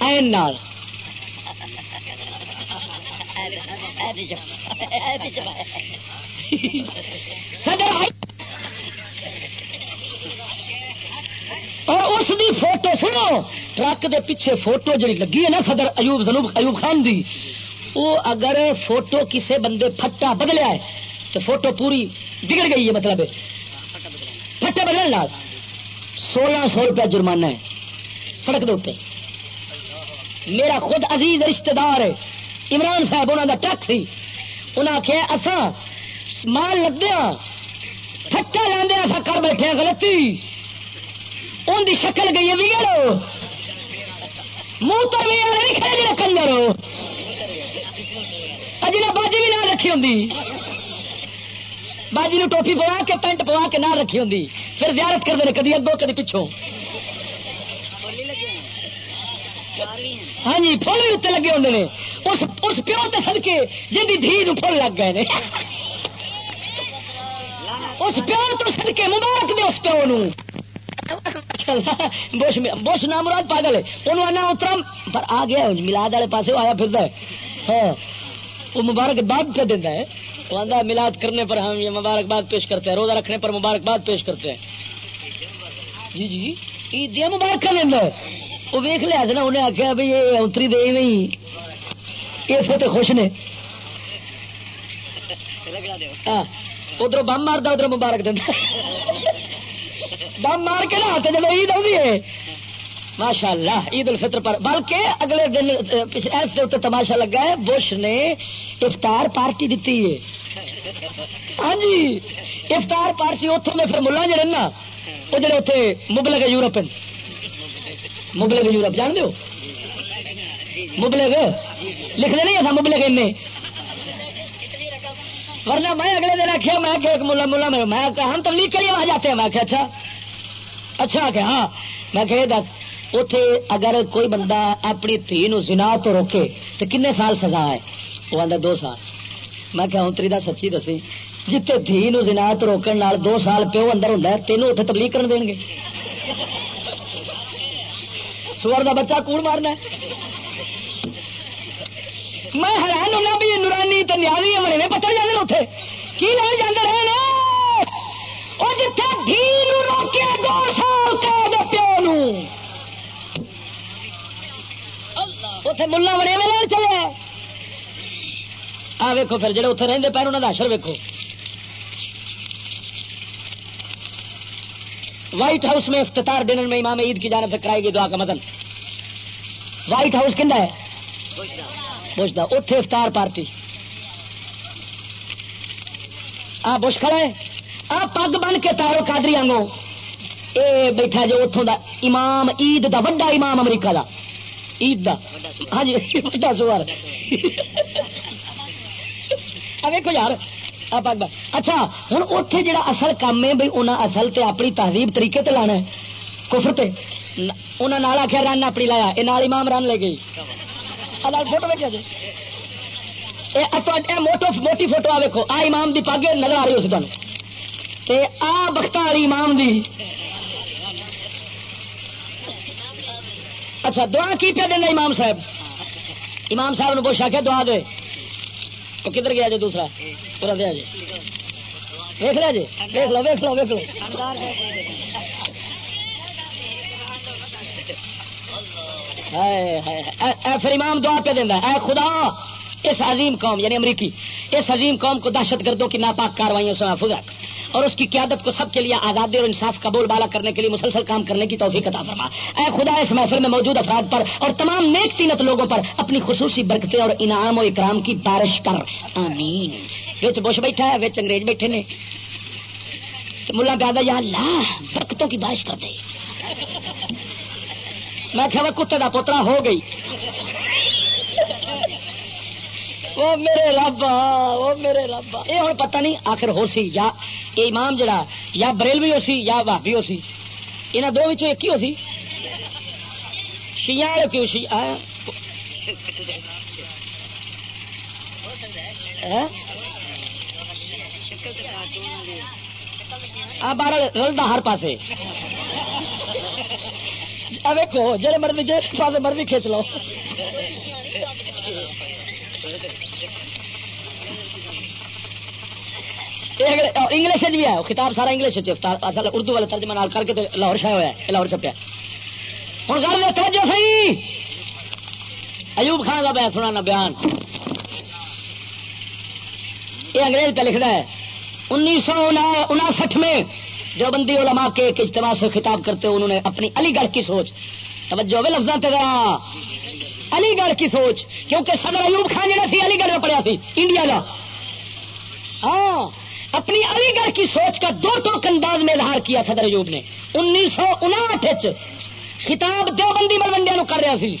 این نال۔ صدر اور اس دی فوٹو سنو۔ ٹرک دے پیچھے فوٹو جڑی لگی ہے نا صدر ایوب جنوب ایوب خان دی۔ وہ اگر فوٹو کسے بندے پھٹا بدلیا ہے، تو فوٹو پوری بگڑ گئی ہے مطلب پھٹا بدلنے لال۔ سولہ سو روپیہ جرمانہ ہے، سڑک دے میرا خود عزیز رشتہ دار ہے، عمران صاحب انہوں کا ٹرک سی۔ انہیں آخیا اصا مال لگیا پھٹا لاندے اصا کر بیٹھے غلطی۔ ان کی شکل گئی ہے بگڑ منہ تو بھی نہیں کھڑے کنجر اجی نے باجی بھی نہ رکھی ہوں باجی نے ٹوپی پوا کے، پینٹ پوا کے نہ رکھی ہوں پھر زیارت کرتے ہیں کدی اگوں کدی پچھوں۔ ہاں جی فل بھی اتنے لگے ہوں اس پیو تے سدکے جی دھی فل لگ گئے اس پیو تو سدکے مبارک دے اس پیو نو بوش بوش نام مراد پاگل ہے۔ انہوں آنا اترا، پر آ گیا ملاد والے پاس آیا پھر ہاں۔ وہ مبارک باد پہ دینا ہے۔ وہ آدھا ملاد کرنے پر ہم یہ مبارکباد پیش کرتے ہیں، روزہ رکھنے پر مبارکباد پیش کرتے ہیں۔ جی جی عید دیا مبارک لینا وہ ویخ لیا نا انہیں آخیا بھائی یہ اتری دے نہیں یہ تو خوش نے۔ ہاں، ادھر بم مارتا ادھر مبارک دینا دم مار کے نہ جب عید آئی ہے۔ ماشاء اللہ عید الفطر پر۔ بلکہ اگلے دن ایسے تماشا لگا ہے، بش نے افطار پارٹی دیتی ہے۔ ہاں جی افطار پارٹی اتوں میں پھر ملا جڑے نا وہ جڑے اتنے مبلک یورپ مبلک یورپ، جان دو مبلک لکھنے نہیں ایسا مبلک ان ورنہ میں اگلے دن آخیا میں کہ ملا ملا میں ہم تبلیغ کے لیے وہاں جاتے ہیں؟ میں اچھا۔ اچھا کہ ہاں۔ میں کہ دس۔ اتے اگر کوئی بندہ اپنی تھی نو زنا تو روکے تو کنے سال سزا ہے؟ وہ آدھا دو سال۔ میں کہ اتری دا سچی دسی۔ جتنے دھی نو زنا تو روکن نال دو سال پیو اندر ہوں تینوں اتنے تبلیغ کر دیں گے۔ سور دا بچہ کوڑ مارنا میں حیران ہونا بھی نورانی تو نیالی بنے پتہ جانے اتنے کی لے جانے رہے وہ جتنے دھی روکے دو سال کا پیو نو۔ اتے ملا بڑے والے چلے آ ویکو پھر جڑے اتنے رہتے پیر انہوں کا اشر ویکو وائٹ ہاؤس میں افتتار ڈنر میں امام عید کی جانب سے کرائی گئی دعا کا مدن وائٹ ہاؤس کنڈا ہے پوچھتا اتے افطار پارٹی آ بش کھڑا ہے پگ بن کے تارو کادری آگو اے بیٹھا جو اتوں دا امام عید دا وڈا امام امریکہ دا عید دا ہاں جی وڈا سوار ویکو یار اچھا ہوں اتے جڑا اصل کام ہے بھائی انہیں اصل تے اپنی تہذیب طریقے تے لانا ہے، کفر تے۔ انہیں نال آخیا رن اپنی لایا۔ یہ امام رن لے گئی۔ فوٹو ویکیا جی۔ موٹو، موٹی فوٹو آ ویکو آ امام دی پگ نظر آ رہی ہو سی تمہیں آ بخت والی امام دی اچھا دعا کی پہ دینا امام صاحب؟ امام صاحب نے پوچھا کہ دعا دے؟ وہ کدھر گیا جی دوسرا؟ پورا دیا جی۔ ویخ لیا جی؟ ویخ لو ویخ لو ویخ لو۔ پھر امام دعا پہ دینا اے خدا، اس عظیم قوم یعنی امریکی، اس عظیم قوم کو دہشت گردوں کی ناپاک کاروائیوں سے محفوظ رکھ اور اس کی قیادت کو سب کے لیے آزادی اور انصاف کا بول بالا کرنے کے لیے مسلسل کام کرنے کی توفیق عطا فرما۔ اے خدا، اس محفل میں موجود افراد پر اور تمام نیک تینت لوگوں پر اپنی خصوصی برکتیں اور انعام و اکرام کی بارش کر۔ آمین۔ وچ بش بیٹھا ہے، وچ انگریز بیٹھے نے۔ ملا پیادا یا اللہ، برکتوں کی بارش کر دے۔ میں کہ کتے کا پوترا ہو گئی۔ وہ میرے رب وہ میرے رب۔ یہ ہوں پتہ نہیں آخر ہو سی یا اے امام جڑا، یا بریلوی ہو سی یا بھابی ہو سی۔ یہاں دو ایک ہی ہو سی۔ شیا کیوں سی ہاں؟ ہاں؟ بارہ رلدا ہر پاسے۔ ویکو جی مرضی جی پاس مرضی کھینچ لو۔ انگلش بھی ہے کتاب سارا انگلش اصل اردو والے ترجمہ کر کے لاہور شاہ ہوا ہے، لاہور چھپیا ہوں گل توجہ سی ایوب خان کا بیان سنا بیان۔ یہ انگریز پہ لکھنا ہے انیس سو انسٹھ میں جو بندی علماء کے ایک اجتماع سے خطاب کرتے انہوں نے اپنی علی گڑھ کی سوچ۔ توجہ لفظ علی گڑھ کی سوچ، کیونکہ صدر ایوب خان جہاں سی، علی گڑھ میں پڑھیا سی، انڈیا کا ہاں۔ اپنی علی گڑھ کی سوچ کا دو ٹوک انداز میں اظہار کیا صدر ایوب نے۔ انیس سو انٹھ خطاب دو بندی ملوڈیا کر رہا سی۔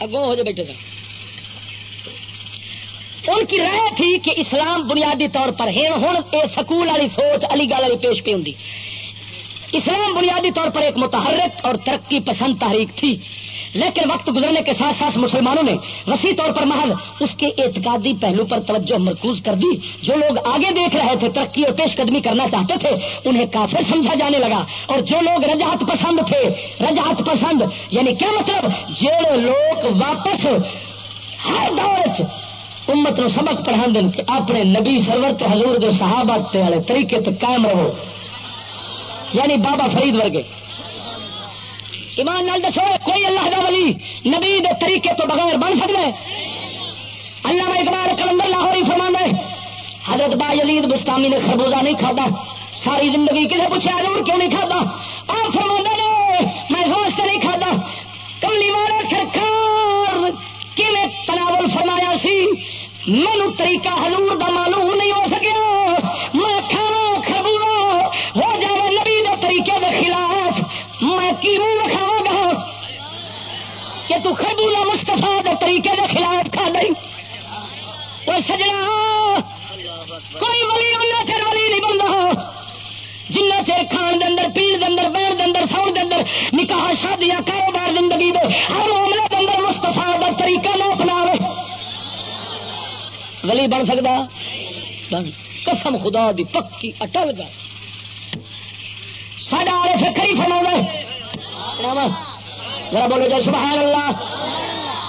اگوں ہو جائے بیٹھے تھے ان کی رائے تھی کہ اسلام بنیادی طور پر ہے ہوں یہ سکول والی سوچ، علی گل والی پیش پی ہوں اسلام بنیادی طور پر ایک متحرک اور ترقی پسند تحریک تھی۔ لیکن وقت گزرنے کے ساتھ ساتھ مسلمانوں نے وسیع طور پر محض اس کے اعتقادی پہلو پر توجہ مرکوز کر دی۔ جو لوگ آگے دیکھ رہے تھے، ترقی اور پیش قدمی کرنا چاہتے تھے، انہیں کافر سمجھا جانے لگا۔ اور جو لوگ رجحت پسند تھے، رجحت پسند یعنی کیا مطلب؟ جو لوگ واپس ہر دور امت نو سبق پڑھا دن کہ اپنے نبی سرور تے حضور دے صحابہ تے والے طریقے تے قائم رہو۔ یعنی بابا فرید ورگے۔ ایمان نال دسو، کوئی اللہ دا ولی نبی دے طریقے تو بغیر بن سکتا ہے؟ اللہ میں اقبال کلندر لاہور فرما ہے، حضرت با یلید بستانی نے خربوزہ نہیں کھادا، ساری زندگی کسی پوچھا، حضور کیوں نہیں کھادا؟ آپ فرما نے، میں سوچ نہیں کھادا۔ کملی والا سرکار کیون تناول فرمایا سی؟ مینو طریقہ حضور دا معلوم نہیں ہو سکیا۔ تو خربوزہ مستفا دے طریقے دے خلاف کھا دئی وہ سجنا، کوئی ولی ان چر ولی نہیں بنتا۔ جنہ چر کھان دے اندر پیڑ دے اندر بیر دے اندر ساؤن دے اندر نکاح، شادیاں، کاروبار، زندگی دے ہر معاملے دے اندر مستفا دا طریقہ نہ اپنا ولی بن سکتا؟ بن۔ قسم خدا دی، پکی اٹل گا۔ سڈا آئے سے کئی فرما ذرا بولو جی سبحان اللہ۔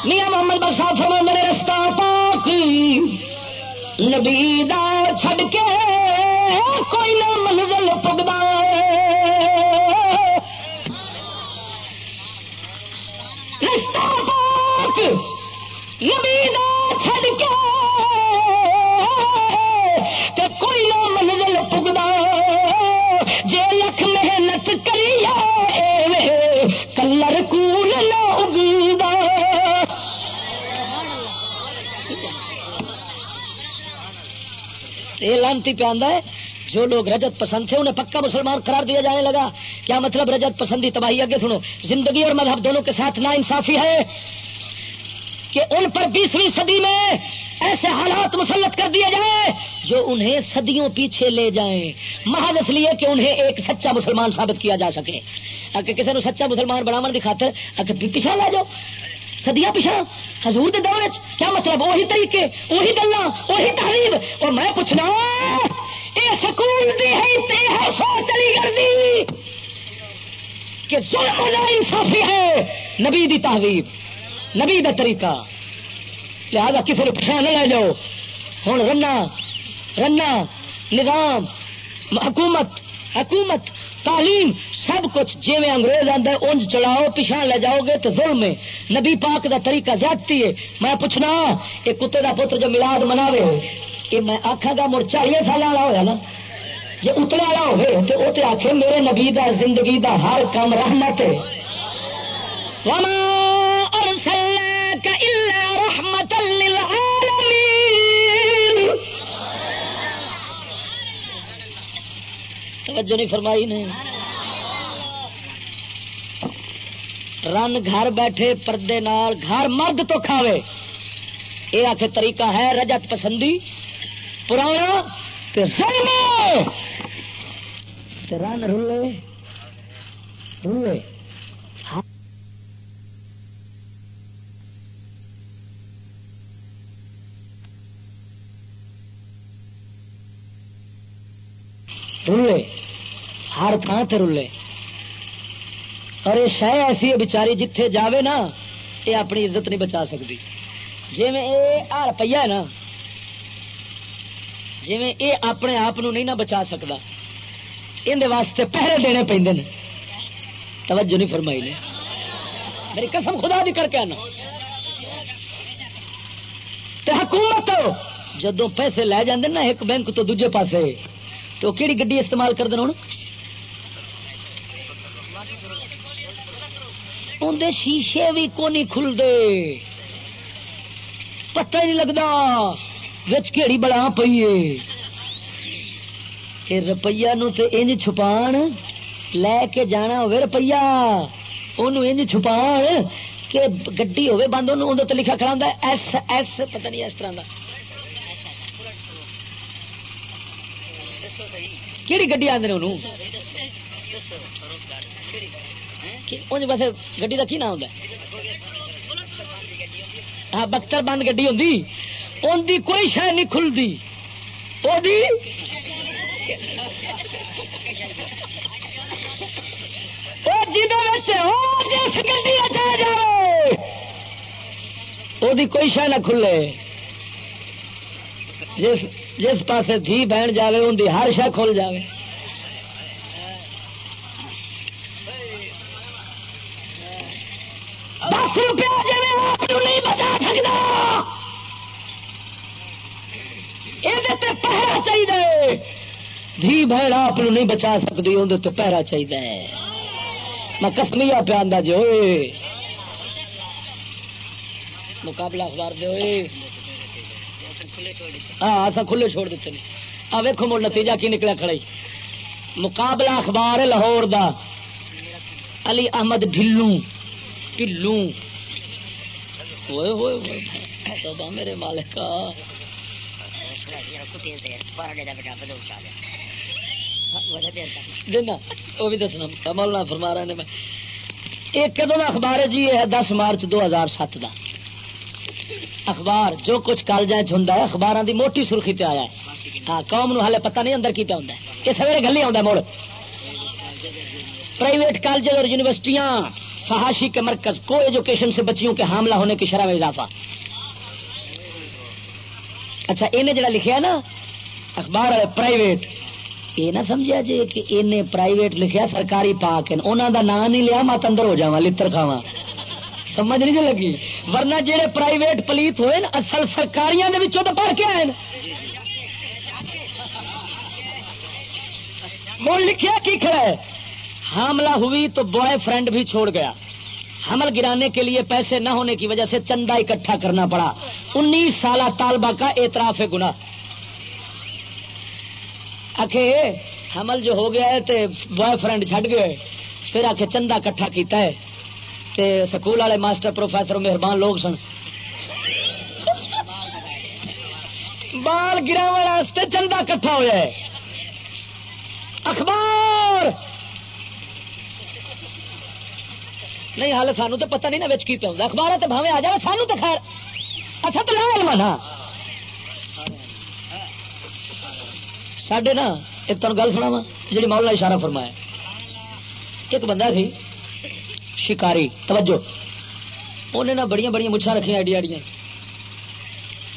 میاں محمد بخشا فرما میرے رستہ پاک نبی دا چھڈ کے کوئی نہ منزل پگدا رستہ پاک۔ نبی دا چھڈ کے کوئی نہ منزل پگدا یہ لانتی پہ ہے، جو لوگ رجت پسند تھے، انہیں پکا مسلمان قرار دیا جانے لگا۔ کیا مطلب رجت پسندی؟ تباہی آگے سنو۔ زندگی اور مذہب دونوں کے ساتھ نا انصافی ہے کہ ان پر بیسویں صدی میں ایسے حالات مسلط کر دیے جائیں جو انہیں صدیوں پیچھے لے جائیں۔ محض اس لیے کہ انہیں ایک سچا مسلمان ثابت کیا جا سکے۔ اگر کسی نے سچا مسلمان بناو کی خاطر اگر پیچھا لے جاؤ۔ سدیا پیچھا حضور دے دور کیا مطلب؟ وہی طریقے، وہی گلا وہی تحریر۔ اور میں پوچھنا یہ سکول دی ہے ہے، سوچ علی گڑھ دی کہ ظلم انصافی ہے نبی دی تحریر، نبی دا طریقہ۔ لہذا کسی نے نہ لے جاؤ۔ ہوں رنا رنا، نظام، حکومت حکومت، تعلیم، سب کچھ جی میں انگریز آدھا انج چلاؤ پچھا لے جاؤ گے تو ظلم ہے۔ نبی پاک دا طریقہ زیادتی ہے۔ میں پوچھنا، یہ کتے دا پتر جو ملاد منا یہ میں آخا گا مڑ چالیس سال والا ہوا نا جی اتنے والا ہوئے تو وہ تو آخے میرے نبی دا، زندگی دا ہر کام رحمت ہے۔ وما ارسلناك الا رحمة للعالمين۔ توجہ نہیں فرمائی نے۔ رن گھر بیٹھے پردے نال گھر مرد تو کھاوے۔ یہ آخ طریقہ ہے رجت پسندی، پرانا رن رولے رولے رولے ہر تھان سے رولے اور یہ شہ ایسی ہے بچاری جتھے جاوے نا، یہ اپنی عزت نہیں بچا سکتی۔ جی میں یہ آ روپیہ ہے نا جی میں یہ اپنے آپ نہیں نہ بچا سکتا۔ اندر واسطے پہرے دینے پہ توجہ نہیں فرمائی نے۔ میری قسم خدا بھی کر کے آنا۔ حکومت جدو پیسے لے جاندے نا ایک بینک تو دوجے پاسے تو کہڑی گڈی استعمال کر دوں اندر شیشے بھی کونی کھلتے پتہ ہی نہیں لگتا بچ کہڑی بڑا پی روپیہ نو تے انج چھپان لے کے جانا ہوئے روپیہ انج چھپان کہ گڈی ہوئے بند اندر تو لکھا کھڑا ہوں ایس ایس، پتہ نہیں اس طرح کا کہڑی گڈی آدھے انہوں بس گڈی کا کی نام ہوتا ہاں بختر بند گڈی ہوں ان کی کوئی شہ نہیں کھلتی وہ جی کوئی شہ نہ کھلے۔ جس جس پاس دھی بہن جائے ان کی ہر شہ کھل جائے دس روپیہ جی آپ نہیں بچا سکتا یہ پہرا چاہیے دھی بہن آپ نہیں بچا سکتی اندر پہرا چاہیے میں کسمیا پہ آدھا جو مقابلہ اخبار دے ہاں اصا کھلے چھوڑ دیتے آ ویکو مڑ نتیجہ کی نکلا کھڑائی مقابلہ اخبار لاہور دا۔ علی احمد ڈلو ٹلو میرے مالک وہ بھی دسنا۔ مولانا فرما رہے ہیں ایک کدو اخبار ہے جی ہے دس مارچ دو ہزار سات کا اخبار، جو کچھ کالج ہوں اخبار کی موٹی سرخی پہ آیا ہے۔ ہاں قوم نو ہالے پتہ نہیں اندر کی پہ ہوں یہ سویرے گلی آ مڑ۔ پرائیویٹ کالج اور یونیورسٹیاں فہاشی کے مرکز، کو ایجوکیشن سے بچیوں کے حاملہ ہونے کی شرح میں اضافہ۔ اچھا انہیں جڑا لکھا نا، اخبار والے پرائیویٹ، یہ نہ سمجھا جی کہ انہیں پرائیویٹ لکھیا سرکاری پاک انہوں دا نام نہیں لیا مت اندر ہو جا لڑ کھاوا سمجھ نہیں لگی؟ ورنہ جہے پرائیویٹ پلیت ہوئے نا، اصل سرکاریاں تو پڑھ کے آئے مول لکھیا کی کھڑا ہے؟ حاملہ ہوئی تو بوائے فرینڈ بھی چھوڑ گیا۔ حمل گرانے کے لیے پیسے نہ ہونے کی وجہ سے چندہ اکٹھا کرنا پڑا۔ انیس سالہ طالبہ کا اعتراف ہے گنا حمل جو ہو گیا ہے تو بوائے فرینڈ چھڈ گئے، پھر آ کے چندہ کٹھا کیتا ہے۔ تے سکول والے ماسٹر پروفیسر مہربان لوگ سن۔ بال گرا چندہ کٹھا ہوا ہے۔ اخبار! نہیں، حال سانو تو پتہ نہیں نا بچ کی پہ اخبار تو بھاوے آ جائے سانو تو خیر۔ اچھا تو لال منا سڈے نا ایک تمہیں گل سنا وا جی مولا اشارہ فرمایا۔ ایک بندہ سی شکاری. توجہ. انہیں نہ بڑی بڑی مچھا رکھیا ایڈی ایڈیاں.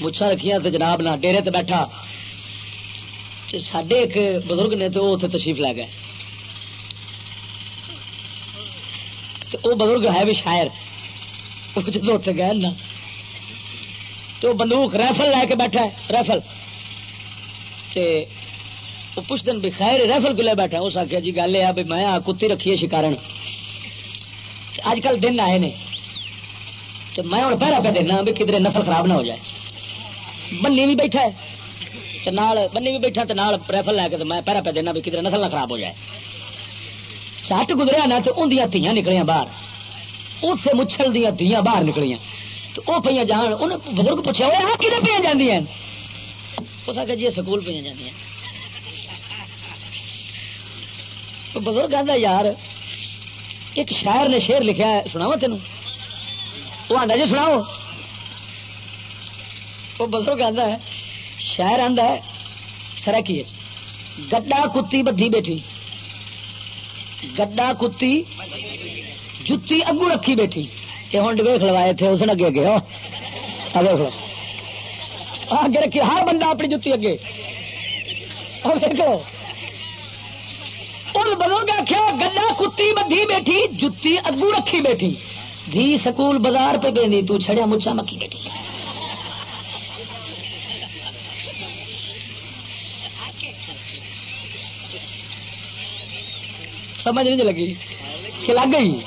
مچھا رکھیا تو جناب نہ ڈیرے تے بیٹھا. سڈے ایک بزرگ نے تو اتنے تشریف لے گئے. وہ بزرگ ہے بھی شاعر. جب اتنے گئے نا. تو بندوق ریفل لے کے بیٹھا ہے. ریفل. وہ پوچھتے بھی خیر ریفل کو لے بیٹھا اس آخیا جی گل یہ میں کتی رکھی ہے شکارن. اج کل دن آئے نے، تو میں ہوں پہرا پہ دینا بھی کدھر نسل خراب نہ ہو جائے۔ بنی بھی بیٹھا ہے بنی بھی بیٹھا تو ریفل لے کے میں پہرا پہ دینا بھی کدھر نسل نہ خراب ہو جائے۔ چٹ گزریا نا تو اندیا تیاں نکلیاں باہر۔ اس سے مچھل دیا دیا باہر نکلیاں۔ تو وہ پہ جان انہیں بزرگ پوچھا وہ آپ کتنے پہ جی اس آگے جی سکول پہ جی بزرگ آتا یار ایک شاعر نے شیر لکھا ہے سناوا تین وہ آتا جی سناؤ۔ وہ بزرگ آتا ہے، شاعر آتا ہے، سرکی گڈا کتی بدھی بیٹھی۔ گڈا کتی جتی اگو رکھی بیٹھی۔ یہ ہوں ڈبے کھلوائے تھے، اس نے اگے اگے ہاں۔ دیکھ آگے رکھی، ہر بندہ اپنی جتی اگے۔ دیکھو بزرگ آخیا گڈا کتی بدھی بیٹھی، جتی اگو رکھی بیٹھی۔ دھی سکول بازار پہ پہ تو چھڑیا مچھا مکھی بیٹھی۔ سمجھ نہیں لگی؟ کہ لگ گئی؟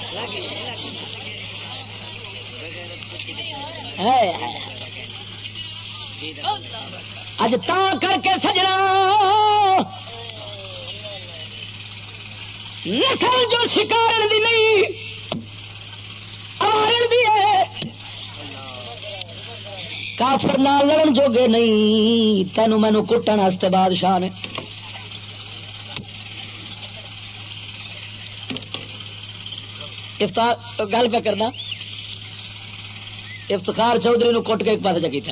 اج تا کر کے سجنا۔ نسل جو شکار دی نہیں دی ہے۔ کافر نہ لڑن جوگے نہیں تینوں مینو کٹن واسطے بادشاہ نے۔ گل پہ کرنا۔ افتخار چودھری نو کٹ کے ایک پاس چکیتا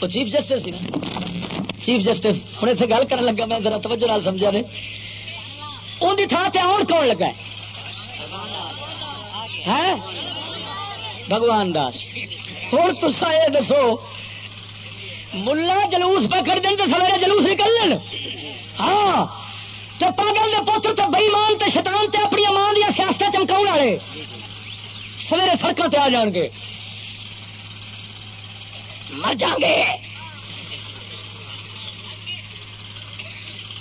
وہ چیف جسٹس سی نا۔ چیف جسٹس ہوں اتنے گل کر لگا میں، ذرا توجہ نال سمجھا نے۔ ان کی تھان سے آن کون لگا ہے؟ بھگوان داس۔ ہوں تصا یہ دسو، ملا جلوس پہ کر دیں تو سویرے جلوس نکل لین۔ ہاں پاگل کے پوتر تو بئیمان تے شیطان تے اپنی ماں دیا سیاست چمکاؤ والے، سویرے سڑکوں تے آ جان گے۔ مر جان گے۔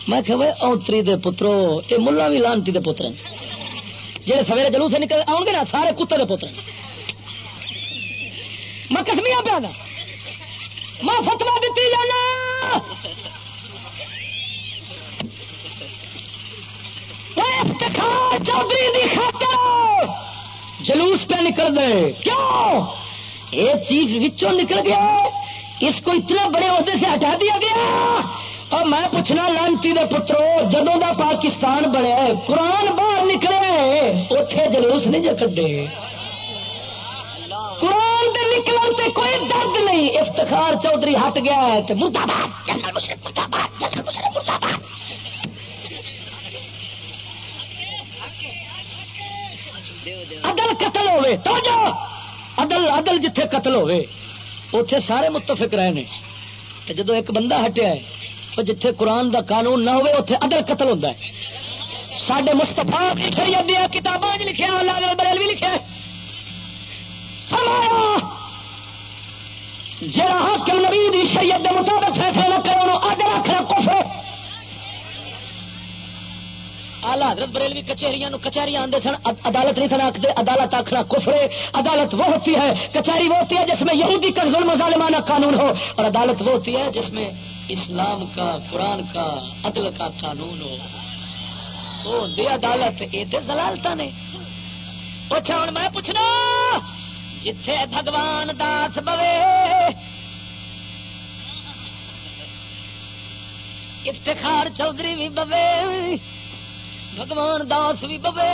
میں کہ اوتری دے پترو یہ ملا بھی لانتی دے پتر جی سویرے جلوس سے نکل آؤ گے نا، سارے کتے دے پتر میں کسمیا پیا میں فتوا دیتی جانا. چودھری دی خاطر جلوس پہ نکل گئے کیوں؟ یہ چیز وچوں نکل گیا اس کو اتنا بڑے عہدے سے ہٹا دیا گیا. اور میں پوچھنا، لانتی دے پترو، جدوں دا پاکستان بڑے قرآن باہر نکلے اتے جلوس نہیں جو کڈے۔ قرآن دے نکلن تے کوئی درد نہیں۔ افتخار چودھری ہٹ گیا ہے مردہ عدل قتل ہوئے تو جو عدل عدل جتھے قتل ہوئے اتے سارے متفق رہے ہیں جدو ایک بندہ ہٹیا ہے تو جتھے قرآن دا قانون نہ ہوئے اتے عدل قتل ہوتا ہے۔ سڈے مستفا شریعت دیا کتابیں لکھا اللہ بریل بھی لکھا جا حاکم نبی دی شریعت دے مطابق فیصلہ نہ کرو عدل آخر کفر آلہ حضرت بریلوی کچہری کچہری آدھے سن عدالت نہیں سن آخر عدالت آخنا کفرے عدالت وہ ہوتی ہے، کچہری وہ ہوتی ہے جس میں یہودی کا ظلم ظالمانہ قانون ہو، اور عدالت وہ ہوتی ہے جس میں اسلام کا، قرآن کا، عدل کا قانون ہو۔ وہ دے عدالت، یہ زلالتا نے۔ اچھا ہوں میں پوچھنا، جتھے بھگوان داس بوے، افتخار چودھری بھی بوے، بھگوان داس بھی بوے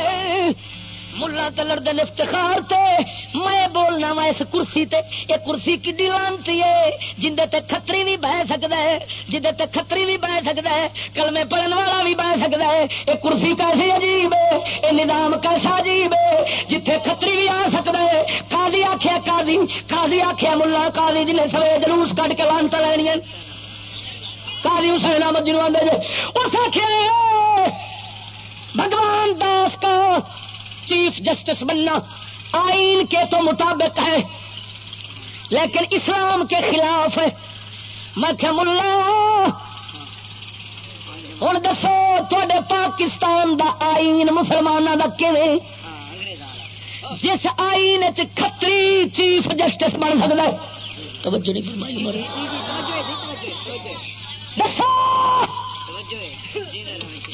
ملا تلر دن افتخار تے۔ میں بولنا وا اس کرسی تے۔ یہ کرسی کی لانتی ہے؟ جندے تے کھتری بھی بہ سکتا ہے۔ جندے تے کھتری بھی بہ سکتا ہے۔ کلمے پڑھن والا بھی بہ سکتا ہے۔ یہ کرسی کیسی عجیب ہے؟ یہ نظام کیسا عجیب ہے؟ جتھے کھتری بھی آ سکتا ہے۔ کالی آخیا کالی کالی آخیا ملا کالی جنہیں سوے جلوس کٹ کے لانتا لینی کالی اسے نام جنوب آدھے جی اس آخیا بھگوان داس کا چیف جسٹس بننا آئین کے تو مطابق ہے، لیکن اسلام کے خلاف ہے۔ میں کہ ملا ہوں دسو تے پاکستان دا آئین مسلمانوں کا کیون جس آئین کتری چیف جسٹس بن سکتا ہے۔ توجہ نہیں فرمائی، مرے۔ دسو،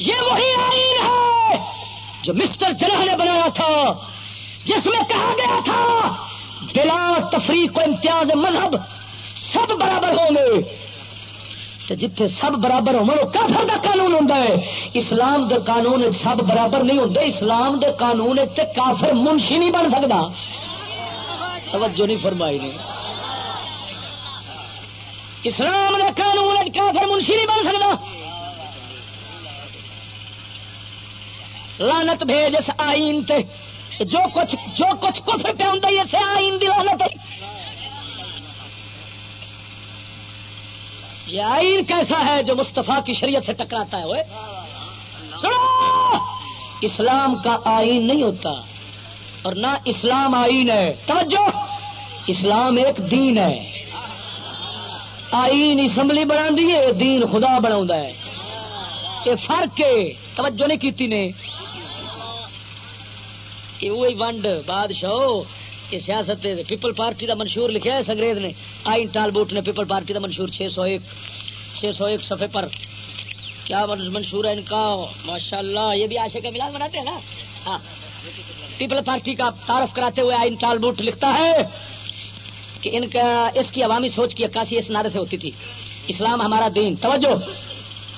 یہ وہی آئین ہے۔ جو مسٹر جناح نے بنایا تھا، جس میں کہا گیا تھا، بلا تفریق و امتیاز مذہب سب برابر ہوں گے۔ جتھے سب برابر ہو کافر دا قانون ہوتا ہے۔ اسلام دے قانون سب برابر نہیں ہوتے اسلام دے قانون کافر منشی نہیں بن سکتا توجہ نہیں فرمائی نے۔ اسلام دے قانون کافر منشی نہیں بن سکتا لانت بھیج اس آئین تے۔ جو کچھ جو کچھ کفر پہ ہوں اسے آئین دی لانت یہ آئین کیسا ہے جو مستفا کی شریعت سے ٹکراتا ہے وہ اسلام کا آئین نہیں ہوتا، اور نہ اسلام آئین ہے۔ توجہ! اسلام ایک دین ہے۔ آئین اسمبلی بنا دیے دین خدا بنا ہے۔ یہ فرق ہے۔ توجہ نہیں کی نے۔ کہ وہی ونڈ بادشاہ کہ سیاست پیپل پارٹی کا منشور لکھا ہے سنگریز نے۔ آئین ٹال بوٹ نے پیپل پارٹی کا منشور چھ سو ایک چھ سو ایک صفحے پر۔ کیا منشور ہے ان کا؟ ماشاء اللہ یہ بھی آشے کا ملاد بناتے ہیں نا؟ ہاں۔ پیپل پارٹی کا تعارف کراتے ہوئے آئین ٹال بوٹ لکھتا ہے کہ ان کا اس کی عوامی سوچ کی عکاسی اس نعرے سے ہوتی تھی۔ اسلام ہمارا دین۔ توجہ۔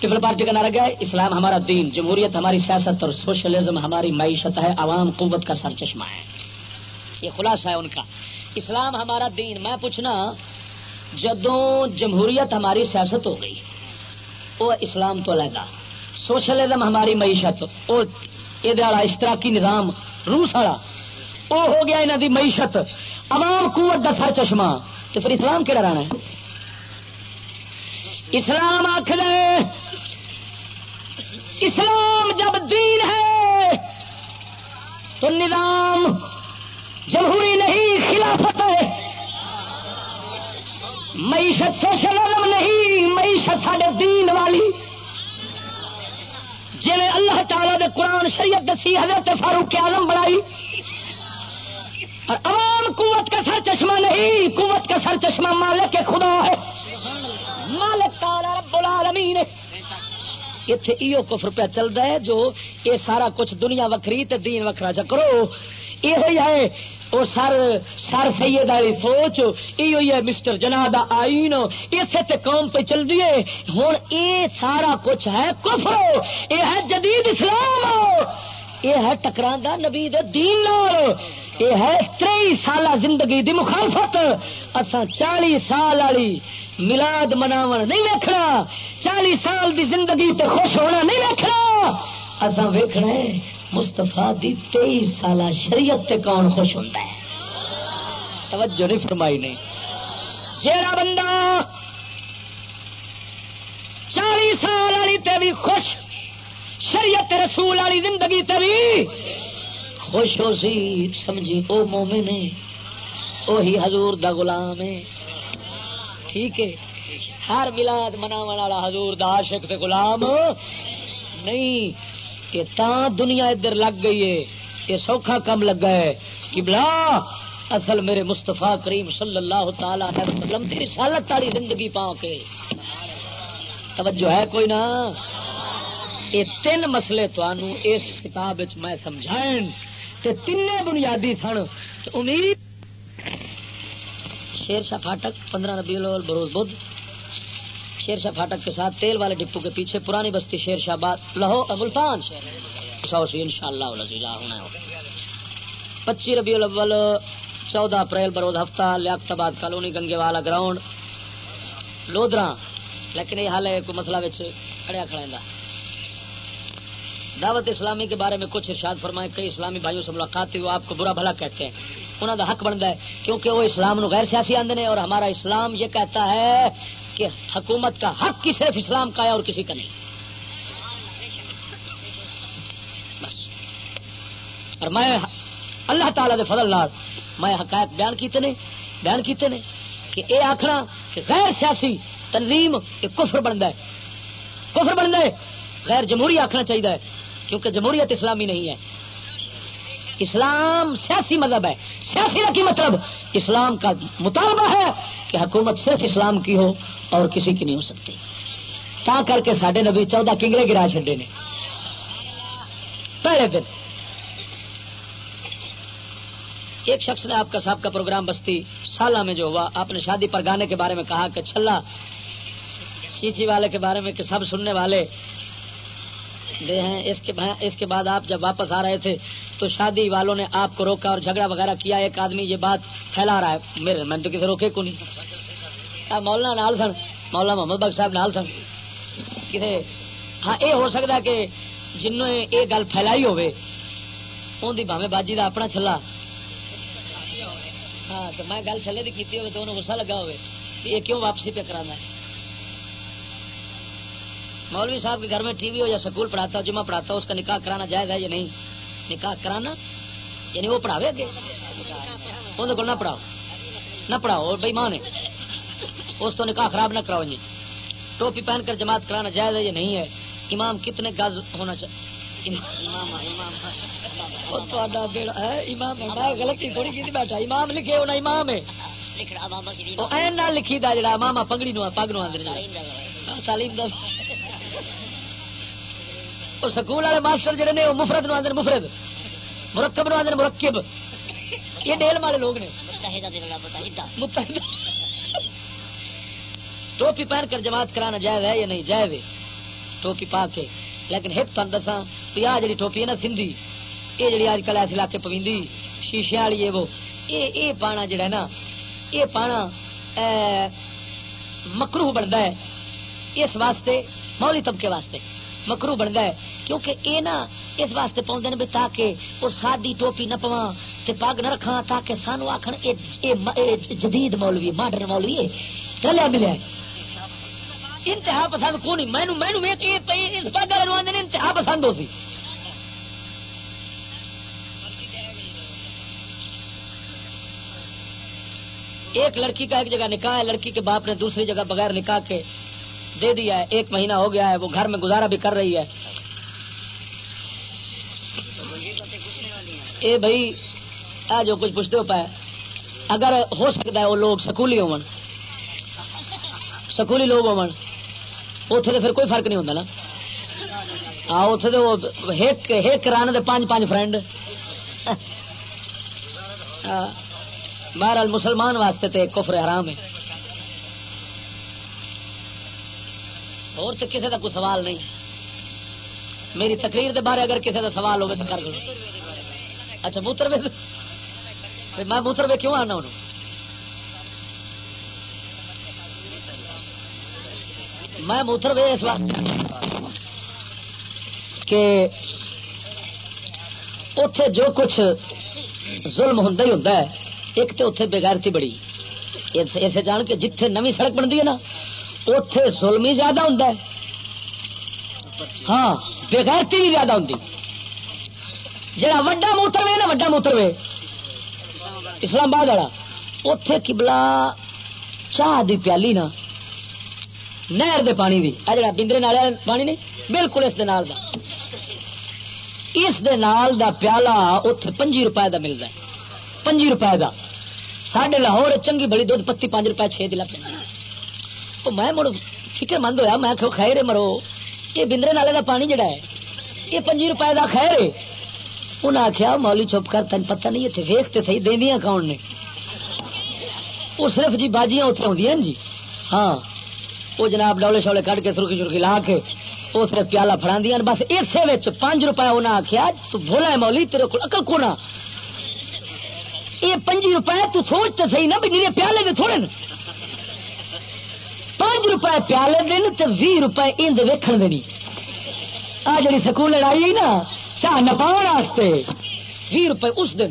پیپل پارٹی کا نعرہ گیا اسلام ہمارا دین، جمہوریت ہماری سیاست اور سوشلزم ہماری معیشت ہے۔ عوام قوت کا سر چشمہ ہے۔ یہ خلاصہ ہے ان کا۔ اسلام ہمارا دین۔ میں پوچھنا، جدوں جمہوریت ہماری سیاست ہو گئی، وہ اسلام تو علیحدہ۔ سوشلزم ہماری معیشت، وہ اشتراکی نظام روس والا، وہ ہو گیا انہوں دی معیشت۔ عوام قوت کا سر چشمہ۔ تو پھر اسلام کہڑا رہنا ہے؟ اسلام آخر اسلام جب دین ہے، تو نظام جمہوری نہیں، خلافت ہے۔ معیشت سوشلزم نہیں، معیشت ساڈے دین والی۔ جی اللہ تعالی دے قرآن شریعت دسی، حضرت فاروق آلم بنائی۔ اور عوام قوت کا سر چشمہ نہیں، قوت کا سر چشمہ مالک کے خدا ہے۔ مالک تعالی رب العالمین اتنے ایو کفر پہ چلتا ہے جو یہ سارا کچھ دنیا وکری تے دین وکرا چکرو یہ ہے۔ اور سر سر سید والی سوچ یہ ہے مسٹر جناح دا آئین۔ اسے تے قوم پہ چل دیے ہوں اے سارا کچھ ہے کفر۔ یہ ہے جدید اسلام۔ یہ ہے ٹکرا نبی دین یہ ہے تری سالہ زندگی دی مخالفت۔ اصا چالی سال والی ملاد مناو نہیں ویکنا چالی سال دی زندگی تے خوش ہونا نہیں ویکنا اصا ویکنا مستفا دی تیئیس سال شریعت تے کون خوش ہوتا ہے۔ توجہ نہیں فرمائی نہیں۔ جیڑا بندہ چالیس سال والی تے بھی خوش شریعت رسول والی زندگی تے بھی خوش ہو سی، سمجھی؟ او مومن ہے وہی حضور دا غلام ہے۔ ٹھیک ہے، ہر ملاد مناو والا حضور دا عاشق تے غلام۔ نہیں کہ تا دنیا ادھر لگ گئی ہے، یہ سوکھا کم لگا ہے۔ کہ بلا اصل میرے مستفا کریم صلی اللہ تعالی وسلم تیری سالت والی زندگی پا کے توجہ ہے کوئی نہ یہ تین مسئلے تنوع اس کتاب میں سمجھائن تے تین بنیادی سن۔ امید شیر شاہ فاٹک پندرہ ربیع الاول، بروز بدھ۔ شیر شاہ فاٹک کے ساتھ تیل والے ڈپو کے پیچھے پرانی بستی شیر شاہ باد لہو ملتان سو سی ان شاء اللہ ہونا پچی ربیع الاول، چودہ اپریل، بروز ہفتہ، لیاقت آباد کالونی گنگے والا گراؤنڈ لودرا لیکن یہ حال ہے کوئی مسئلہ بچ کھڑیا کھڑا دعوت اسلامی کے بارے میں کچھ ارشاد فرمائے، کئی اسلامی بھائیوں سے ملاقات تھی وہ آپ کو برا بھلا کہتے ہیں۔ انہوں کا حق بنتا ہے، کیونکہ وہ اسلام نو غیر سیاسی آدھے اور ہمارا اسلام یہ کہتا ہے کہ حکومت کا حق کی صرف اسلام کا ہے اور کسی کا نہیں۔ بس۔ اور میں اللہ تعالی دے فضل لال میں حقائق بیان کیتے نے، بیان کیتے نے کہ اے آخنا کہ غیر سیاسی تنظیم یہ کفر بنتا ہے۔ کفر بنتا ہے، غیر جمہوری آخنا چاہیے کیونکہ جمہوریت اسلامی نہیں ہے۔ اسلام سیاسی مذہب ہے۔ سیاسی کا کی مطلب؟ اسلام کا مطالبہ ہے کہ حکومت صرف اسلام کی ہو اور کسی کی نہیں ہو سکتی۔ تا کر کے سڈے نبی چودہ کنگرے گرا چڈے نے۔ پہلے دن ایک شخص نے آپ کا صاحب کا پروگرام بستی سالہ میں جو ہوا، آپ نے شادی پر گانے کے بارے میں کہا کہ چھلا، چیچی والے کے بارے میں کہ سب سننے والے دے ہیں۔ اس کے اس کے بعد آپ جب واپس آ رہے تھے تو شادی والوں نے آپ کو روکا اور جھگڑا وغیرہ کیا۔ ایک آدمی یہ بات پھیلا رہا ہے۔ میرے میں تو کسی روکے کو نہیں۔ مولانا نال سن۔ مولانا محمد بخش صاحب نال سن۔ کسی ہاں یہ ہو سکتا کہ جنوں یہ گل پھیلائی ہوے ان کی باوے باجی کا اپنا چھلا۔ ہاں تو میں گل چھلے کی ہوئے تو انہوں غصہ لگا ہوئے یہ کیوں واپسی پہ کرانا ہے؟ مولوی صاحب کے گھر میں ٹی وی ہو یا سکول پڑھاتا ہو، جمعہ پڑھاتا ہو، اس کا نکاح کرانا جائز ہے یا نہیں؟ نکاح کرانا؟ یعنی وہ پڑھاوے اگے؟ اندر کو نہ پڑھاؤ نہ پڑھاؤ بھائی ماں نے اس تو نکاح خراب نہ کراؤ جی۔ ٹوپی پہن کر جماعت کرانا جائز ہے یا نہیں ہے؟ امام کتنے گز ہونا چاہیے امام لکھے ہونا امام ہے۔ لکھی دا جڑا ماما پگڑی نو، پگ نو آدھے تعلیم اور سکول والے ماسٹر جڑے نے وہ مفرت نو آدھے مفرت مرکب نو آدھے مرکب۔ یہ ڈیل والے لوگ نے۔ ٹوپی پہن کر جماعت کرانا جائز ہے یا نہیں جائز ٹوپی پا کے۔ لیکن ایک تم دسا بھی آ جڑی ٹوپی ہے نا سندھی یہ جڑی اج کل ایسے علاقے پوندی شیشے والی ہے وہ۔ یہ پانا جڑا ہے نا یہ پانا مکرو بنتا ہے۔ اس واسطے مولی طبقے واسطے۔ مکرو بنتا ہے۔ کیونکہ یہ نا اس واسطے پاؤں بھی تاکہ وہ سادی ٹوپی نہ پوا پگ نہ رکھا تاکہ سانو آخر جدید مولوی، ماڈرن مولوی رلیا ملیا انتہا پسند کو نہیں مینو مینو پگ والے انتہا پسند ہو سی۔ ایک لڑکی کا ایک جگہ نکاح ہے، لڑکی کے باپ نے دوسری جگہ بغیر نکاح کے دے دیا ہے، ایک مہینہ ہو گیا ہے، وہ گھر میں گزارا بھی کر رہی ہے۔ اے بھائی، آ جو کچھ پوچھتے ہو پائے اگر ہو سکتا ہے وہ لوگ سکولی ہو سکولی لوگ ہو اتنے پھر کوئی فرق نہیں ہوتا نا۔ ہاں اتنے کرانے دے پانچ پانچ فرینڈ۔ ہاں، بہرحال مسلمان واسطے تے کفر حرام ہے۔ اور تو کسی کا کوئی سوال نہیں. میری تقریر دے بارے اگر کسی کا سوال ہوگا تو کر لو اچھا موتر میں موتر وے کیوں آنا انہوں میں موتر وے اس واسطے کہ اتے جو کچھ ظلم ہوں ہی ہوں ایک تو اتنے بےغیرتی بڑی۔ اسے جان کے جتھے نوی سڑک بنتی ہے نا اتے ظلم ہی زیادہ ہوں ہاں بےغیرتی بھی زیادہ ہوں جا وڈا موتر وے نا، وڈا موتر وے۔ اسلام آباد والا اتے کبلا چاہ دی پیالی نا، نہر دے پانی دی۔ آ جڑا بندرے نال پانی نہیں، بالکل اس دے نال دا۔ اس دے نال دا پیالہ اتے پنجی روپئے دا ملتا ہے۔ پنجی روپئے دا۔ ساڈے لاہور چنگی بڑی دھد پتی پانچ روپئے چھ دلا پہ میں مڑ فکر مند ہوا میں خیر مرو، یہ بندرے نالے کا پانی جڑا ہے، یہ پنجی روپئے کا خیر ہے۔ انہیں آخیا مولی چپ کر، تین پتہ نہیں اتنے ویختے سی دیا کون نے۔ وہ صرف جی باجیاں اتنے آدی جی؟ ہاں۔ وہ جناب ڈولے شولے کٹ کے سرخی سرخی لا کے وہ صرف پیالہ فرا دیا بس اسے پانچ روپئے انہیں آخیا تو بولا ہے مولی تیرے کو اکل کو نہ یہ پنجی روپئے تو سوچ تو صحیح نا بھی جی پیالے دے تھوڑے نا۔ پانچ روپئے پیالے دن تو بھی روپئے اند ویکن دینی آ جی سکول لڑائی نا چاہ نپا واسطے بھی روپئے اس دن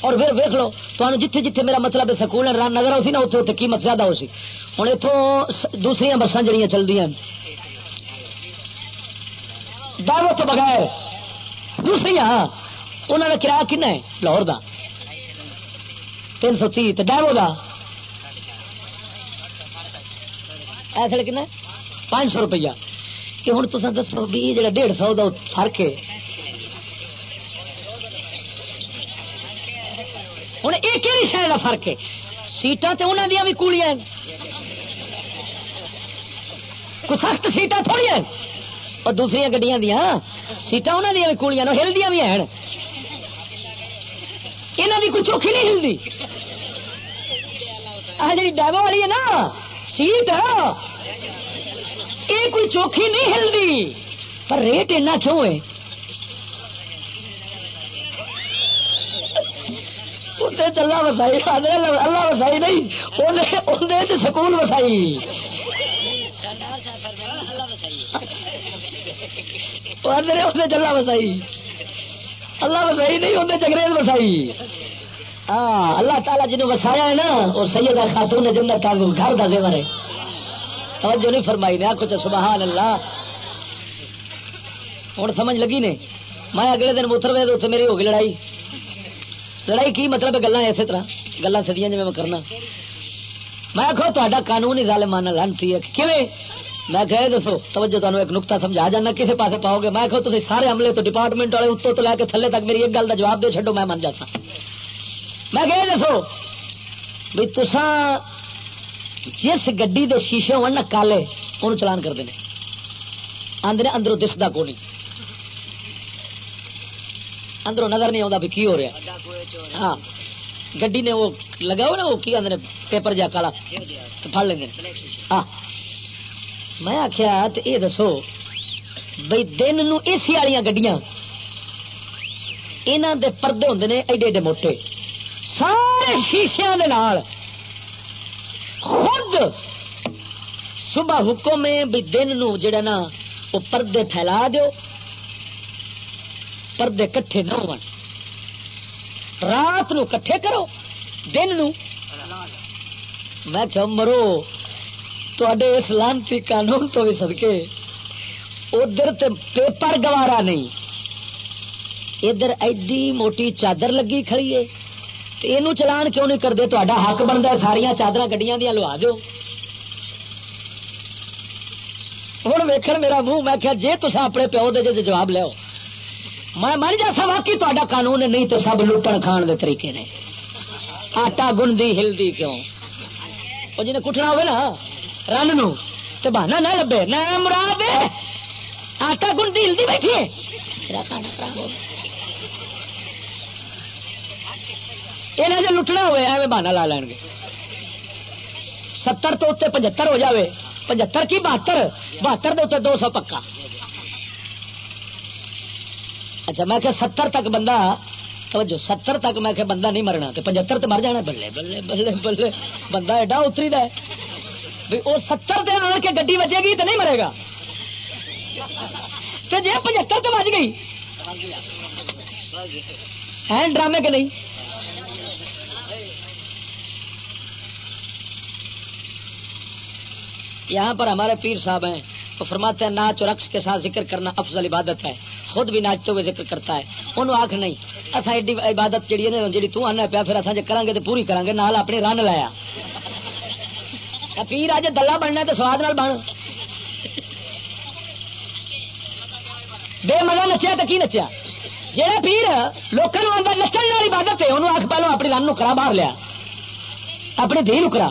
اور پھر ویک لو تو جتھے جتھے میرا مطلب سکول نظر آ سی نا اتنے اتنے قیمت زیادہ ہو سی ہوں اتوں دوسری بسان جہیا چلتی ہیں دعوت تو بغیر دوسری انہوں نے کرایہ کن ہے؟ لاہور کا تین سو تی ڈیرو کا ایسے کن پانچ سو روپیہ کہ ہوں تصا دسو بھی جا ڈیڑھ سو کا فرق ہے ہوں یہ کہڑی شہر کا فرق ہے سیٹاں تو انہوں دیا بھی کوڑیاں کوئی سخت سیٹاں تھوڑی ہیں اور دوسری گڈیاں دیا سیٹاں انہوں دیا بھی کوڑیاں ہلدیاں بھی ہیں یہاں کی کوئی چوکھی نہیں ہلتی جی ڈیبو والی ہے نا سیٹ یہ کوئی چوکھی نہیں ہلتی پر ریٹ اینا کیوں ہے؟ چلا وسائی اللہ وسائی نہیں سکول وسائی۔ چلا وسائی۔ اللہ وسائی نہیں انہیں چنگریز وسائی۔ ہاں اللہ تعالیٰ جنوب وسایا ہے نا اور سید خاتون نے جنت کا گھر کا زیور ہے۔ توجہ نہیں فرمائی نے آخو سبحان اللہ۔ ہوں سمجھ لگی نے؟ میں اگلے دن موتر وے اتنے میری ہوگی لڑائی۔ لڑائی کی مطلب گلا اسی طرح گلا سدیاں جی میں کرنا۔ میں آخو تا قانون ہی گل مان لانتی ہے۔ کیویں؟ میں کہ دسو، توجہ تمہیں ایک نقطہ سمجھا جانا کسی پاس پاؤ گے؟ میں آخو تھی سارے عملے تو ڈپارٹمنٹ والے اتوں تو لے کے تھلے تک میری ایک گل کا جواب دے چڈو میں من جاتا۔ میں کہ دسو بھی تسا جس گڈی دے شیشے ہو کالے ان چلان کرتے ہیں آدھے اندروں دستا کو نہیں۔ اندروں نظر نہیں آتا بھی کی ہو رہا۔ ہاں گڈی نے وہ لگا نا، وہ کی آدھے پیپر جا کالا پڑ لیں ہاں۔ میں آخیا تو یہ دسو بھائی دن نو اے سی والی گڈیاں یہاں دے پردے ہوں نے ایڈے ایڈے موٹے۔ سارے شیشیا خود صبح حکم ہے بھی دن نو جڑا نا، وہ پردے پھیلا دو پردے کٹھے نہ ہو رات نو کٹھے کرو، دن نو۔ میں کہ مرو تے اس لانتی قانون تو بھی سدکے ادھر پیپر گوارا نہیں۔ ادھر ایڈی موٹی چادر لگی کھڑی ہے۔ یہ چلان کیوں نہیں کرتے تا حق بنتا ساریا چادر گڈیا دیا لوا دو ہوں ویخ میرا منہ میں کیا جی تصا اپنے پیو دے جی جواب لو میں من جا سا واقعی تا قانون نہیں تو سب لٹن کھان دے طریقے نے آٹا گنتی ہلدی کیوں وہ جنہیں کٹنا ہوئے نا رن نو تو بہانا نہ لبے نہ مراد آٹا گنتی ہلدی بیٹھی ہے کھانا خراب ہو یہ جو لٹنا ہوئے، ایویں بہانا لا لین گے۔ ستر تو اتنے پچہتر ہو جاوے۔ پچہتر کی بہتر؟ بہتر دے دو سو پکا۔ اچھا میں کہ ستر تک بندہ، توجہ، ستر تک میں کہ بندہ نہیں مرنا تو پچہتر تو مر جانا۔ بلے بلے بلے بلے، بندہ ایڈا اتری دا وہ ستر دن آ کے گڈی بجے گی تو نہیں مرے گا۔ تو جی پچہتر تو بج گئی۔ ہے ڈرامے کے نہیں؟ یہاں پر ہمارے پیر صاحب ہیں، وہ فرماتے ہیں ناچ اور رقص کے ساتھ ذکر کرنا افضل عبادت ہے۔ خود بھی ناچتے ہوئے ذکر کرتا ہے۔ انہوں آخ نہیں۔ اصا ایڈی عبادت جیڑی ہے جی تنا پیا، پھر اصل جی کریں گے تو پوری کریں گے نال اپنی رن لایا۔ پیر اج دلہ بننا تو سواد نال بن۔ بے مزہ نچیا تو کی نچیا؟ جہاں پیر لوگوں آتا نچن والی عبادت ہے، انہوں آخ پہلو اپنی رن کرا، باہر لیا۔ اپنی دھی نکرا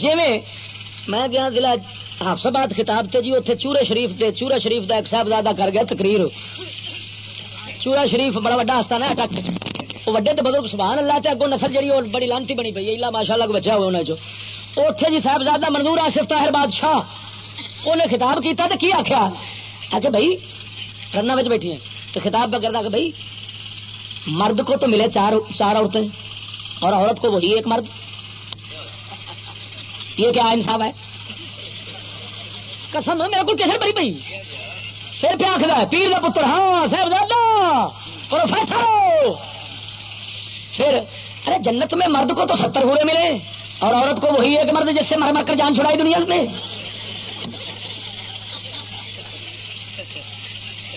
جی میں گیا ضلع حفظباد خطاب تے جی اتنے چورے شریف دے چورا شریف دا ایک صاحبزادہ کر گیا، تقریر چورا شریف بڑا وڈا آستانہ ہے، ٹک وہ وڈے تو بزرگ، سبحان اللہ تے اگوں نسل جڑی، اور بڑی لانتی بنی پی اللہ ماشاء اللہ بچا ہوئے انہیں جو اتنے جی صاحبزادہ منظور آصف طاہر بادشاہ انہیں خطاب کیتا تو کی آخیا آ بھائی رنا میں بیٹھی ہیں۔ تو خطاب پہ کرتا کہ بھائی مرد کو تو ملے چار چار عورتیں، اور عورت کو وہی ایک مرد۔ یہ کیا انصاف ہے؟ قسم میرے کو کیسے بڑی پی پھر پہ آخر پیر کا پتر ہاں صاحب پروفیسر۔ پھر، ارے، جنت میں مرد کو تو ستر ہوئے ملے، اور عورت کو وہی ایک مرد جس سے مر مر کر جان چھڑائی دنیا میں۔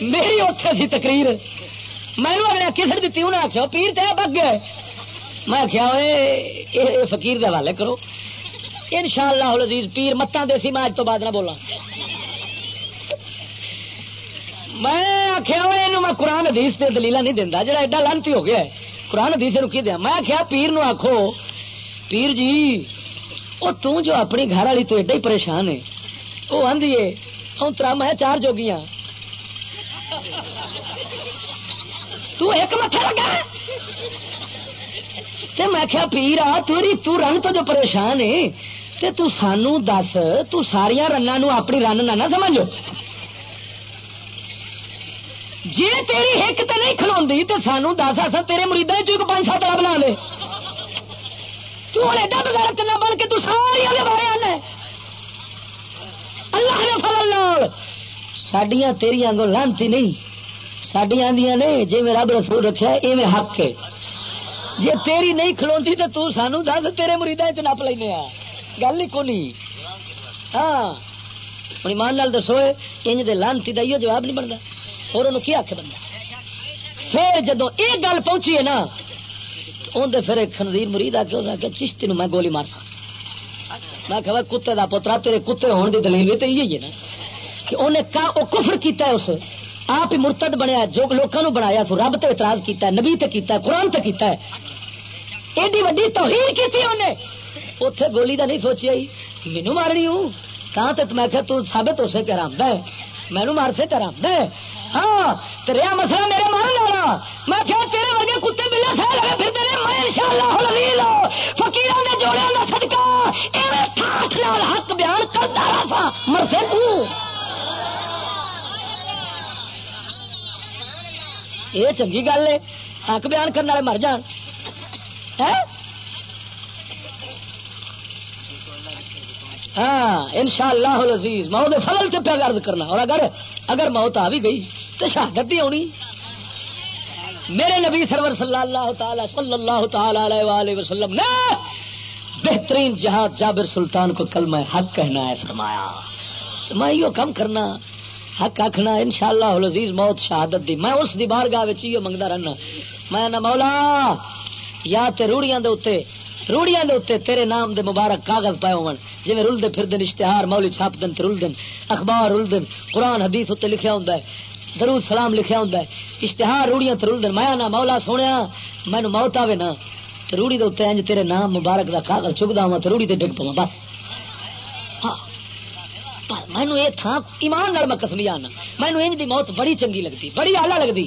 میری اوتھے سی تقریر۔ میں نے کسر دیتی انہیں آخیا پیر تیرا بگ گئے میں آخیا فقیر کے حوالے کرو۔ ان شاء اللہ عزیز پیر متان دیسی میں اج تو بعد نہ بولا میں آخیا میں قرآن حدیث سے دلیل نہیں دینا جا ایڈا لانتی ہو گیا ہے۔ قرآن حدیث کی دیا؟ میں آخیا پیر نو آخو پیر جی وہ توں جو اپنی گھر والی تو ایڈا ہی پریشان ہے۔ وہ آدھی ہے ہوں ترا میں چار جوگیاں۔ تو ایک متھا لگا۔ تے میں کیا پیر، آ تری تو رن تو جو پریشان ہے تے تو سانو دس تو ساریا رنگ اپنی رن نہ سمجھو جی تیری ہک تے نہیں کھلوی تو سانو دس اصل تیرے مریدا چ پانچ سات بنا لے تو ایڈا بغیر کرنا بن کے تو ساری بارے آنا اللہ نے فل سڈیا تیریا گو لانتی نہیں سڈیا آدیا نے جی میں رب رسول رکھا ایویں حق ہے جی تیری نہیں کھلوتی تو تو سانو دس تیرے مریدا چ نپ لینا گل ہی کونی؟ ہاں۔ ہوں ایمان لال دسو انج دے لانتی کا یہ جواب نہیں بنتا اور انہوں کی آخ بندہ پھر جدو یہ گل پہنچی ہے نا اندر پھر ایک خنزیر مرید آ کے اس کہ چشتی میں گولی مارنا میں کہ کتے کا پوترا تیرے کتے ہونے کی دلیل بھی تو یہی ہے نا۔ کہ انہیں کا وہ کفر کیتا ہے، اس آپ ہی مرتد بنیا جو لوگوں بنایا تو رب تے اعتراض کیتا ہے، نبی تے کیتا ہے، قرآن تے کیتا ہے۔ ایڈی وڈی توہین کی انہیں اتے گولی کا نہیں سوچی آئی۔ مینو مارنی ہوں کہاں تے میں کہ تو ثابت ہو سکے آرام ہے مینو مار سے آرام ہے ہاں رہا مسئلہ میرے مان لینا میں کیا تیرے ورگے کتے بلے سہ لگے پھر تیرے میں انشاءاللہ فقیر نے جوڑے کا صدقہ۔ ایویں ٹھاٹ نال حق بیان کرتا رہا تھا۔ مرسے تو۔ یہ چنگی گل ہے۔ حق بیان کرنے والے مر جان۔ ہے ہاں ان شاء اللہ عزیز ماؤ فضل سے پیا گرد کرنا۔ اور اگر اگر موت آ بھی گئی تو شہادت بھی آنی میرے نبی سرور صلی اللہ تعالی صلی اللہ تعالی وآلہ وسلم نے بہترین جہاد جابر سلطان کو کل میں حق کہنا ہے فرمایا۔ تو میں یہ کم کرنا، حق آخنا ان شاء اللہ عزیز موت شہادت دی۔ میں اس دی بار گاہ منگتا رہنا۔ میں نہ مولا، یا تے روڑیاں دے اتنے روڑیاں دے اتنے تیرے نام دے مبارک کاغذ پائے ہون۔ جی رلتے پھر دن اشتہار، مولی چھاپ دن رل دن اخبار رل دن قرآن، حدیث اتنے لکھا ہوں درود سلام لکھا ہوں اشتہار روڑیاں رل دن میں نہ مولا سونے مینو موت آئے نا روڑی دے اتنے انج تیرے نام مبارک دا کاغذ چکتا ہوا تو روڑی تے ڈگ پوا بس۔ ہاں۔ مینو یہ تھا ایمان میں کسمی آنا۔ مینو انج دی موت بڑی چنگی لگتی بڑی آلہ لگتی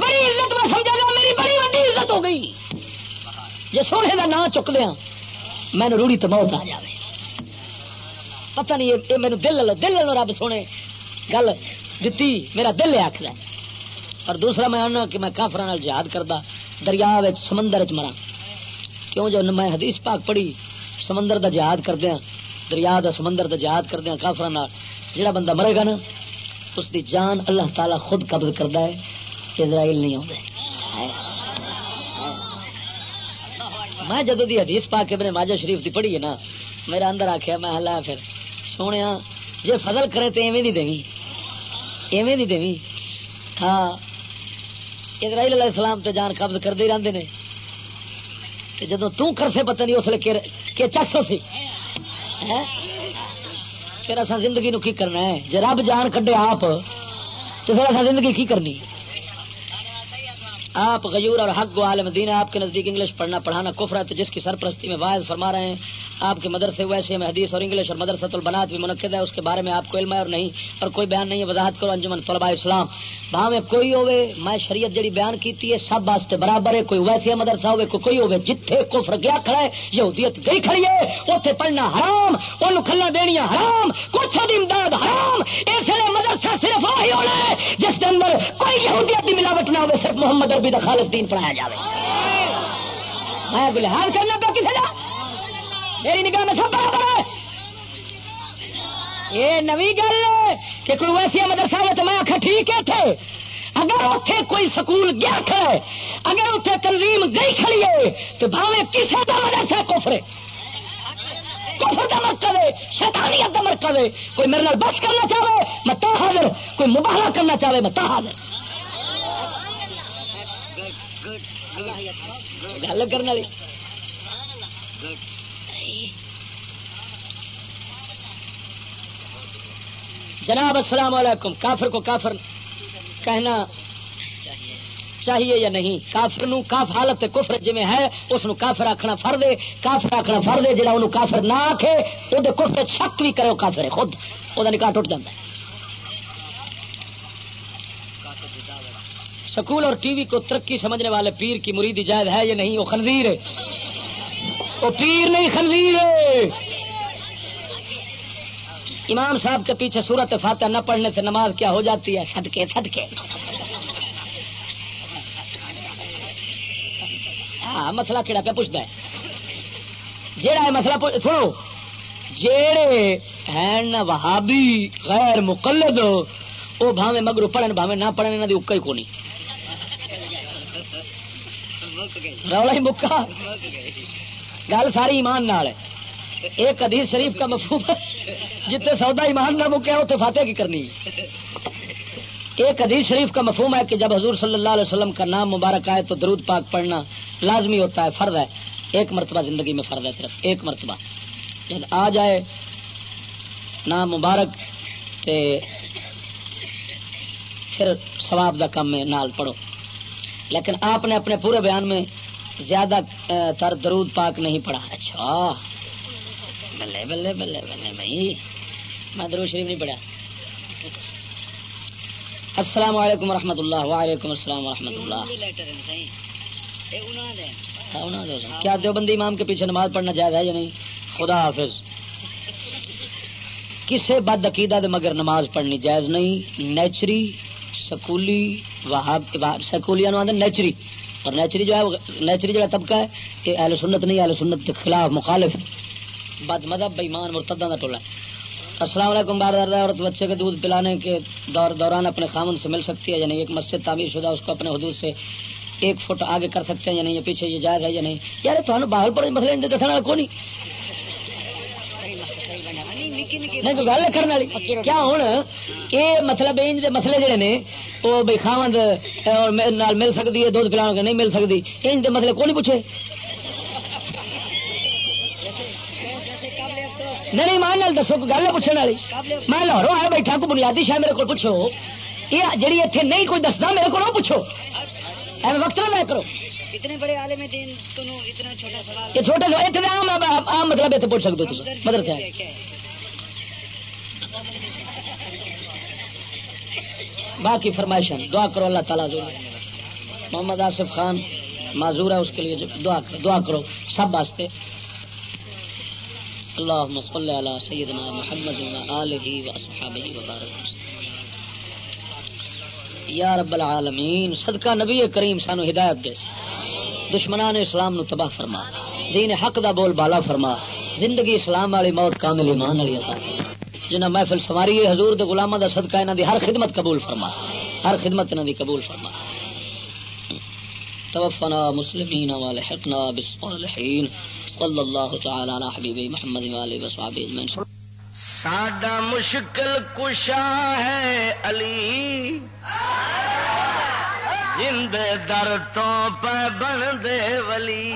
بڑی عزت میں سمجھا گا میری بڑی وڈی عزت ہو گئی۔ جی سونے کا نام چک دیا مینو روڑی تو موت آ جائے پتہ نہیں، یہ میرے دل لو دل لو رب سونے گل دیتی میرا دل آخر اور دوسرا میں آنا کہ میں کافر جہاد کرتا دریا سمندر چ مرا کیوں جو میں حدیث پاک پڑھی، سمندر دا جہاد کردیا، دریا دا سمندر دا جہاد کردیا کافر جڑا بندہ مرے گا نا، اس دی جان اللہ تعالی خود قبض کرتا ہے۔ اسرائیل نہیں آتے میں جدو دی حدیث پا کے ماجا شریف دی پڑھی ہے نا، میرا اندر آخیا میں ہلا پھر سونے جی فضل کرے تو ایویں نہیں دیں ایویں نہیں دیں ہاں اسرائیل علیہ السلام تے جان قبض کرتے رہتے ہیں جدو ترسے پتہ نہیں اس لیے کہ چس سی ہاں؟ پھر اصا زندگی نو کی کرنا ہے؟ جی رب جان کڈے آپ تو پھر اصا زندگی کی کرنی؟ ہے آپ غیور اور حق و عالم دین آپ کے نزدیک انگلش پڑھنا، پڑھانا کفر ہے جس کی سرپرستی میں واحد فرما رہے ہیں، آپ کے مدرسے ویسے میں حدیث اور انگلش اور مدرسۃ البنات بھی منعقد ہے، اس کے بارے میں آپ کو علم ہے اور نہیں، اور کوئی بیان نہیں ہے، وضاحت کرو انجمن طلباء اسلام۔ وہاں میں کوئی ہوے میں شریعت جڑی بیان کیتی ہے، سب واسطے برابر ہے، کوئی ویسے مدرسہ ہوے کوئی کوئی ہوے جتھے کفر گیا کھڑا ہے، یہودیت گئی کھڑی ہے، اوتھے پڑھنا حرام، اونوں کھلا دینی حرام، کچھ دی امداد حرام اس لیے مدرسہ صرف وہی ہونا ہے، جس کے اندر کوئی یہودیت دی ملاوٹ نہ ہوے صرف محمد عربی دا خالص دین پڑھایا جائے میں بلحال کرنا پہ کسی کا میری نگاہ میں سب برابر ہے۔ یہ نوی گل کہ کوئی ویسی مدرسہ ہے تو میں آخر ٹھیک ہے تھے اگر اتنے کوئی سکول گیا کھڑے اگر اتنے تنظیم گئی کھڑی ہے، تو بھاوے کسی کا مدرسہ کوفرے کفر کا مرکز ہے، شیطانیت کا مرکز ہے۔ کوئی میرے نال بس کرنا چاہے، میں تو حاضر۔ کوئی مباہلا کرنا چاہے، میں تو حاضر۔ ہاں۔ گل کرنے والی۔ جناب، السلام علیکم۔ کافر کو کافر کہنا چاہیے یا نہیں؟ کافر نو کاف حالت کفر جی ہے، اس نو کافر آخنا فر دے کافر آخنا فر دے جا کافر نہ آخے وہ کفر شک بھی کرو کافر خود۔ وہ نکاح ٹوٹ جاتا ہے۔ سکول اور ٹی وی کو ترقی سمجھنے والے پیر کی مرید جائز ہے یا نہیں؟ وہ خنزیر ہے۔ وہ پیر نہیں، خنزیر ہے۔ امام صاحب کے پیچھے سورت فاتح نہ پڑھنے سے نماز کیا ہو جاتی ہے؟ سدکے سدکے ہاں مسئلہ کہڑا پہ پوچھتا ہے؟ جہاں مسئلہ سنو۔ جیڑے ہیں وہابی، غیر مقلد، وہ بھاوے مگرو پڑھن بھاوے نہ پڑھن انہوں کی اکا ہی کونی۔ رولا ہی مکا۔ گل ساری ایمان نال ہے۔ ایک حدیث شریف کا مفہوم جتنے سودا ایمان نہ مکیا اتنے فاتح کی کرنی۔ ایک حدیث شریف کا مفہوم ہے کہ جب حضور صلی اللہ علیہ وسلم کا نام مبارک آئے تو درود پاک پڑھنا لازمی ہوتا ہے، فرض ہے۔ ایک مرتبہ زندگی میں فرض ہے صرف ایک مرتبہ۔ جب آ جائے نام مبارک تے پھر ثواب دا کم میں نال پڑھو۔ لیکن آپ نے اپنے پورے بیان میں زیادہ تر درود پاک نہیں پڑھا۔ اچھا۔ بلے بلے بلے بلے بھائی میں درود شریف نہیں پڑھا۔ السلام علیکم ورحمۃ اللہ وعلیکم السلام ورحمۃ اللہ۔ کیا دیوبندی امام کے پیچھے نماز پڑھنا جائز ہے یا نہیں؟ خدا حافظ۔ کسے بد عقیدہ دے مگر نماز پڑھنی جائز نہیں نیچری سکولی سکولی نیچری اور نیچری جو ہے نیچری جو طبقہ ہے یہ اہل سنت نہیں، اہل سنت کے خلاف مخالف بد مذہب بےمان مرتدہ کا ٹولہ السلام علیکم بار عورت، بچے کے دودھ پلانے کے دور دوران اپنے خامن سے مل سکتی ہے یعنی ایک مسجد تعمیر شدہ، اس کو اپنے حدود سے ایک فٹ آگے کر سکتے ہیں یا نہیں؟ پیچھے یہ جائز ہے یا نہیں؟ یار تو باہر پر مسئلے دکھنے کو نہیں گل کرنے والی. کیا ہوں یہ مطلب مسئلے جڑے نے وہ بھائی خامد مل سکتی ہے دودھ پلا کے نہیں مل سکتی ان مسئلے کو نہیں پوچھے؟ نہیں مان دسو کوئی گل پوچھنے والی. میں لاہوروں آیا بیٹھا کو بنیادی شاید میرے کو پوچھو. یہ جی اتنے نہیں کوئی دستا میرے کو پوچھو. ایویں وقت نہ کرو. اتنے بڑے عالم دین اتنا چھوٹا سوال یہ چھوٹا سوال اتنے عام مطلب اتنے پوچھ سکتے ہو مطلب کیا باقی فرمائشن دعا کرو اللہ تعالیٰ جو محمد آصف خان معذور ہے، اس کے لیے دعا کرو دعا کرو سب واسطے۔ اللہ صلی علی سیدنا محمد آلہ و اصحابہ یا رب العالمین، صدقہ نبی کریم سانو ہدایت دے۔ دشمنان اسلام نو تباہ فرما۔ دین حق دا بول بالا فرما۔ زندگی اسلام والی موت کامل ایمان والی عطا جنہ محفل سواری ہے، حضور دے غلامہ دا صدقہ انہاں دی ہر خدمت قبول فرما۔ ہر خدمت انہاں دی قبول فرما۔ توفنا مسلمین والحقنا بالصالحین۔ صلی اللہ تعالی علی حبیب محمد و آلہ و صحابہ اجمعین۔ ساڈا مشکل کشا ہے علی۔ جند در تو پہ بن دے ولی۔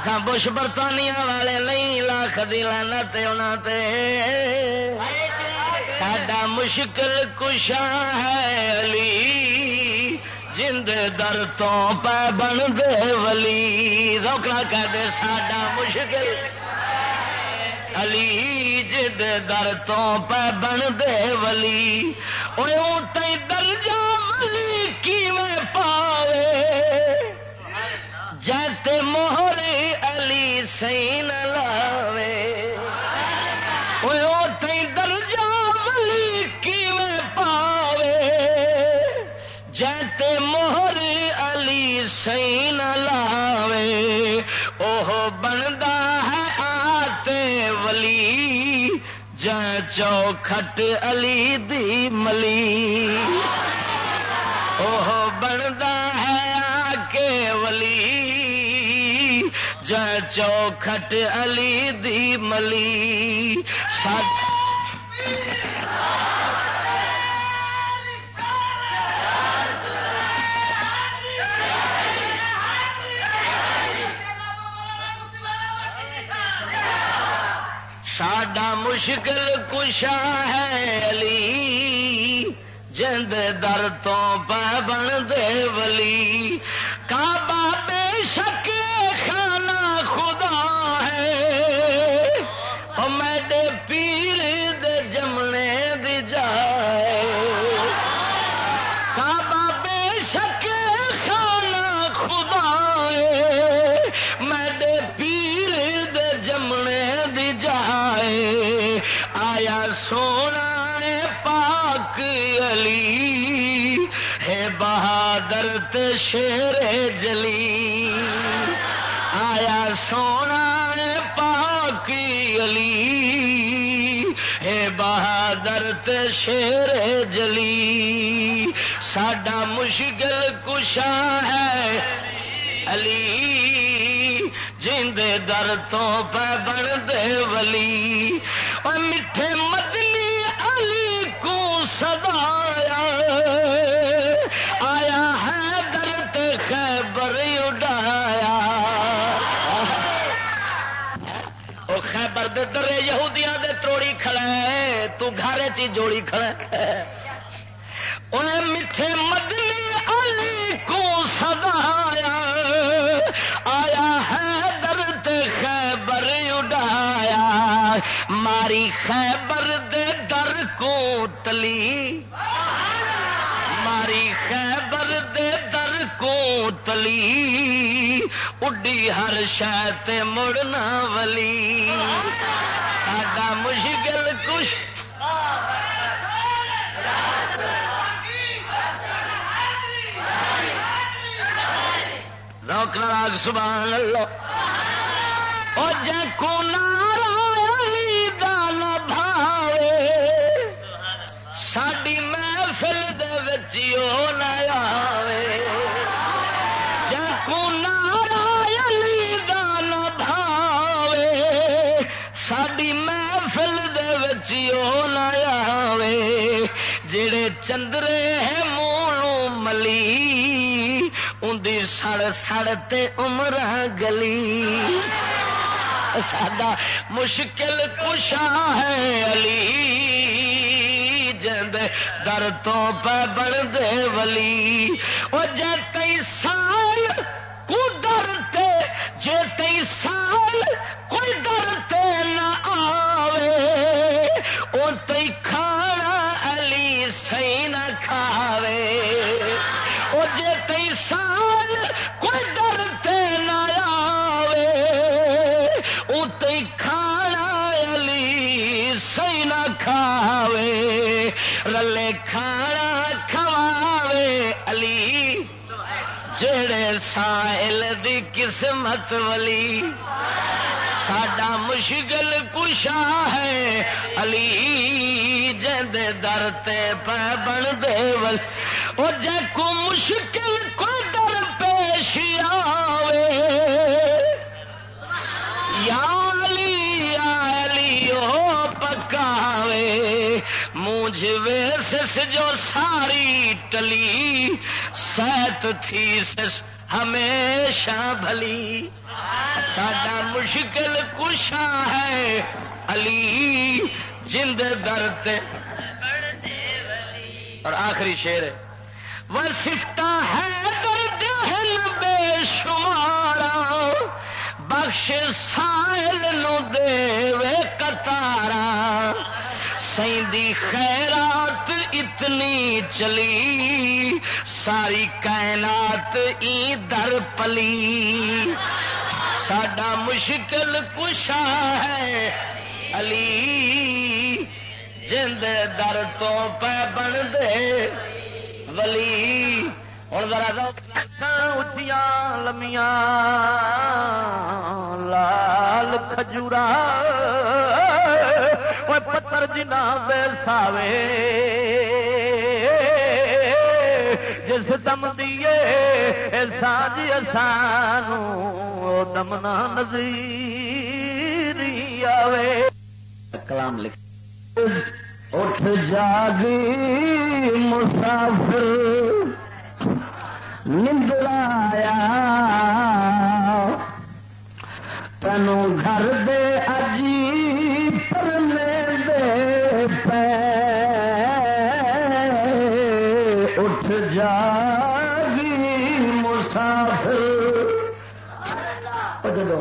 اکھا بش برطانیہ والے نہیں لاکھ دلانا تے انہاں تے ساڈا مشکل کشا ہے علی جند در تو پہ بن دے ولی روکنا کہہ دے ساڈا مشکل علی جد در تو پہ بن دے ولی تی درجہ ولی کی میں پاوے جاتے موہری علی سی نہ لاوے تی درجہ ولی کی میں پاوے؟ جاتے موہری علی سی لاوے، اوہ بندہ ہے آتے ولی۔ چوکھٹ علی دی ملی۔ وہ بنتا ولی چوکھٹ علی دی ملی۔ ساڈا مشکل کشا ہے علی۔ جند در تو پہ بن دے ولی۔ کعبہ بے شک سونا پاک علی، ہے بہادر شیر جلی۔ آیا سونا پاک علی، ہے بہادر شیر جلی۔ ساڈا مشکل کشا ہے علی۔ جیندے در تو پہ بن دے ولی۔ اور میٹھے مدنی علی کو سدایا آیا۔ ہے درد خیبر اڈایا۔ وہ خیبر دے درے یہودیاں دے تروڑی کھڑے تو گھر چی جوڑی کھڑے میٹھے مدنی علی کو سدایا آیا ہے درد خیبر اڈایا ماری خیبر دے در کو تلی ماری خیبر دے در کو تلی اڈی ہر شاید مڑنا ولی. ساڈا مشکل کچھ روک راگ سبحان اللہ. او جے کو نارائی نہ آوے۔ جے دان بھاوے ساڈی محفل دے نہ آوے۔ جڑے چندرے ہیں مونوں ملی اندی سڑ سڑ تے عمر گلی۔ ساڈا مشکل کشا ہے علی۔ جند در تو پہ بن دے ولی۔ وہ جے کئی سال کو ڈرتے جے کئی سال کوئی ڈرتے نہ آوے۔ وہ تی کھانا علی سی نہ کھاوے۔ وہ جے کئی سال کوئی ڈرتے نہ آوے۔ وہ تی کھانا علی سی نہ کھاوے۔ رلے کھانا کھواوے علی جڑے سائل دی قسمت ولی ساڈا مشکل کشا ہے علی جد در تے پہ بن دے ول او جے کو مشکل کوئی در پیش آوے یا علی یا علی او پکاوے مونج ویسس جو ساری ٹلی، سیت تھی سس ہمیشہ بھلی۔ ساڈا مشکل کشا ہے علی جند درد اور آخری شیر وہ سفتا ہے درد بے شمارا، بخش سائل نو دے وے کتارا سیندی خیرات اتنی چلی، ساری کائنات ای در پلی۔ ساڈا مشکل کشا ہے علی جند در تو پہ بن دے ولی۔ ہوں ذرا اچیا لمیاں، لال کھجورا پتر جنا بے ساوے جس دم دیے ساج سانو دمنا نظیر آوے۔ کلام لکھ۔ اٹھ جاگی مسافر۔ نندرایا تنو گھر دے اجی پرنے۔ دے اٹھ جاگی مسافر۔ جدو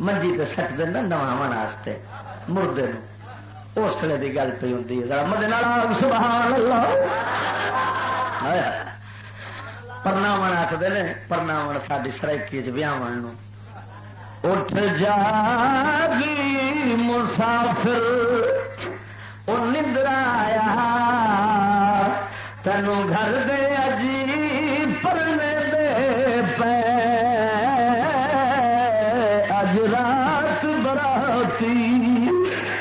منجی تے سٹ دینا نواں واسطے مردے اس لیے کی گل پی ہوں ذرا مدے سبحان اللہ پرناو آخر نے پرناو ساری سرائکی چیاو اٹھ جاگی مسافر۔ نندرایا تینوں گھر دے اجی پرنے دے پے اج رات براتی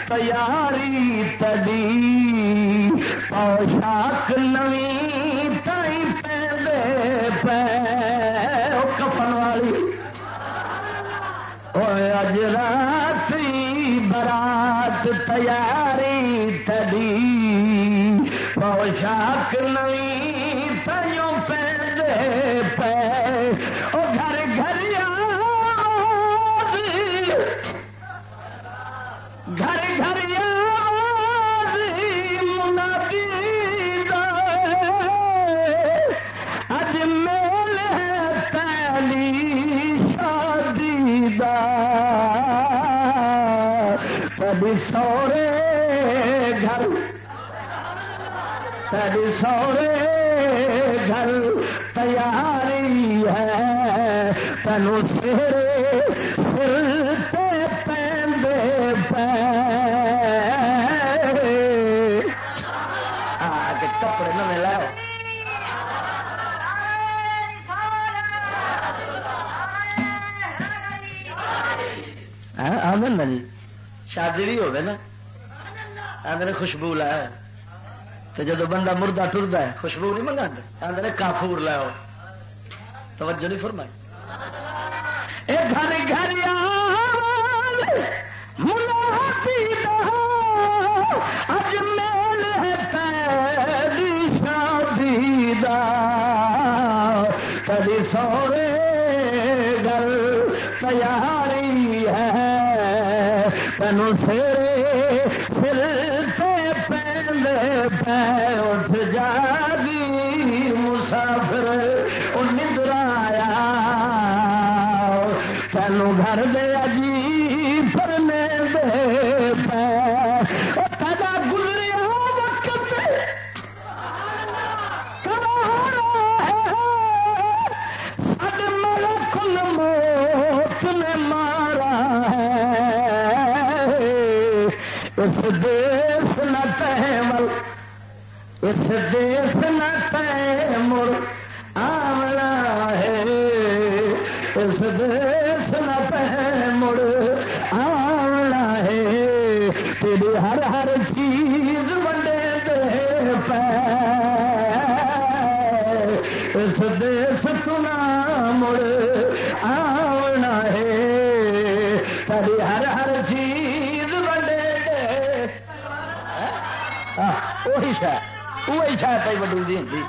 تیاری تڑی پوشاک نوی تائی پہ پے کفن والی اج رات برات تیاری پوشاک نہیں کبھی سورے گھر تیاری ہے۔ تینوں سیرے سر پہ پہ کپڑے نمے لاؤ۔ ہاں، آمن جی شادی بھی ہوگی نا؟ آدھے خوشبو لایا۔ تو جدو بندہ مردہ ٹرتا ہے، خوشبو نہیں منگا آدھے کافور لاؤ توجہ نہیں فرمائی۔ گھر اس دیس نہ تیمر آمنا ہے اس دیس نہ تیمر آمنا ہے تیری ہر ہر چیز ونڈے دے پہ اس دیس تنا مڑ آنا ہے تیری ہر ہر چیز ونڈے دے وہی شاید وہی شاید پہ وڈی ہوتی